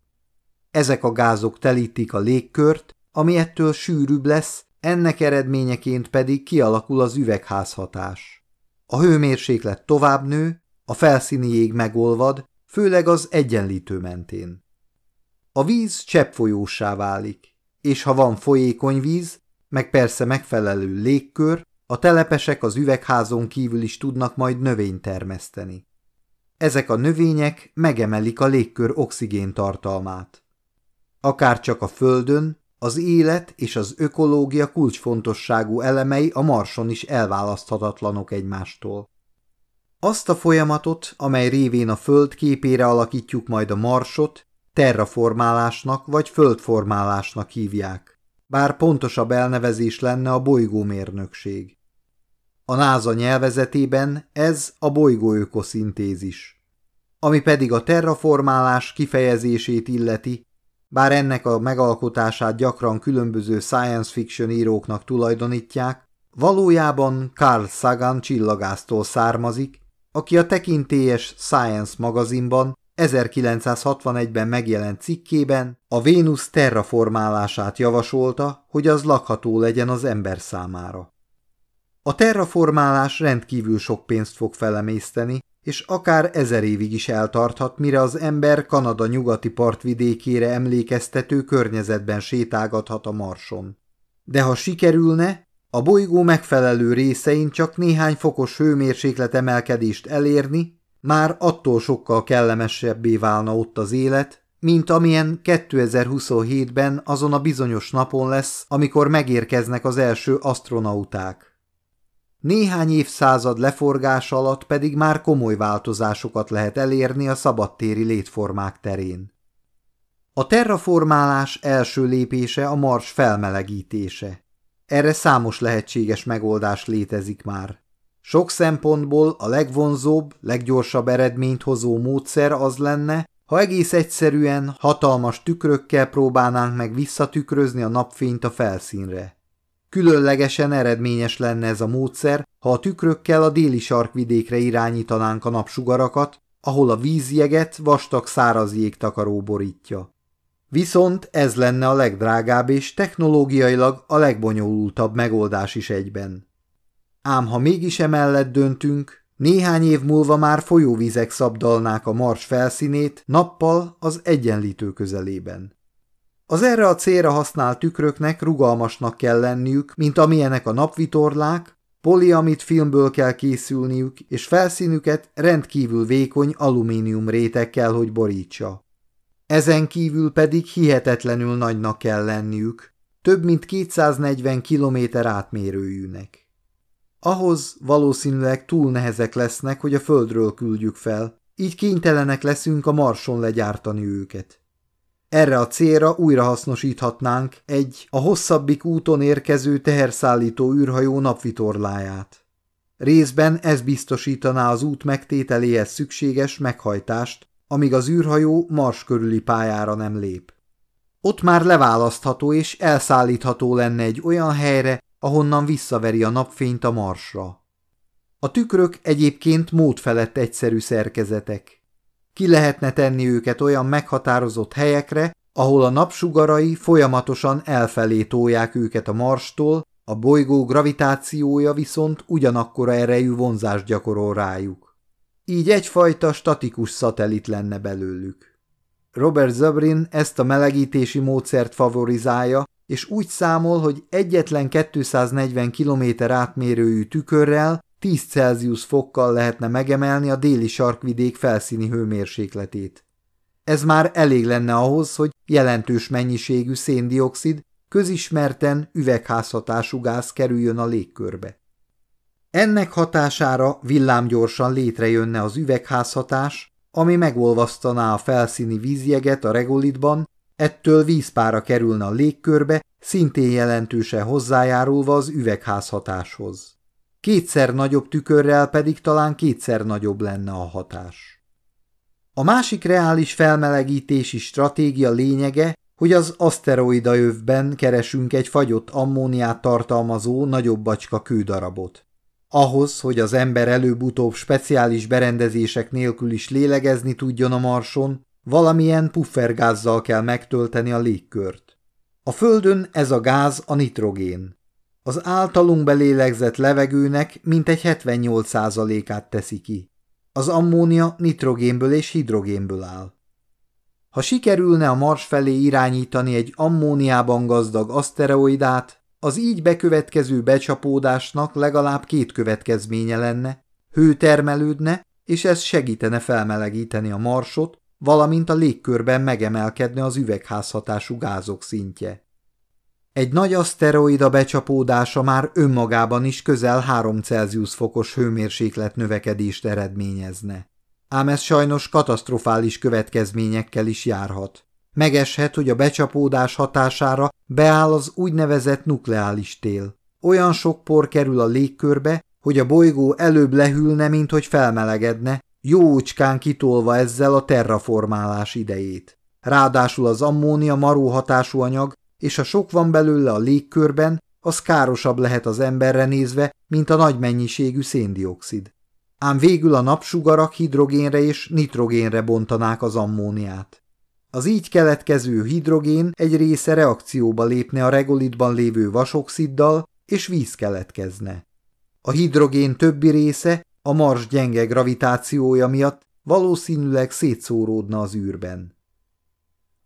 Ezek a gázok telítik a légkört, ami ettől sűrűbb lesz, ennek eredményeként pedig kialakul az üvegházhatás. A hőmérséklet tovább nő, a felszíni jég megolvad, főleg az egyenlítő mentén. A víz cseppfolyósá válik, és ha van folyékony víz, meg persze megfelelő légkör, a telepesek az üvegházon kívül is tudnak majd növényt termeszteni. Ezek a növények megemelik a légkör oxigén tartalmát. Akár csak a Földön, az élet és az ökológia kulcsfontosságú elemei a Marson is elválaszthatatlanok egymástól. Azt a folyamatot, amely révén a Föld képére alakítjuk majd a Marsot, terraformálásnak vagy földformálásnak hívják, bár pontosabb elnevezés lenne a bolygómérnökség. A NASA nyelvezetében ez a bolygóökoszintézis. Ami pedig a terraformálás kifejezését illeti, bár ennek a megalkotását gyakran különböző science fiction íróknak tulajdonítják, valójában Carl Sagan csillagásztól származik, aki a tekintélyes Science magazinban 1961-ben megjelent cikkében a Vénusz terraformálását javasolta, hogy az lakható legyen az ember számára. A terraformálás rendkívül sok pénzt fog felemészteni, és akár ezer évig is eltarthat, mire az ember Kanada nyugati partvidékére emlékeztető környezetben sétálgathat a marson. De ha sikerülne, a bolygó megfelelő részein csak néhány fokos hőmérséklet emelkedést elérni, már attól sokkal kellemesebbé válna ott az élet, mint amilyen 2027-ben azon a bizonyos napon lesz, amikor megérkeznek az első astronauták. Néhány évszázad leforgás alatt pedig már komoly változásokat lehet elérni a szabadtéri létformák terén. A terraformálás első lépése a mars felmelegítése. Erre számos lehetséges megoldás létezik már. Sok szempontból a legvonzóbb, leggyorsabb eredményt hozó módszer az lenne, ha egész egyszerűen hatalmas tükrökkel próbálnánk meg visszatükrözni a napfényt a felszínre. Különlegesen eredményes lenne ez a módszer, ha a tükrökkel a déli sarkvidékre irányítanánk a napsugarakat, ahol a vízjeget vastag száraz jégtakaró borítja. Viszont ez lenne a legdrágább és technológiailag a legbonyolultabb megoldás is egyben. Ám ha mégis emellett döntünk, néhány év múlva már folyóvizek szabdalnák a mars felszínét nappal az egyenlítő közelében. Az erre a célra használt tükröknek rugalmasnak kell lenniük, mint amilyenek a napvitorlák, poliamid filmből kell készülniük, és felszínüket rendkívül vékony alumínium réteg kell, hogy borítsa. Ezen kívül pedig hihetetlenül nagynak kell lenniük, több mint 240 km átmérőjűnek. Ahhoz valószínűleg túl nehezek lesznek, hogy a földről küldjük fel, így kénytelenek leszünk a marson legyártani őket. Erre a célra újrahasznosíthatnánk egy a hosszabbik úton érkező teherszállító űrhajó napvitorláját. Részben ez biztosítaná az út megtételéhez szükséges meghajtást, amíg az űrhajó Mars körüli pályára nem lép. Ott már leválasztható és elszállítható lenne egy olyan helyre, ahonnan visszaveri a napfényt a marsra. A tükrök egyébként mód felett egyszerű szerkezetek. Ki lehetne tenni őket olyan meghatározott helyekre, ahol a napsugarai folyamatosan elfelé tolják őket a marstól, a bolygó gravitációja viszont ugyanakkora erejű vonzást gyakorol rájuk. Így egyfajta statikus szatellit lenne belőlük. Robert Zabrin ezt a melegítési módszert favorizálja, és úgy számol, hogy egyetlen 240 km átmérőjű tükörrel 10 Celsius fokkal lehetne megemelni a déli sarkvidék felszíni hőmérsékletét. Ez már elég lenne ahhoz, hogy jelentős mennyiségű széndiokszid közismerten üvegházhatású gáz kerüljön a légkörbe. Ennek hatására villámgyorsan létrejönne az üvegházhatás, ami megolvasztaná a felszíni vízjeget a regolitban, ettől vízpára kerülne a légkörbe, szintén jelentősen hozzájárulva az üvegházhatáshoz. Kétszer nagyobb tükörrel pedig talán kétszer nagyobb lenne a hatás. A másik reális felmelegítési stratégia lényege, hogy az aszteroida övben keresünk egy fagyott ammóniát tartalmazó nagyobb bacska kődarabot. Ahhoz, hogy az ember előbb-utóbb speciális berendezések nélkül is lélegezni tudjon a marson, valamilyen puffergázzal kell megtölteni a légkört. A Földön ez a gáz a nitrogén. Az általunk belélegzett levegőnek mintegy 78%-át teszi ki. Az ammónia nitrogénből és hidrogénből áll. Ha sikerülne a Mars felé irányítani egy ammóniában gazdag aszteroidát, az így bekövetkező becsapódásnak legalább két következménye lenne, hő termelődne, és ez segítene felmelegíteni a marsot, valamint a légkörben megemelkedne az üvegházhatású gázok szintje. Egy nagy aszteroida becsapódása már önmagában is közel 3 Celsius fokos hőmérséklet növekedést eredményezne. Ám ez sajnos katasztrofális következményekkel is járhat. Megeshet, hogy a becsapódás hatására beáll az úgynevezett nukleális tél. Olyan sok por kerül a légkörbe, hogy a bolygó előbb lehűlne, mint hogy felmelegedne, jócskán kitolva ezzel a terraformálás idejét. Ráadásul az ammónia maró hatású anyag, és ha sok van belőle a légkörben, az károsabb lehet az emberre nézve, mint a nagy mennyiségű széndiokszid. Ám végül a napsugarak hidrogénre és nitrogénre bontanák az ammóniát. Az így keletkező hidrogén egy része reakcióba lépne a regolitban lévő vasoxiddal, és víz keletkezne. A hidrogén többi része a mars gyenge gravitációja miatt valószínűleg szétszóródna az űrben.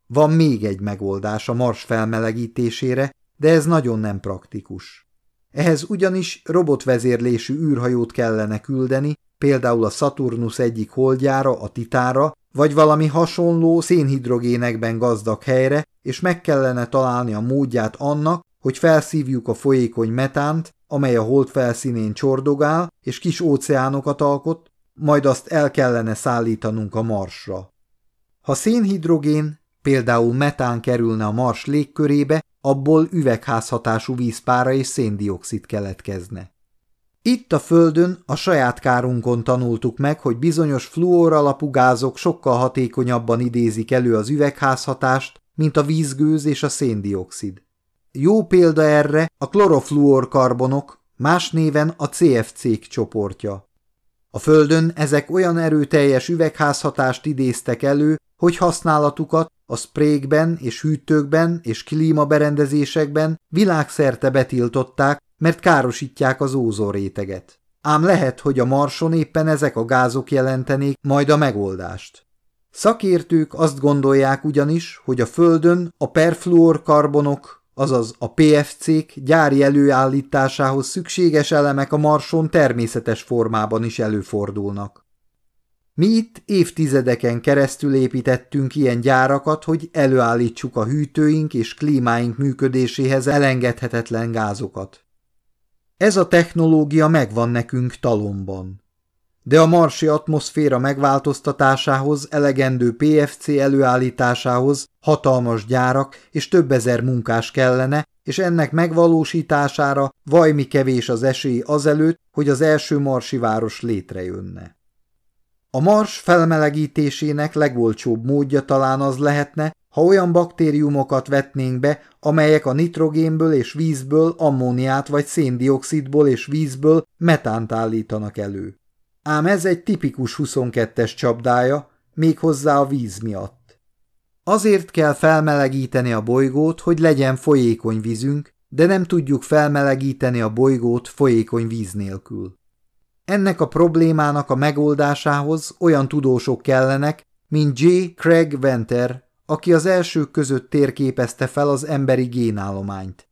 Van még egy megoldás a mars felmelegítésére, de ez nagyon nem praktikus. Ehhez ugyanis robotvezérlésű űrhajót kellene küldeni, például a Saturnus egyik holdjára, a Titára, vagy valami hasonló szénhidrogénekben gazdag helyre, és meg kellene találni a módját annak, hogy felszívjuk a folyékony metánt, amely a hold felszínén csordogál, és kis óceánokat alkot, majd azt el kellene szállítanunk a Marsra. Ha szénhidrogén, például metán kerülne a Mars légkörébe, abból üvegházhatású vízpára és széndiokszid keletkezne. Itt a Földön a saját kárunkon tanultuk meg, hogy bizonyos fluor alapú gázok sokkal hatékonyabban idézik elő az üvegházhatást, mint a vízgőz és a széndiokszid. Jó példa erre a klorofluorkarbonok, más néven a CFC-k csoportja. A Földön ezek olyan erőteljes üvegházhatást idéztek elő, hogy használatukat a sprékben és hűtőkben és klímaberendezésekben világszerte betiltották, mert károsítják az ózóréteget. Ám lehet, hogy a Marson éppen ezek a gázok jelentenék majd a megoldást. Szakértők azt gondolják ugyanis, hogy a Földön a perfluorkarbonok, azaz a PFC-k gyári előállításához szükséges elemek a Marson természetes formában is előfordulnak. Mi itt évtizedeken keresztül építettünk ilyen gyárakat, hogy előállítsuk a hűtőink és klímáink működéséhez elengedhetetlen gázokat. Ez a technológia megvan nekünk talomban. De a marsi atmoszféra megváltoztatásához, elegendő PFC előállításához hatalmas gyárak és több ezer munkás kellene, és ennek megvalósítására vajmi kevés az esély azelőtt, hogy az első marsi város létrejönne. A mars felmelegítésének legolcsóbb módja talán az lehetne, ha olyan baktériumokat vetnénk be, amelyek a nitrogénből és vízből ammóniát vagy széndiokszidból és vízből metánt állítanak elő. Ám ez egy tipikus 22-es csapdája, méghozzá a víz miatt. Azért kell felmelegíteni a bolygót, hogy legyen folyékony vízünk, de nem tudjuk felmelegíteni a bolygót folyékony víz nélkül. Ennek a problémának a megoldásához olyan tudósok kellenek, mint J. Craig Venter, aki az elsők között térképezte fel az emberi génállományt.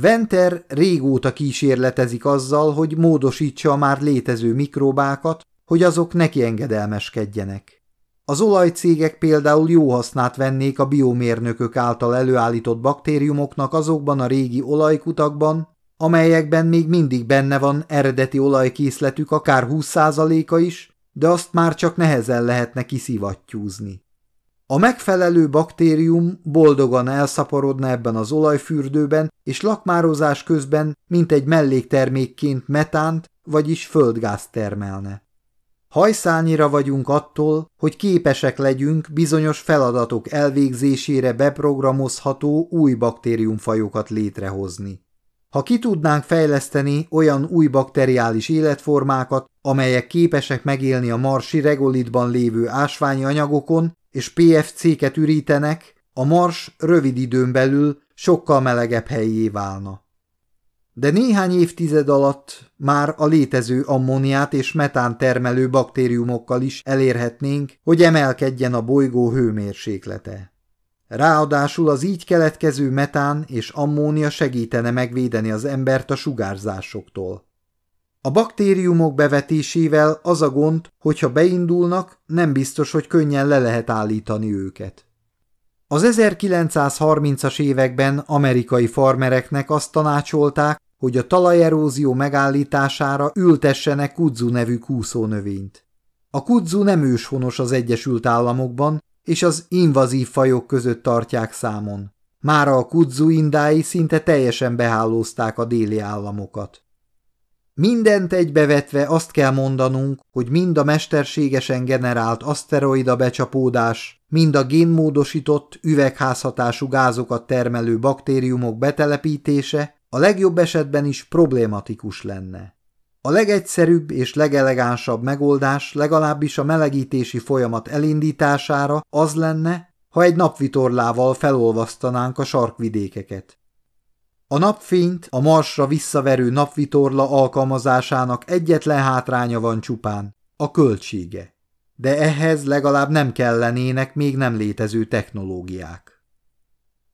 Venter régóta kísérletezik azzal, hogy módosítsa a már létező mikróbákat, hogy azok neki engedelmeskedjenek. Az olajcégek például jó hasznát vennék a biomérnökök által előállított baktériumoknak azokban a régi olajkutakban, amelyekben még mindig benne van eredeti olajkészletük akár 20%-a is, de azt már csak nehezen lehetne kiszivattyúzni. A megfelelő baktérium boldogan elszaporodna ebben az olajfürdőben, és lakmározás közben mint egy melléktermékként metánt, vagyis földgáz termelne. Hajszálnyira vagyunk attól, hogy képesek legyünk bizonyos feladatok elvégzésére beprogramozható új baktériumfajokat létrehozni. Ha ki tudnánk fejleszteni olyan új bakteriális életformákat, amelyek képesek megélni a marsi regolitban lévő ásványi anyagokon, és PFC-ket ürítenek, a mars rövid időn belül sokkal melegebb helyé válna. De néhány évtized alatt már a létező ammóniát és metán termelő baktériumokkal is elérhetnénk, hogy emelkedjen a bolygó hőmérséklete. Ráadásul az így keletkező metán és ammónia segítene megvédeni az embert a sugárzásoktól. A baktériumok bevetésével az a gond, hogyha beindulnak, nem biztos, hogy könnyen le lehet állítani őket. Az 1930-as években amerikai farmereknek azt tanácsolták, hogy a talajerózió megállítására ültessenek kudzu nevű kúszónövényt. A kudzu nem őshonos az Egyesült Államokban, és az invazív fajok között tartják számon. Mára a kudzu indái szinte teljesen behálózták a déli államokat. Mindent egybevetve azt kell mondanunk, hogy mind a mesterségesen generált aszteroida becsapódás, mind a génmódosított, üvegházhatású gázokat termelő baktériumok betelepítése a legjobb esetben is problématikus lenne. A legegyszerűbb és legelegánsabb megoldás legalábbis a melegítési folyamat elindítására az lenne, ha egy napvitorlával felolvasztanánk a sarkvidékeket. A napfényt a marsra visszaverő napvitorla alkalmazásának egyetlen hátránya van csupán, a költsége. De ehhez legalább nem kellenének még nem létező technológiák.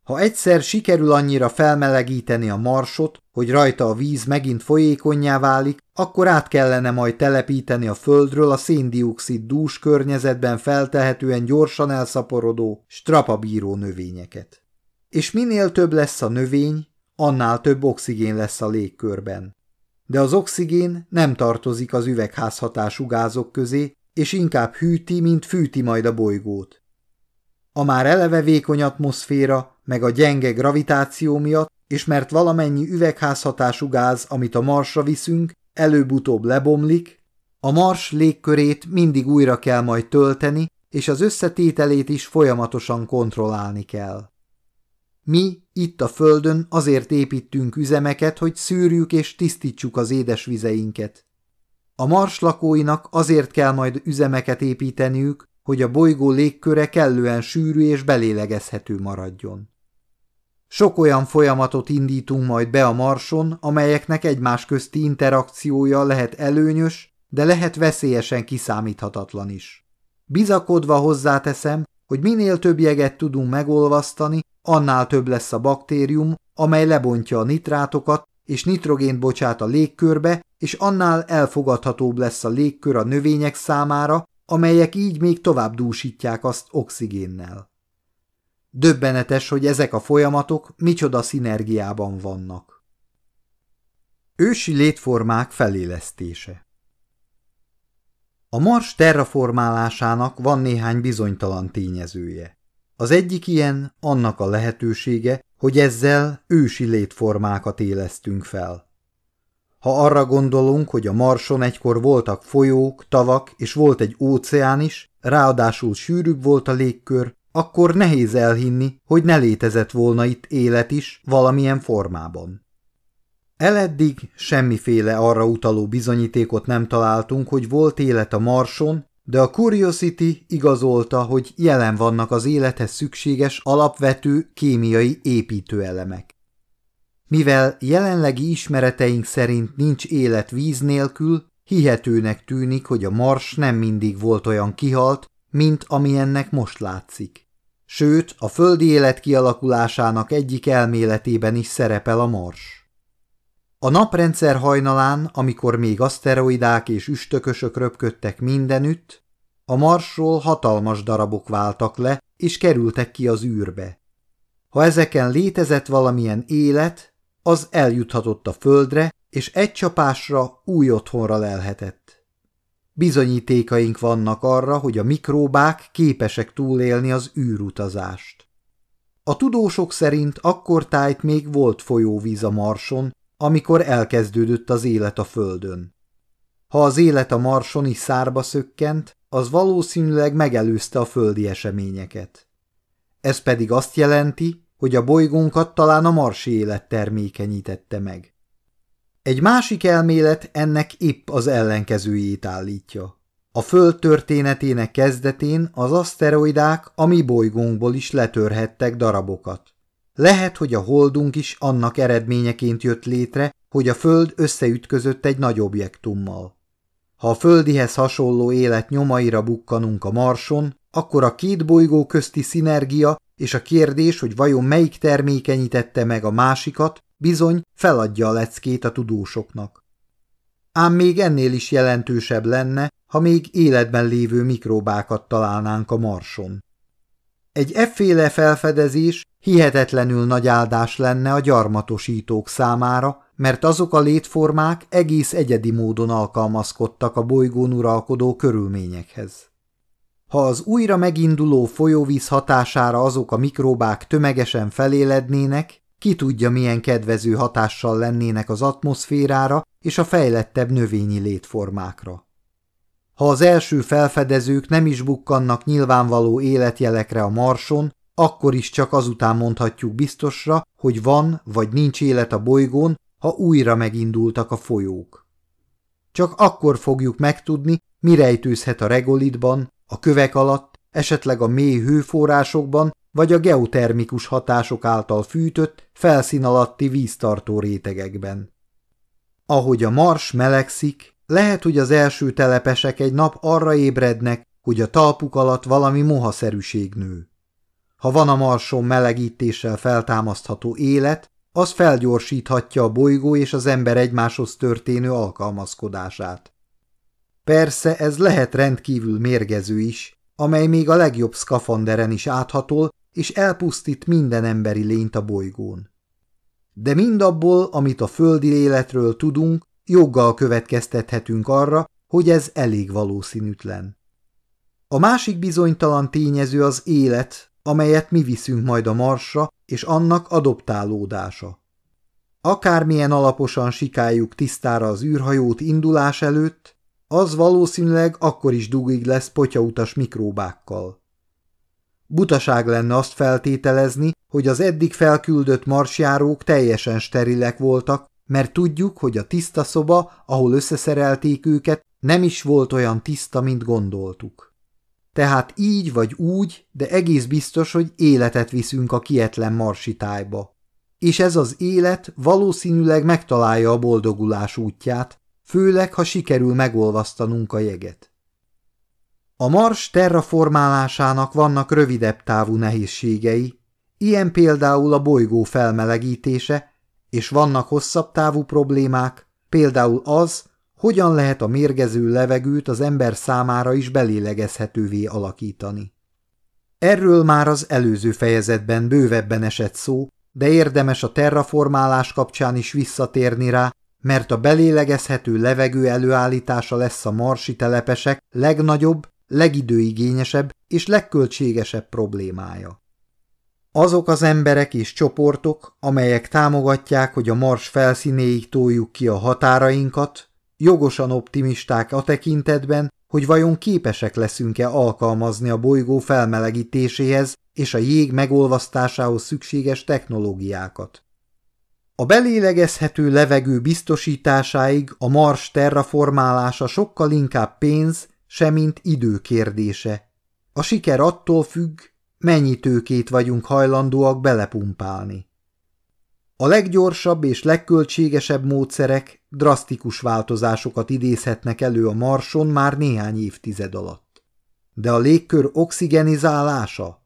Ha egyszer sikerül annyira felmelegíteni a marsot, hogy rajta a víz megint folyékonyá válik, akkor át kellene majd telepíteni a földről a széndiokszid dús környezetben feltehetően gyorsan elszaporodó, strapabíró növényeket. És minél több lesz a növény, annál több oxigén lesz a légkörben. De az oxigén nem tartozik az üvegházhatású gázok közé, és inkább hűti, mint fűti majd a bolygót. A már eleve vékony atmoszféra, meg a gyenge gravitáció miatt, és mert valamennyi üvegházhatású gáz, amit a Marsra viszünk, előbb-utóbb lebomlik, a Mars légkörét mindig újra kell majd tölteni, és az összetételét is folyamatosan kontrollálni kell. Mi itt a Földön azért építünk üzemeket, hogy szűrjük és tisztítsuk az édesvizeinket. A Mars lakóinak azért kell majd üzemeket építeniük, hogy a bolygó légköre kellően sűrű és belélegezhető maradjon. Sok olyan folyamatot indítunk majd be a Marson, amelyeknek egymás közti interakciója lehet előnyös, de lehet veszélyesen kiszámíthatatlan is. Bizakodva hozzáteszem, hogy minél több jeget tudunk megolvasztani, annál több lesz a baktérium, amely lebontja a nitrátokat és nitrogént bocsát a légkörbe, és annál elfogadhatóbb lesz a légkör a növények számára, amelyek így még tovább dúsítják azt oxigénnel. Döbbenetes, hogy ezek a folyamatok micsoda szinergiában vannak. Ősi létformák felélesztése A Mars terraformálásának van néhány bizonytalan tényezője. Az egyik ilyen annak a lehetősége, hogy ezzel ősi létformákat élesztünk fel. Ha arra gondolunk, hogy a Marson egykor voltak folyók, tavak és volt egy óceán is, ráadásul sűrűbb volt a légkör, akkor nehéz elhinni, hogy ne létezett volna itt élet is valamilyen formában. Eleddig semmiféle arra utaló bizonyítékot nem találtunk, hogy volt élet a Marson, de a Curiosity igazolta, hogy jelen vannak az élethez szükséges alapvető kémiai építőelemek. Mivel jelenlegi ismereteink szerint nincs élet víz nélkül, hihetőnek tűnik, hogy a Mars nem mindig volt olyan kihalt, mint amilyennek most látszik. Sőt, a földi élet kialakulásának egyik elméletében is szerepel a Mars. A naprendszer hajnalán, amikor még aszteroidák és üstökösök röpködtek mindenütt, a Marsról hatalmas darabok váltak le, és kerültek ki az űrbe. Ha ezeken létezett valamilyen élet, az eljuthatott a földre, és egy csapásra új otthonra lelhetett. Bizonyítékaink vannak arra, hogy a mikróbák képesek túlélni az űrutazást. A tudósok szerint akkor tájt még volt folyóvíz a Marson, amikor elkezdődött az élet a Földön. Ha az élet a Marson is szárba szökkent, az valószínűleg megelőzte a földi eseményeket. Ez pedig azt jelenti, hogy a bolygónkat talán a marsi élet termékenyítette meg. Egy másik elmélet ennek épp az ellenkezőjét állítja. A Föld történetének kezdetén az aszteroidák a mi bolygónkból is letörhettek darabokat. Lehet, hogy a holdunk is annak eredményeként jött létre, hogy a Föld összeütközött egy nagy objektummal. Ha a Földihez hasonló élet nyomaira bukkanunk a Marson, akkor a két bolygó közti szinergia és a kérdés, hogy vajon melyik termékenyítette meg a másikat, bizony feladja a leckét a tudósoknak. Ám még ennél is jelentősebb lenne, ha még életben lévő mikróbákat találnánk a marson. Egy efféle felfedezés hihetetlenül nagy áldás lenne a gyarmatosítók számára, mert azok a létformák egész egyedi módon alkalmazkodtak a bolygón uralkodó körülményekhez. Ha az újra meginduló folyóvíz hatására azok a mikróbák tömegesen felélednének, ki tudja, milyen kedvező hatással lennének az atmoszférára és a fejlettebb növényi létformákra. Ha az első felfedezők nem is bukkannak nyilvánvaló életjelekre a marson, akkor is csak azután mondhatjuk biztosra, hogy van vagy nincs élet a bolygón, ha újra megindultak a folyók. Csak akkor fogjuk megtudni, mi rejtőzhet a regolitban, a kövek alatt, esetleg a mély hőforrásokban, vagy a geotermikus hatások által fűtött, felszín alatti víztartó rétegekben. Ahogy a mars melegszik, lehet, hogy az első telepesek egy nap arra ébrednek, hogy a talpuk alatt valami mohaszerűség nő. Ha van a marson melegítéssel feltámasztható élet, az felgyorsíthatja a bolygó és az ember egymáshoz történő alkalmazkodását. Persze ez lehet rendkívül mérgező is, amely még a legjobb szkafanderen is áthatol, és elpusztít minden emberi lényt a bolygón. De mindabból, amit a földi életről tudunk, joggal következtethetünk arra, hogy ez elég valószínűtlen. A másik bizonytalan tényező az élet, amelyet mi viszünk majd a marsra, és annak adoptálódása. Akármilyen alaposan sikáljuk tisztára az űrhajót indulás előtt, az valószínűleg akkor is dugig lesz potyautas mikróbákkal. Butaság lenne azt feltételezni, hogy az eddig felküldött marsjárók teljesen sterilek voltak, mert tudjuk, hogy a tiszta szoba, ahol összeszerelték őket, nem is volt olyan tiszta, mint gondoltuk. Tehát így vagy úgy, de egész biztos, hogy életet viszünk a kietlen marsitájba. És ez az élet valószínűleg megtalálja a boldogulás útját, főleg, ha sikerül megolvasztanunk a jeget. A Mars terraformálásának vannak rövidebb távú nehézségei, ilyen például a bolygó felmelegítése, és vannak hosszabb távú problémák, például az, hogyan lehet a mérgező levegőt az ember számára is belélegezhetővé alakítani. Erről már az előző fejezetben bővebben esett szó, de érdemes a terraformálás kapcsán is visszatérni rá, mert a belélegezhető levegő előállítása lesz a marsi telepesek legnagyobb, legidőigényesebb és legköltségesebb problémája. Azok az emberek és csoportok, amelyek támogatják, hogy a mars felszínéig toljuk ki a határainkat, jogosan optimisták a tekintetben, hogy vajon képesek leszünk-e alkalmazni a bolygó felmelegítéséhez és a jég megolvasztásához szükséges technológiákat. A belélegezhető levegő biztosításáig a Mars terraformálása sokkal inkább pénz, semmint idő kérdése. A siker attól függ, mennyi tőkét vagyunk hajlandóak belepumpálni. A leggyorsabb és legköltségesebb módszerek drasztikus változásokat idézhetnek elő a Marson már néhány évtized alatt. De a légkör oxigenizálása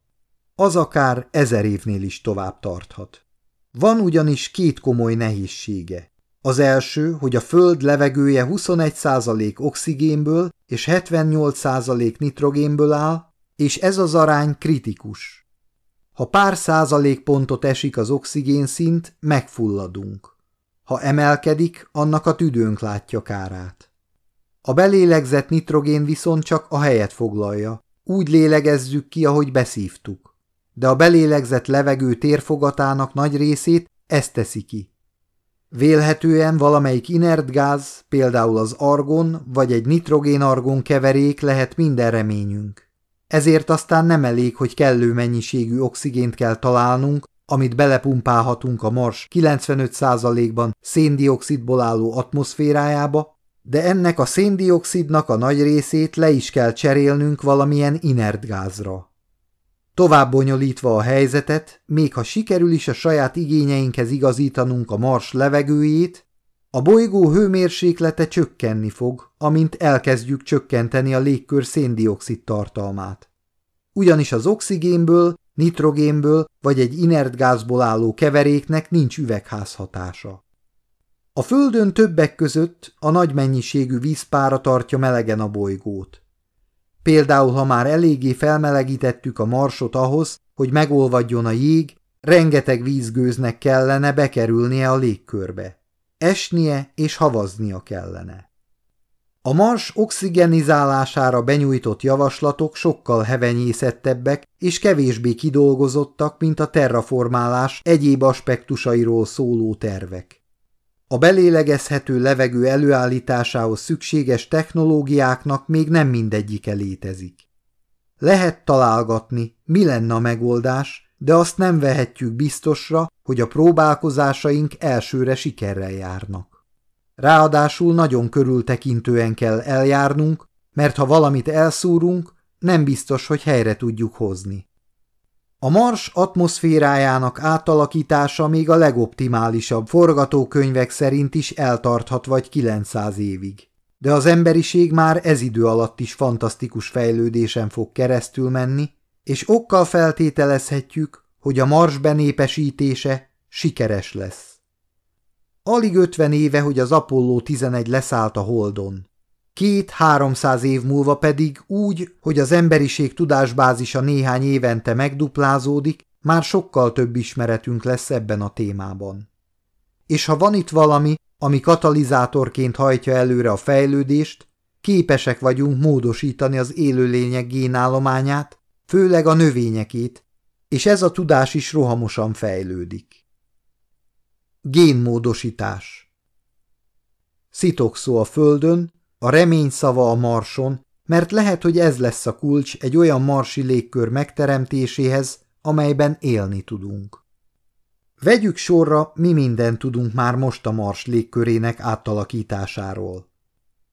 az akár ezer évnél is tovább tarthat. Van ugyanis két komoly nehézsége. Az első, hogy a Föld levegője 21% oxigénből és 78% nitrogénből áll, és ez az arány kritikus. Ha pár százalékpontot esik az oxigén szint, megfulladunk. Ha emelkedik, annak a tüdőnk látja kárát. A belélegzett nitrogén viszont csak a helyet foglalja, úgy lélegezzük ki, ahogy beszívtuk. De a belélegzett levegő térfogatának nagy részét ezt teszi ki. Vélhetően valamelyik inert gáz, például az argon vagy egy nitrogén-argon keverék lehet minden reményünk. Ezért aztán nem elég, hogy kellő mennyiségű oxigént kell találnunk, amit belepumpálhatunk a Mars 95%-ban széndiokszidból álló atmoszférájába, de ennek a széndiokszidnak a nagy részét le is kell cserélnünk valamilyen inert gázra. Tovább bonyolítva a helyzetet, még ha sikerül is a saját igényeinkhez igazítanunk a Mars levegőjét, a bolygó hőmérséklete csökkenni fog, amint elkezdjük csökkenteni a légkör széndiokszid tartalmát. Ugyanis az oxigénből, nitrogénből vagy egy inert gázból álló keveréknek nincs üvegházhatása. A Földön többek között a nagy mennyiségű vízpára tartja melegen a bolygót. Például, ha már eléggé felmelegítettük a marsot ahhoz, hogy megolvadjon a jég, rengeteg vízgőznek kellene bekerülnie a légkörbe. Esnie és havaznia kellene. A mars oxigenizálására benyújtott javaslatok sokkal hevenyészettebbek és kevésbé kidolgozottak, mint a terraformálás egyéb aspektusairól szóló tervek. A belélegezhető levegő előállításához szükséges technológiáknak még nem mindegyike létezik. Lehet találgatni, mi lenne a megoldás, de azt nem vehetjük biztosra, hogy a próbálkozásaink elsőre sikerrel járnak. Ráadásul nagyon körültekintően kell eljárnunk, mert ha valamit elszúrunk, nem biztos, hogy helyre tudjuk hozni. A Mars atmoszférájának átalakítása még a legoptimálisabb forgatókönyvek szerint is eltarthat vagy 900 évig. De az emberiség már ez idő alatt is fantasztikus fejlődésen fog keresztül menni, és okkal feltételezhetjük, hogy a mars benépesítése sikeres lesz. Alig ötven éve, hogy az Apollo 11 leszállt a Holdon. Két-háromszáz év múlva pedig úgy, hogy az emberiség tudásbázisa néhány évente megduplázódik, már sokkal több ismeretünk lesz ebben a témában. És ha van itt valami, ami katalizátorként hajtja előre a fejlődést, képesek vagyunk módosítani az élőlények génállományát, főleg a növényekét, és ez a tudás is rohamosan fejlődik. Génmódosítás Szitokszó a földön, a remény szava a marson, mert lehet, hogy ez lesz a kulcs egy olyan marsi légkör megteremtéséhez, amelyben élni tudunk. Vegyük sorra, mi mindent tudunk már most a mars légkörének átalakításáról.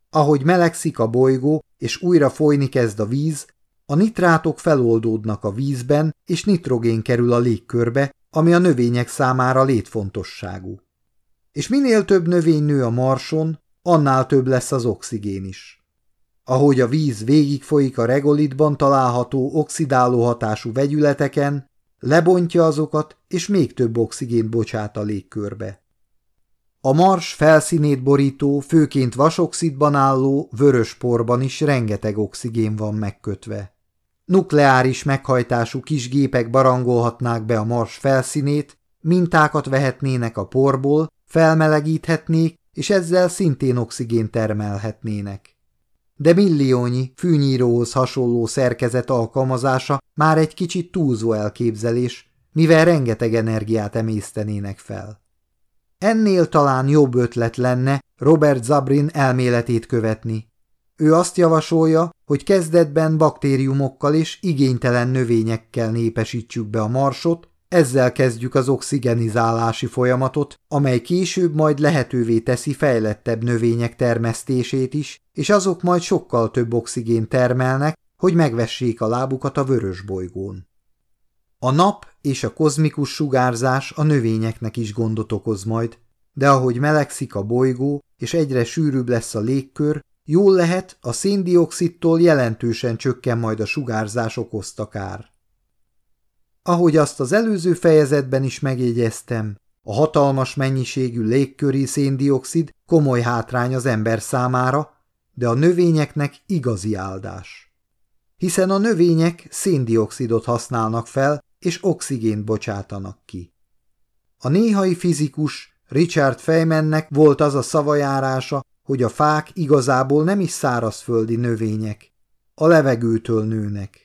Ahogy melegszik a bolygó, és újra folyni kezd a víz, a nitrátok feloldódnak a vízben, és nitrogén kerül a légkörbe, ami a növények számára létfontosságú. És minél több növény nő a marson, annál több lesz az oxigén is. Ahogy a víz végigfolyik a regolitban található oxidáló hatású vegyületeken, lebontja azokat, és még több oxigént bocsát a légkörbe. A mars felszínét borító, főként vasoxidban álló vörös porban is rengeteg oxigén van megkötve. Nukleáris meghajtású kis gépek barangolhatnák be a mars felszínét, mintákat vehetnének a porból, felmelegíthetnék, és ezzel szintén oxigén termelhetnének. De milliónyi fűnyíróhoz hasonló szerkezet alkalmazása már egy kicsit túlzó elképzelés, mivel rengeteg energiát emésztenének fel. Ennél talán jobb ötlet lenne Robert Zabrin elméletét követni, Ő azt javasolja, hogy kezdetben baktériumokkal és igénytelen növényekkel népesítsük be a marsot, ezzel kezdjük az oxigenizálási folyamatot, amely később majd lehetővé teszi fejlettebb növények termesztését is, és azok majd sokkal több oxigén termelnek, hogy megvessék a lábukat a vörös bolygón. A nap és a kozmikus sugárzás a növényeknek is gondot okoz majd, de ahogy melegszik a bolygó, és egyre sűrűbb lesz a légkör, jól lehet, a széndiokszidtól jelentősen csökken majd a sugárzás okozta kár. Ahogy azt az előző fejezetben is megjegyeztem, a hatalmas mennyiségű légköri széndiokszid komoly hátrány az ember számára, de a növényeknek igazi áldás. Hiszen a növények széndiokszidot használnak fel, és oxigént bocsátanak ki. A néhai fizikus Richard Feynmannek volt az a szavajárása, hogy a fák igazából nem is szárazföldi növények, a levegőtől nőnek.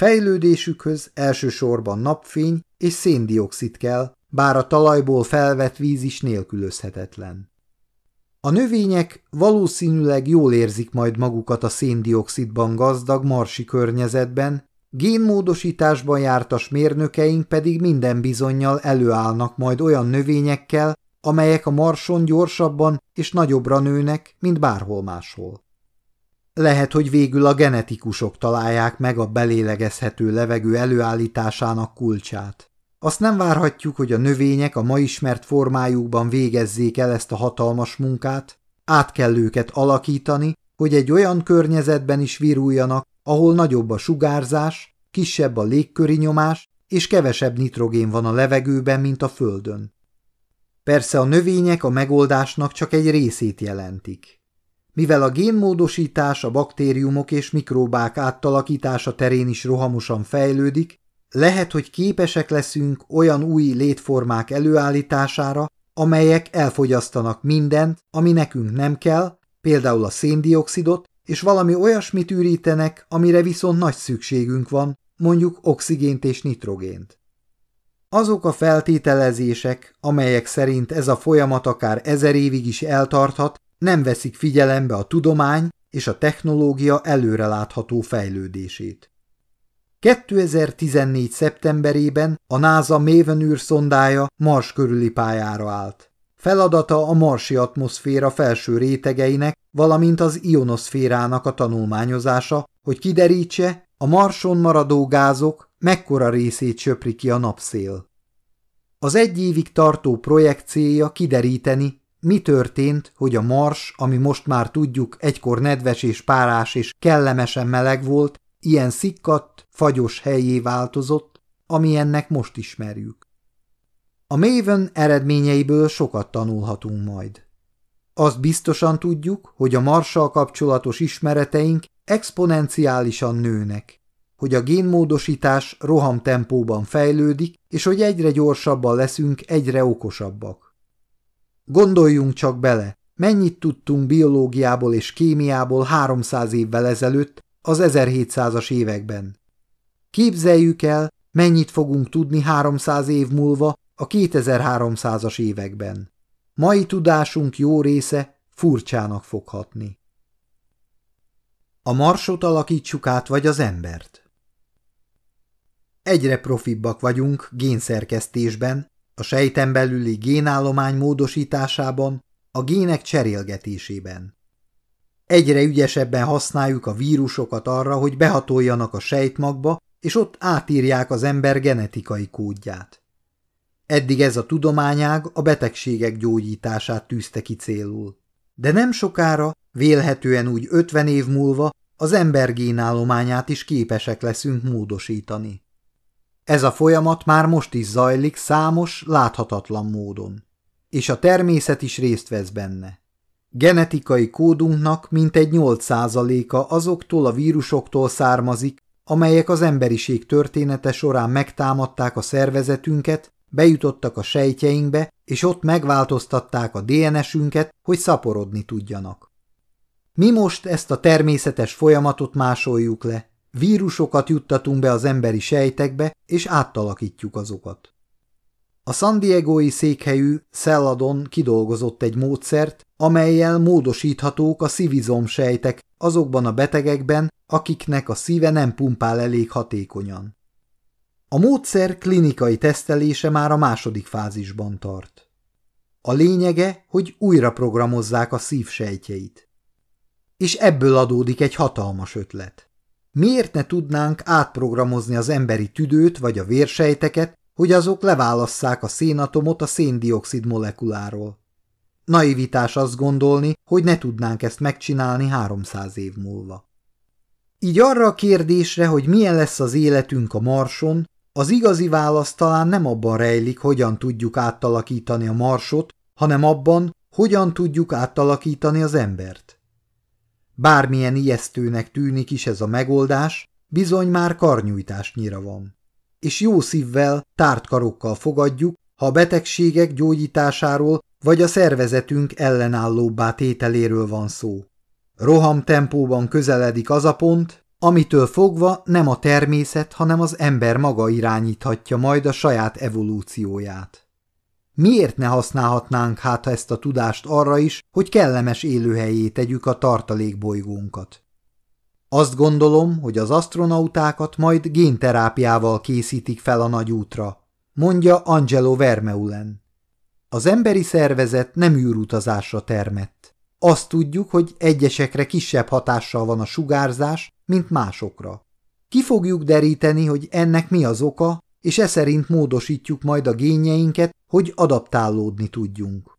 Fejlődésükhöz elsősorban napfény és széndiokszid kell, bár a talajból felvett víz is nélkülözhetetlen. A növények valószínűleg jól érzik majd magukat a széndiokszidban gazdag marsi környezetben, génmódosításban jártas mérnökeink pedig minden bizonyal előállnak majd olyan növényekkel, amelyek a marson gyorsabban és nagyobbra nőnek, mint bárhol máshol. Lehet, hogy végül a genetikusok találják meg a belélegezhető levegő előállításának kulcsát. Azt nem várhatjuk, hogy a növények a ma ismert formájukban végezzék el ezt a hatalmas munkát, át kell őket alakítani, hogy egy olyan környezetben is viruljanak, ahol nagyobb a sugárzás, kisebb a légköri nyomás, és kevesebb nitrogén van a levegőben, mint a földön. Persze a növények a megoldásnak csak egy részét jelentik. Mivel a génmódosítás a baktériumok és mikróbák áttalakítása terén is rohamosan fejlődik, lehet, hogy képesek leszünk olyan új létformák előállítására, amelyek elfogyasztanak mindent, ami nekünk nem kell, például a széndiokszidot, és valami olyasmit ürítenek, amire viszont nagy szükségünk van, mondjuk oxigént és nitrogént. Azok a feltételezések, amelyek szerint ez a folyamat akár ezer évig is eltarthat, nem veszik figyelembe a tudomány és a technológia előrelátható fejlődését. 2014. szeptemberében a NASA Maven űrszondája Mars körüli pályára állt. Feladata a marsi atmoszféra felső rétegeinek, valamint az ionoszférának a tanulmányozása, hogy kiderítse, a Marson maradó gázok mekkora részét söpri ki a napszél. Az egy évig tartó projekt célja kideríteni, mi történt, hogy a Mars, ami most már tudjuk egykor nedves és párás és kellemesen meleg volt, ilyen szikkadt, fagyos helyé változott, ami ennek most ismerjük. A Maven eredményeiből sokat tanulhatunk majd. Azt biztosan tudjuk, hogy a Marssal kapcsolatos ismereteink exponenciálisan nőnek, hogy a génmódosítás rohamtempóban fejlődik, és hogy egyre gyorsabban leszünk, egyre okosabbak. Gondoljunk csak bele, mennyit tudtunk biológiából és kémiából 300 évvel ezelőtt, az 1700-as években. Képzeljük el, mennyit fogunk tudni 300 év múlva a 2300-as években. Mai tudásunk jó része furcsának foghatni. A marsot alakítsuk át, vagy az embert? Egyre profibbak vagyunk génszerkesztésben, a sejten belüli génállomány módosításában, a gének cserélgetésében. Egyre ügyesebben használjuk a vírusokat arra, hogy behatoljanak a sejtmagba, és ott átírják az ember genetikai kódját. Eddig ez a tudományág a betegségek gyógyítását tűzte ki célul. De nem sokára, vélhetően úgy 50 év múlva az ember génállományát is képesek leszünk módosítani. Ez a folyamat már most is zajlik számos, láthatatlan módon. És a természet is részt vesz benne. Genetikai kódunknak mintegy 8%-a azoktól a vírusoktól származik, amelyek az emberiség története során megtámadták a szervezetünket, bejutottak a sejtjeinkbe, és ott megváltoztatták a DNS-ünket, hogy szaporodni tudjanak. Mi most ezt a természetes folyamatot másoljuk le, Vírusokat juttatunk be az emberi sejtekbe, és áttalakítjuk azokat. A San Diegoi székhelyű Celadon kidolgozott egy módszert, amelyel módosíthatók a szivizom sejtek azokban a betegekben, akiknek a szíve nem pumpál elég hatékonyan. A módszer klinikai tesztelése már a második fázisban tart. A lényege, hogy újra programozzák a szív sejtjeit. És ebből adódik egy hatalmas ötlet. Miért ne tudnánk átprogramozni az emberi tüdőt vagy a vérsejteket, hogy azok leválasszák a szénatomot a széndiokszid molekuláról? Naivitás azt gondolni, hogy ne tudnánk ezt megcsinálni 300 év múlva. Így arra a kérdésre, hogy milyen lesz az életünk a Marson, az igazi válasz talán nem abban rejlik, hogyan tudjuk átalakítani a Marsot, hanem abban, hogyan tudjuk átalakítani az embert. Bármilyen ijesztőnek tűnik is ez a megoldás, bizony már karnyújtásnyira van. És jó szívvel, tárt karokkal fogadjuk, ha a betegségek gyógyításáról vagy a szervezetünk ellenállóbbá tételéről van szó. Roham tempóban közeledik az a pont, amitől fogva nem a természet, hanem az ember maga irányíthatja majd a saját evolúcióját. Miért ne használhatnánk hát ezt a tudást arra is, hogy kellemes élőhelyé tegyük a tartalékbolygónkat? Azt gondolom, hogy az astronautákat majd génterápiával készítik fel a nagy útra, mondja Angelo Vermeulen. Az emberi szervezet nem űrutazásra termett. Azt tudjuk, hogy egyesekre kisebb hatással van a sugárzás, mint másokra. Ki fogjuk deríteni, hogy ennek mi az oka, és e szerint módosítjuk majd a génjeinket, hogy adaptálódni tudjunk.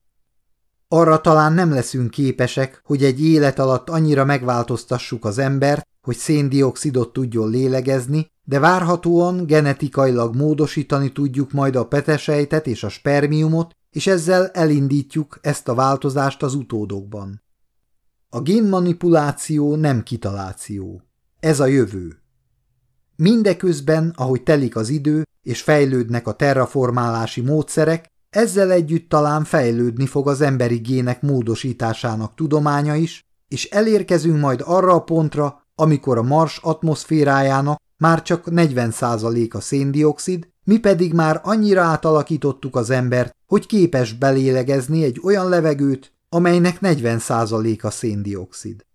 Arra talán nem leszünk képesek, hogy egy élet alatt annyira megváltoztassuk az embert, hogy széndiokszidot tudjon lélegezni, de várhatóan genetikailag módosítani tudjuk majd a petesejtet és a spermiumot, és ezzel elindítjuk ezt a változást az utódokban. A génmanipuláció nem kitaláció. Ez a jövő. Mindeközben, ahogy telik az idő, és fejlődnek a terraformálási módszerek, ezzel együtt talán fejlődni fog az emberi gének módosításának tudománya is, és elérkezünk majd arra a pontra, amikor a Mars atmoszférájának már csak 40% a széndiokszid, mi pedig már annyira átalakítottuk az embert, hogy képes belélegezni egy olyan levegőt, amelynek 40% a széndiokszid.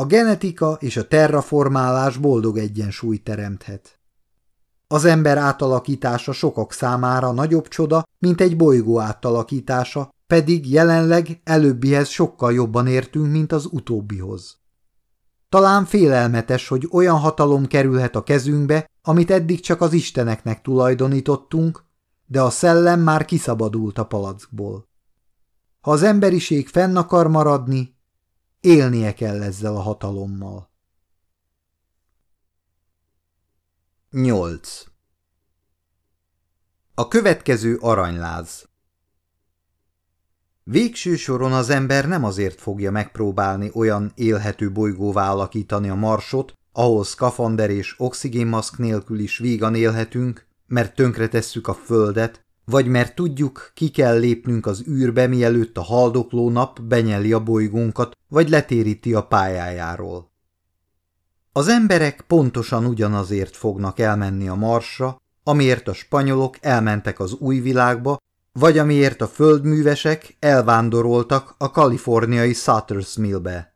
A genetika és a terraformálás boldog egyensúlyt teremthet. Az ember átalakítása sokak számára nagyobb csoda, mint egy bolygó átalakítása, pedig jelenleg előbbihez sokkal jobban értünk, mint az utóbbihoz. Talán félelmetes, hogy olyan hatalom kerülhet a kezünkbe, amit eddig csak az isteneknek tulajdonítottunk, de a szellem már kiszabadult a palackból. Ha az emberiség fenn akar maradni, élnie kell ezzel a hatalommal. 8. A következő aranyláz Végső soron az ember nem azért fogja megpróbálni olyan élhető bolygóvá alakítani a marsot, ahol szkafander és oxigénmaszk nélkül is vígan élhetünk, mert tönkretesszük a földet, vagy mert tudjuk, ki kell lépnünk az űrbe, mielőtt a haldokló nap benyeli a bolygónkat, vagy letéríti a pályájáról. Az emberek pontosan ugyanazért fognak elmenni a Marsra, amiért a spanyolok elmentek az új világba, vagy amiért a földművesek elvándoroltak a kaliforniai Sutter's Millbe.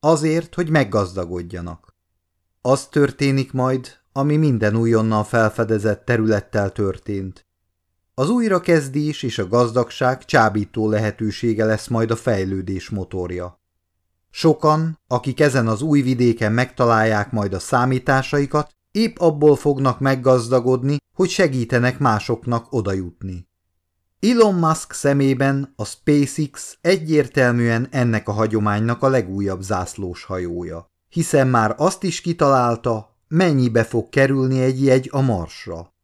Azért, hogy meggazdagodjanak. Az történik majd, ami minden újonnan felfedezett területtel történt. Az újrakezdés és a gazdagság csábító lehetősége lesz majd a fejlődés motorja. Sokan, akik ezen az új vidéken megtalálják majd a számításaikat, épp abból fognak meggazdagodni, hogy segítenek másoknak odajutni. Elon Musk szemében a SpaceX egyértelműen ennek a hagyománynak a legújabb zászlós hajója, hiszen már azt is kitalálta, mennyibe fog kerülni egy jegy a Marsra.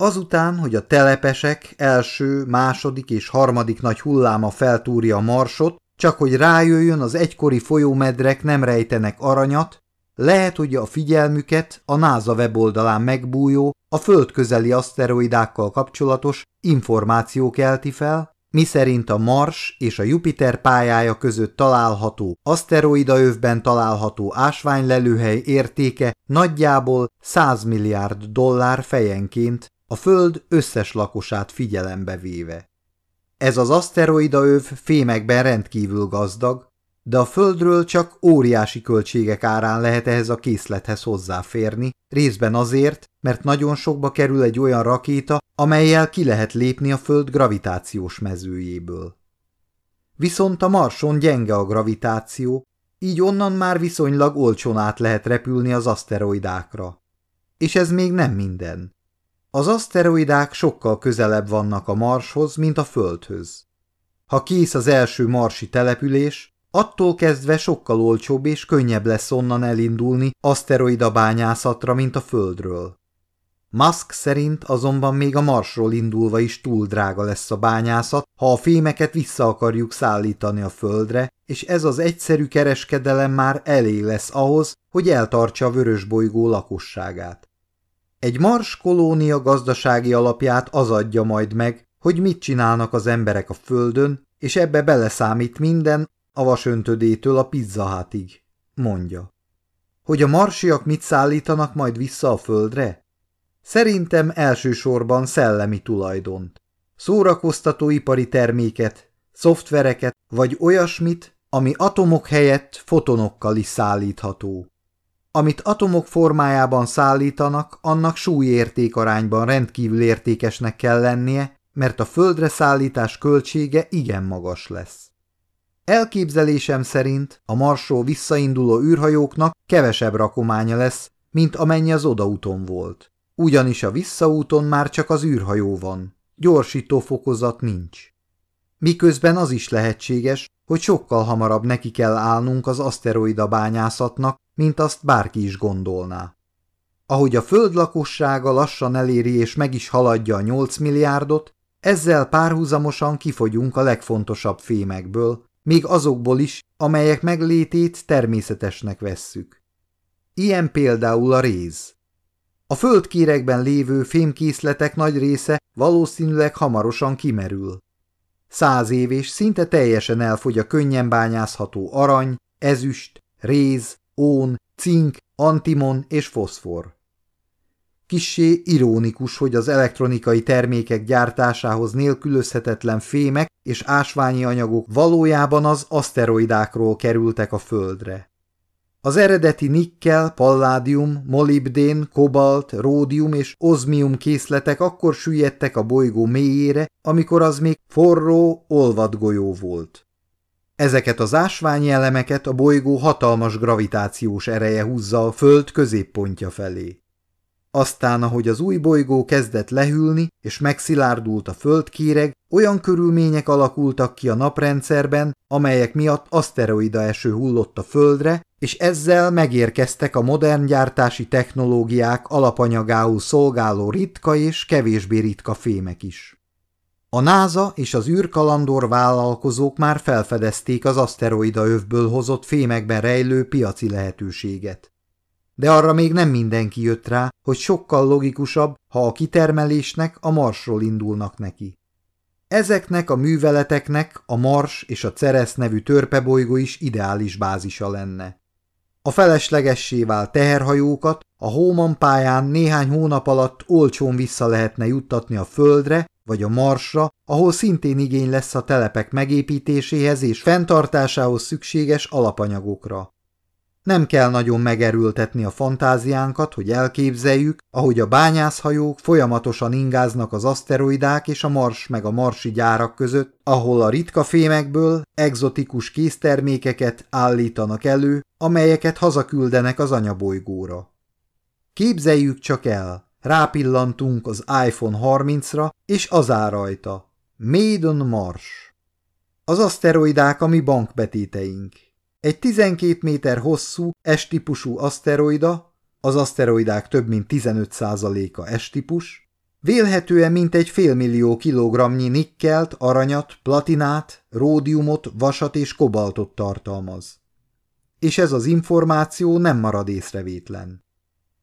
Azután, hogy a telepesek első, második és harmadik nagy hulláma feltúrja a Marsot, csak hogy rájöjjön, az egykori folyómedrek nem rejtenek aranyat, lehet, hogy a figyelmüket a NASA weboldalán megbújó, a földközeli aszteroidákkal kapcsolatos információ kelti fel, miszerint a Mars és a Jupiter pályája között található aszteroidaövben található ásványlelőhely értéke nagyjából 100 milliárd dollár fejenként a Föld összes lakosát figyelembe véve. Ez az aszteroidaöv fémekben rendkívül gazdag, de a földről csak óriási költségek árán lehet ehhez a készlethez hozzáférni, részben azért, mert nagyon sokba kerül egy olyan rakéta, amelyel ki lehet lépni a föld gravitációs mezőjéből. Viszont a Marson gyenge a gravitáció, így onnan már viszonylag olcsón át lehet repülni az aszteroidákra. És ez még nem minden. Az aszteroidák sokkal közelebb vannak a Marshoz, mint a Földhöz. Ha kész az első marsi település, attól kezdve sokkal olcsóbb és könnyebb lesz onnan elindulni aszteroida bányászatra, mint a Földről. Musk szerint azonban még a Marsról indulva is túl drága lesz a bányászat, ha a fémeket vissza akarjuk szállítani a Földre, és ez az egyszerű kereskedelem már elég lesz ahhoz, hogy eltartsa a vörös bolygó lakosságát. Egy Mars kolónia gazdasági alapját az adja majd meg, hogy mit csinálnak az emberek a Földön, és ebbe beleszámít minden, a vasöntödétől a pizzahátig, mondja. Hogy a marsiak mit szállítanak majd vissza a Földre? Szerintem elsősorban szellemi tulajdont. Szórakoztatóipari terméket, szoftvereket, vagy olyasmit, ami atomok helyett fotonokkal is szállítható. Amit atomok formájában szállítanak, annak súlyértékarányban rendkívül értékesnek kell lennie, mert a földre szállítás költsége igen magas lesz. Elképzelésem szerint a Marsról visszainduló űrhajóknak kevesebb rakománya lesz, mint amennyi az odaúton volt. Ugyanis a visszaúton már csak az űrhajó van, gyorsító fokozat nincs. Miközben az is lehetséges, hogy sokkal hamarabb neki kell állnunk az aszteroida bányászatnak, mint azt bárki is gondolná. Ahogy a föld lakossága lassan eléri és meg is haladja a 8 milliárdot, ezzel párhuzamosan kifogyunk a legfontosabb fémekből, még azokból is, amelyek meglétét természetesnek vesszük. Ilyen például a réz. A földkérekben lévő fémkészletek nagy része valószínűleg hamarosan kimerül. Száz év és szinte teljesen elfogy a könnyen bányázható arany, ezüst, réz, ón, cink, antimon és foszfor. Kissé irónikus, hogy az elektronikai termékek gyártásához nélkülözhetetlen fémek és ásványi anyagok valójában az aszteroidákról kerültek a Földre. Az eredeti nikkel, palládium, molibdén, kobalt, ródium és ozmium készletek akkor süllyedtek a bolygó mélyére, amikor az még forró, olvad golyó volt. Ezeket az ásványi elemeket a bolygó hatalmas gravitációs ereje húzza a Föld középpontja felé. Aztán, ahogy az új bolygó kezdett lehűlni és megszilárdult a földkéreg, olyan körülmények alakultak ki a naprendszerben, amelyek miatt aszteroida eső hullott a földre, és ezzel megérkeztek a modern gyártási technológiák alapanyagául szolgáló ritka és kevésbé ritka fémek is. A NASA és az űrkalandor vállalkozók már felfedezték az aszteroida övből hozott fémekben rejlő piaci lehetőséget de arra még nem mindenki jött rá, hogy sokkal logikusabb, ha a kitermelésnek a Marsról indulnak neki. Ezeknek a műveleteknek a Mars és a Ceres nevű törpebolygó is ideális bázisa lenne. A feleslegessé vált teherhajókat a Hóman pályán néhány hónap alatt olcsón vissza lehetne juttatni a Földre vagy a Marsra, ahol szintén igény lesz a telepek megépítéséhez és fenntartásához szükséges alapanyagokra. Nem kell nagyon megerültetni a fantáziánkat, hogy elképzeljük, ahogy a bányászhajók folyamatosan ingáznak az aszteroidák és a mars meg a marsi gyárak között, ahol a ritka fémekből egzotikus késztermékeket állítanak elő, amelyeket hazaküldenek az anyabolygóra. Képzeljük csak el, rápillantunk az iPhone 30-ra, és az áll rajta. Made on Mars. Az aszteroidák a mi bankbetéteink. Egy 12 méter hosszú S-típusú aszteroida, az aszteroidák több mint 15%-a S-típus, vélhetően mintegy félmillió kilogramnyi nikkelt, aranyat, platinát, ródiumot, vasat és kobaltot tartalmaz. És ez az információ nem marad észrevétlen.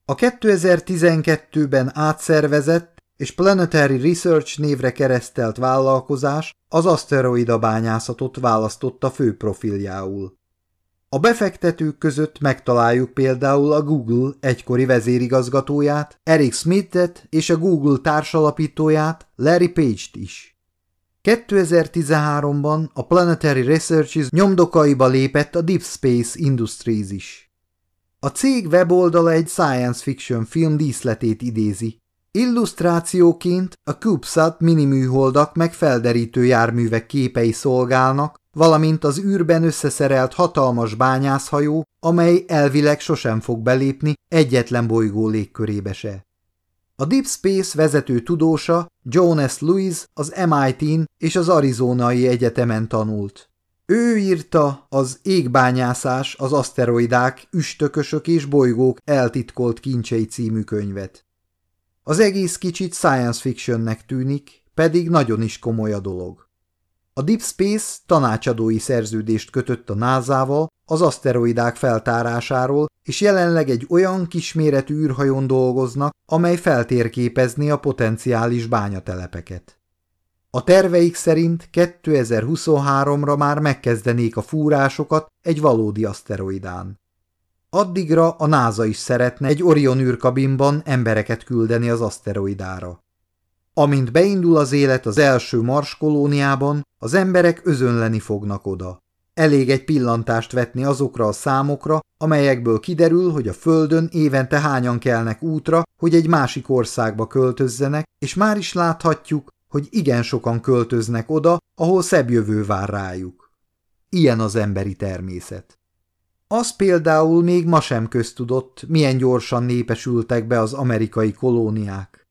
A 2012-ben átszervezett és Planetary Research névre keresztelt vállalkozás az aszteroida bányászatot választotta fő profiljául. A befektetők között megtaláljuk például a Google egykori vezérigazgatóját, Eric Smithet és a Google társalapítóját, Larry Page-t is. 2013-ban a Planetary Researches nyomdokaiba lépett a Deep Space Industries is. A cég weboldala egy science fiction film díszletét idézi. Illusztrációként a CubeSat miniműholdak meg felderítő járművek képei szolgálnak, valamint az űrben összeszerelt hatalmas bányászhajó, amely elvileg sosem fog belépni egyetlen bolygó légkörébe se. A Deep Space vezető tudósa Jonas Lewis az MIT-n és az Arizonai Egyetemen tanult. Ő írta az Égbányászás, az aszteroidák, üstökösök és bolygók eltitkolt kincsei című könyvet. Az egész kicsit science fictionnek tűnik, pedig nagyon is komoly a dolog. A Deep Space tanácsadói szerződést kötött a NASA-val az aszteroidák feltárásáról, és jelenleg egy olyan kisméretű űrhajón dolgoznak, amely feltérképezni a potenciális bányatelepeket. A terveik szerint 2023-ra már megkezdenék a fúrásokat egy valódi aszteroidán. Addigra a NASA is szeretne egy Orion űrkabinban embereket küldeni az aszteroidára. Amint beindul az élet az első Mars kolóniában, az emberek özönleni fognak oda. Elég egy pillantást vetni azokra a számokra, amelyekből kiderül, hogy a Földön évente hányan kelnek útra, hogy egy másik országba költözzenek, és már is láthatjuk, hogy igen sokan költöznek oda, ahol szebb jövő vár rájuk. Ilyen az emberi természet. Az például még ma sem köztudott, milyen gyorsan népesültek be az amerikai kolóniák.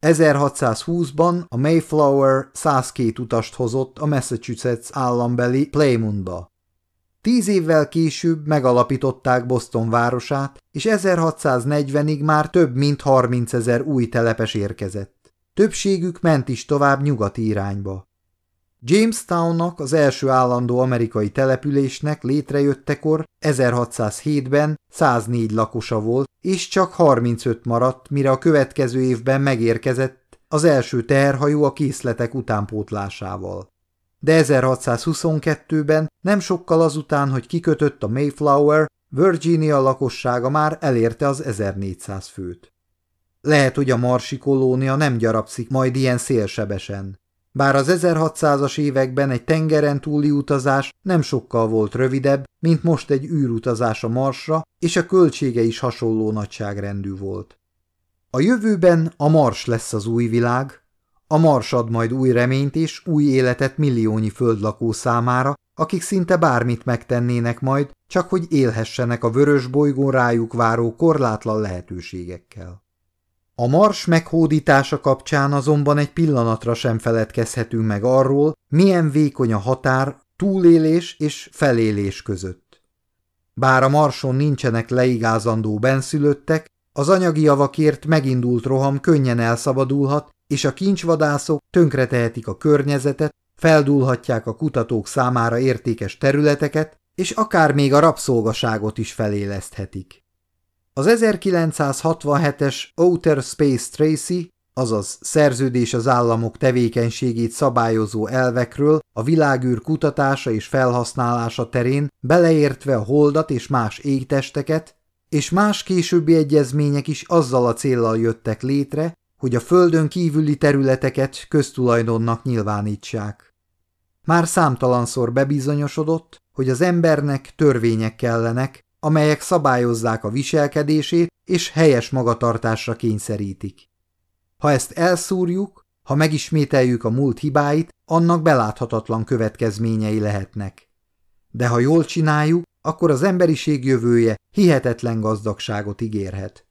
1620-ban a Mayflower 102 utast hozott a Massachusetts állambeli Plymouthba. Tíz évvel később megalapították Boston városát, és 1640-ig már több mint 30 ezer új telepes érkezett. Többségük ment is tovább nyugati irányba. Jamestownnak, az első állandó amerikai településnek létrejöttekor 1607-ben 104 lakosa volt, és csak 35 maradt, mire a következő évben megérkezett az első teherhajó a készletek utánpótlásával. De 1622-ben, nem sokkal azután, hogy kikötött a Mayflower, Virginia lakossága már elérte az 1400 főt. Lehet, hogy a marsi kolónia nem gyarapszik majd ilyen szélsebesen. Bár az 1600-as években egy tengeren túli utazás nem sokkal volt rövidebb, mint most egy űrutazás a Marsra, és a költsége is hasonló nagyságrendű volt. A jövőben a Mars lesz az új világ, a Mars ad majd új reményt és új életet milliónyi földlakó számára, akik szinte bármit megtennének majd, csak hogy élhessenek a vörös bolygón rájuk váró korlátlan lehetőségekkel. A mars meghódítása kapcsán azonban egy pillanatra sem feledkezhetünk meg arról, milyen vékony a határ túlélés és felélés között. Bár a marson nincsenek leigázandó benszülöttek, az anyagi javakért megindult roham könnyen elszabadulhat, és a kincsvadászok tönkretehetik a környezetet, feldúlhatják a kutatók számára értékes területeket, és akár még a rabszolgaságot is feléleszthetik. Az 1967-es Outer Space Tracy, azaz szerződés az államok tevékenységét szabályozó elvekről a világűr kutatása és felhasználása terén beleértve a holdat és más égtesteket, és más későbbi egyezmények is azzal a céllal jöttek létre, hogy a földön kívüli területeket köztulajdonnak nyilvánítsák. Már számtalanszor bebizonyosodott, hogy az embernek törvények kellenek, amelyek szabályozzák a viselkedését és helyes magatartásra kényszerítik. Ha ezt elszúrjuk, ha megismételjük a múlt hibáit, annak beláthatatlan következményei lehetnek. De ha jól csináljuk, akkor az emberiség jövője hihetetlen gazdagságot ígérhet.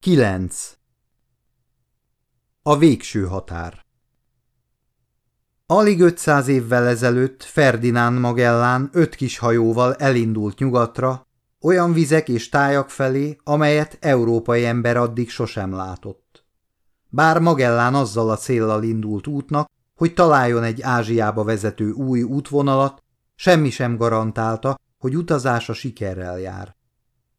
9. A végső határ Alig 500 évvel ezelőtt Ferdinand Magellán öt kis hajóval elindult nyugatra, olyan vizek és tájak felé, amelyet európai ember addig sosem látott. Bár Magellán azzal a céllal indult útnak, hogy találjon egy Ázsiába vezető új útvonalat, semmi sem garantálta, hogy utazása sikerrel jár.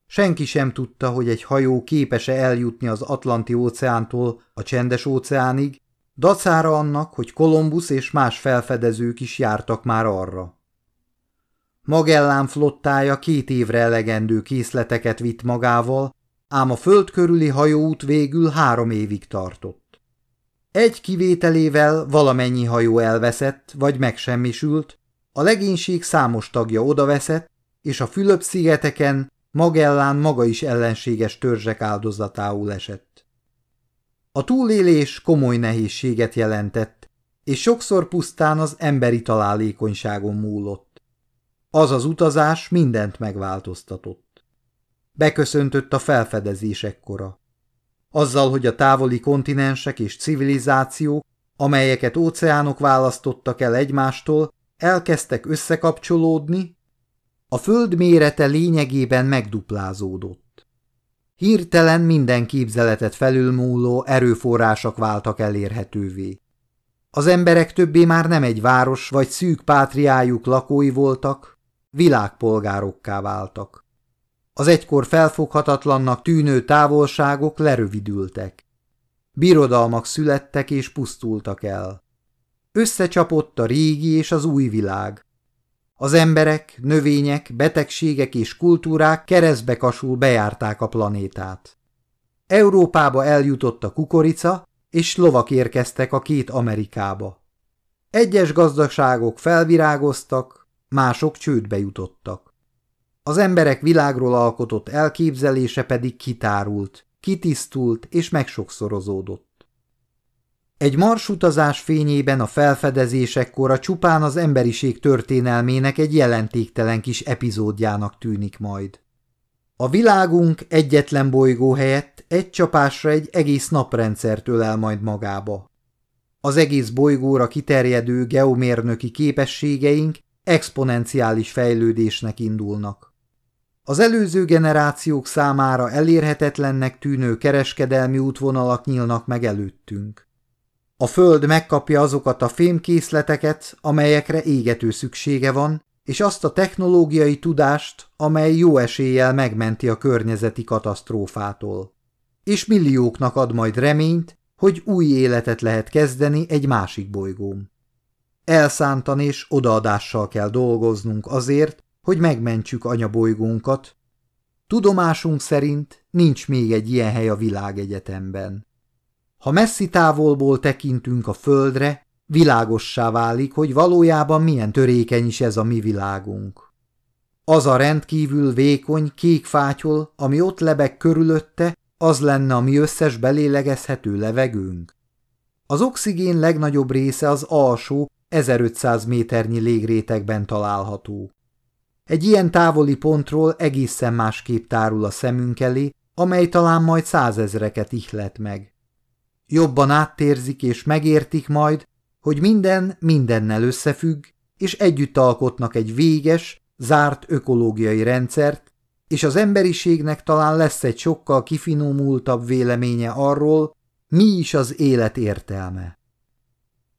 Senki sem tudta, hogy egy hajó képes-e eljutni az Atlanti óceántól a Csendes óceánig, Dacára annak, hogy Kolumbusz és más felfedezők is jártak már arra. Magellán flottája két évre elegendő készleteket vitt magával, ám a föld körüli hajóút végül három évig tartott. Egy kivételével valamennyi hajó elveszett vagy megsemmisült, a legénység számos tagja odaveszett, és a Fülöp-szigeteken Magellán maga is ellenséges törzsek áldozatául esett. A túlélés komoly nehézséget jelentett, és sokszor pusztán az emberi találékonyságon múlott. Az az utazás mindent megváltoztatott. Beköszöntött a felfedezések kora. Azzal, hogy a távoli kontinensek és civilizációk, amelyeket óceánok választottak el egymástól, elkezdtek összekapcsolódni, a föld mérete lényegében megduplázódott. Hirtelen minden képzeletet felülmúló erőforrások váltak elérhetővé. Az emberek többé már nem egy város vagy szűk pátriájuk lakói voltak, világpolgárokká váltak. Az egykor felfoghatatlannak tűnő távolságok lerövidültek. Birodalmak születtek és pusztultak el. Összecsapott a régi és az új világ. Az emberek, növények, betegségek és kultúrák keresztbe kasul bejárták a planétát. Európába eljutott a kukorica, és lovak érkeztek a két Amerikába. Egyes gazdaságok felvirágoztak, mások csődbe jutottak. Az emberek világról alkotott elképzelése pedig kitárult, kitisztult és megsokszorozódott. Egy marsutazás fényében a felfedezésekkor a csupán az emberiség történelmének egy jelentéktelen kis epizódjának tűnik majd. A világunk egyetlen bolygó helyett egy csapásra egy egész naprendszert ölel majd magába. Az egész bolygóra kiterjedő geomérnöki képességeink exponenciális fejlődésnek indulnak. Az előző generációk számára elérhetetlennek tűnő kereskedelmi útvonalak nyílnak meg előttünk. A Föld megkapja azokat a fémkészleteket, amelyekre égető szüksége van, és azt a technológiai tudást, amely jó eséllyel megmenti a környezeti katasztrófától. És millióknak ad majd reményt, hogy új életet lehet kezdeni egy másik bolygón. Elszántan és odaadással kell dolgoznunk azért, hogy megmentsük anyabolygónkat. Tudomásunk szerint nincs még egy ilyen hely a világegyetemben. Ha messzi távolból tekintünk a földre, világossá válik, hogy valójában milyen törékeny is ez a mi világunk. Az a rendkívül vékony, kék fátyol, ami ott lebeg körülötte, az lenne a mi összes belélegezhető levegőnk. Az oxigén legnagyobb része az alsó, 1500 méternyi légrétegben található. Egy ilyen távoli pontról egészen másképp tárul a szemünk elé, amely talán majd százezreket ihlet meg. Jobban áttérzik és megértik majd, hogy minden mindennel összefügg, és együtt alkotnak egy véges, zárt ökológiai rendszert, és az emberiségnek talán lesz egy sokkal kifinomultabb véleménye arról, mi is az élet értelme.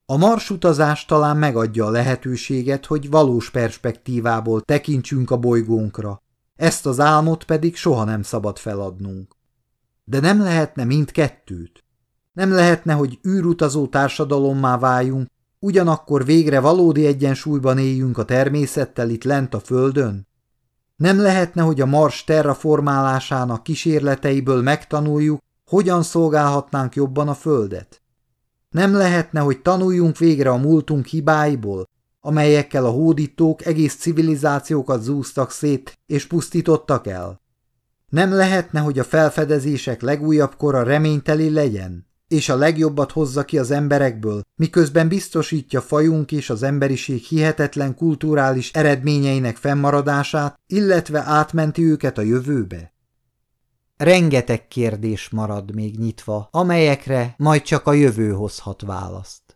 A marsutazás talán megadja a lehetőséget, hogy valós perspektívából tekintsünk a bolygónkra, ezt az álmot pedig soha nem szabad feladnunk. De nem lehetne mindkettőt? Nem lehetne, hogy űrutazó társadalommá váljunk, ugyanakkor végre valódi egyensúlyban éljünk a természettel itt lent a Földön? Nem lehetne, hogy a Mars terraformálásának kísérleteiből megtanuljuk, hogyan szolgálhatnánk jobban a Földet? Nem lehetne, hogy tanuljunk végre a múltunk hibáiból, amelyekkel a hódítók egész civilizációkat zúztak szét és pusztítottak el? Nem lehetne, hogy a felfedezések legújabb kora reményteli legyen? És a legjobbat hozza ki az emberekből, miközben biztosítja fajunk és az emberiség hihetetlen kulturális eredményeinek fennmaradását, illetve átmenti őket a jövőbe? Rengeteg kérdés marad még nyitva, amelyekre majd csak a jövő hozhat választ.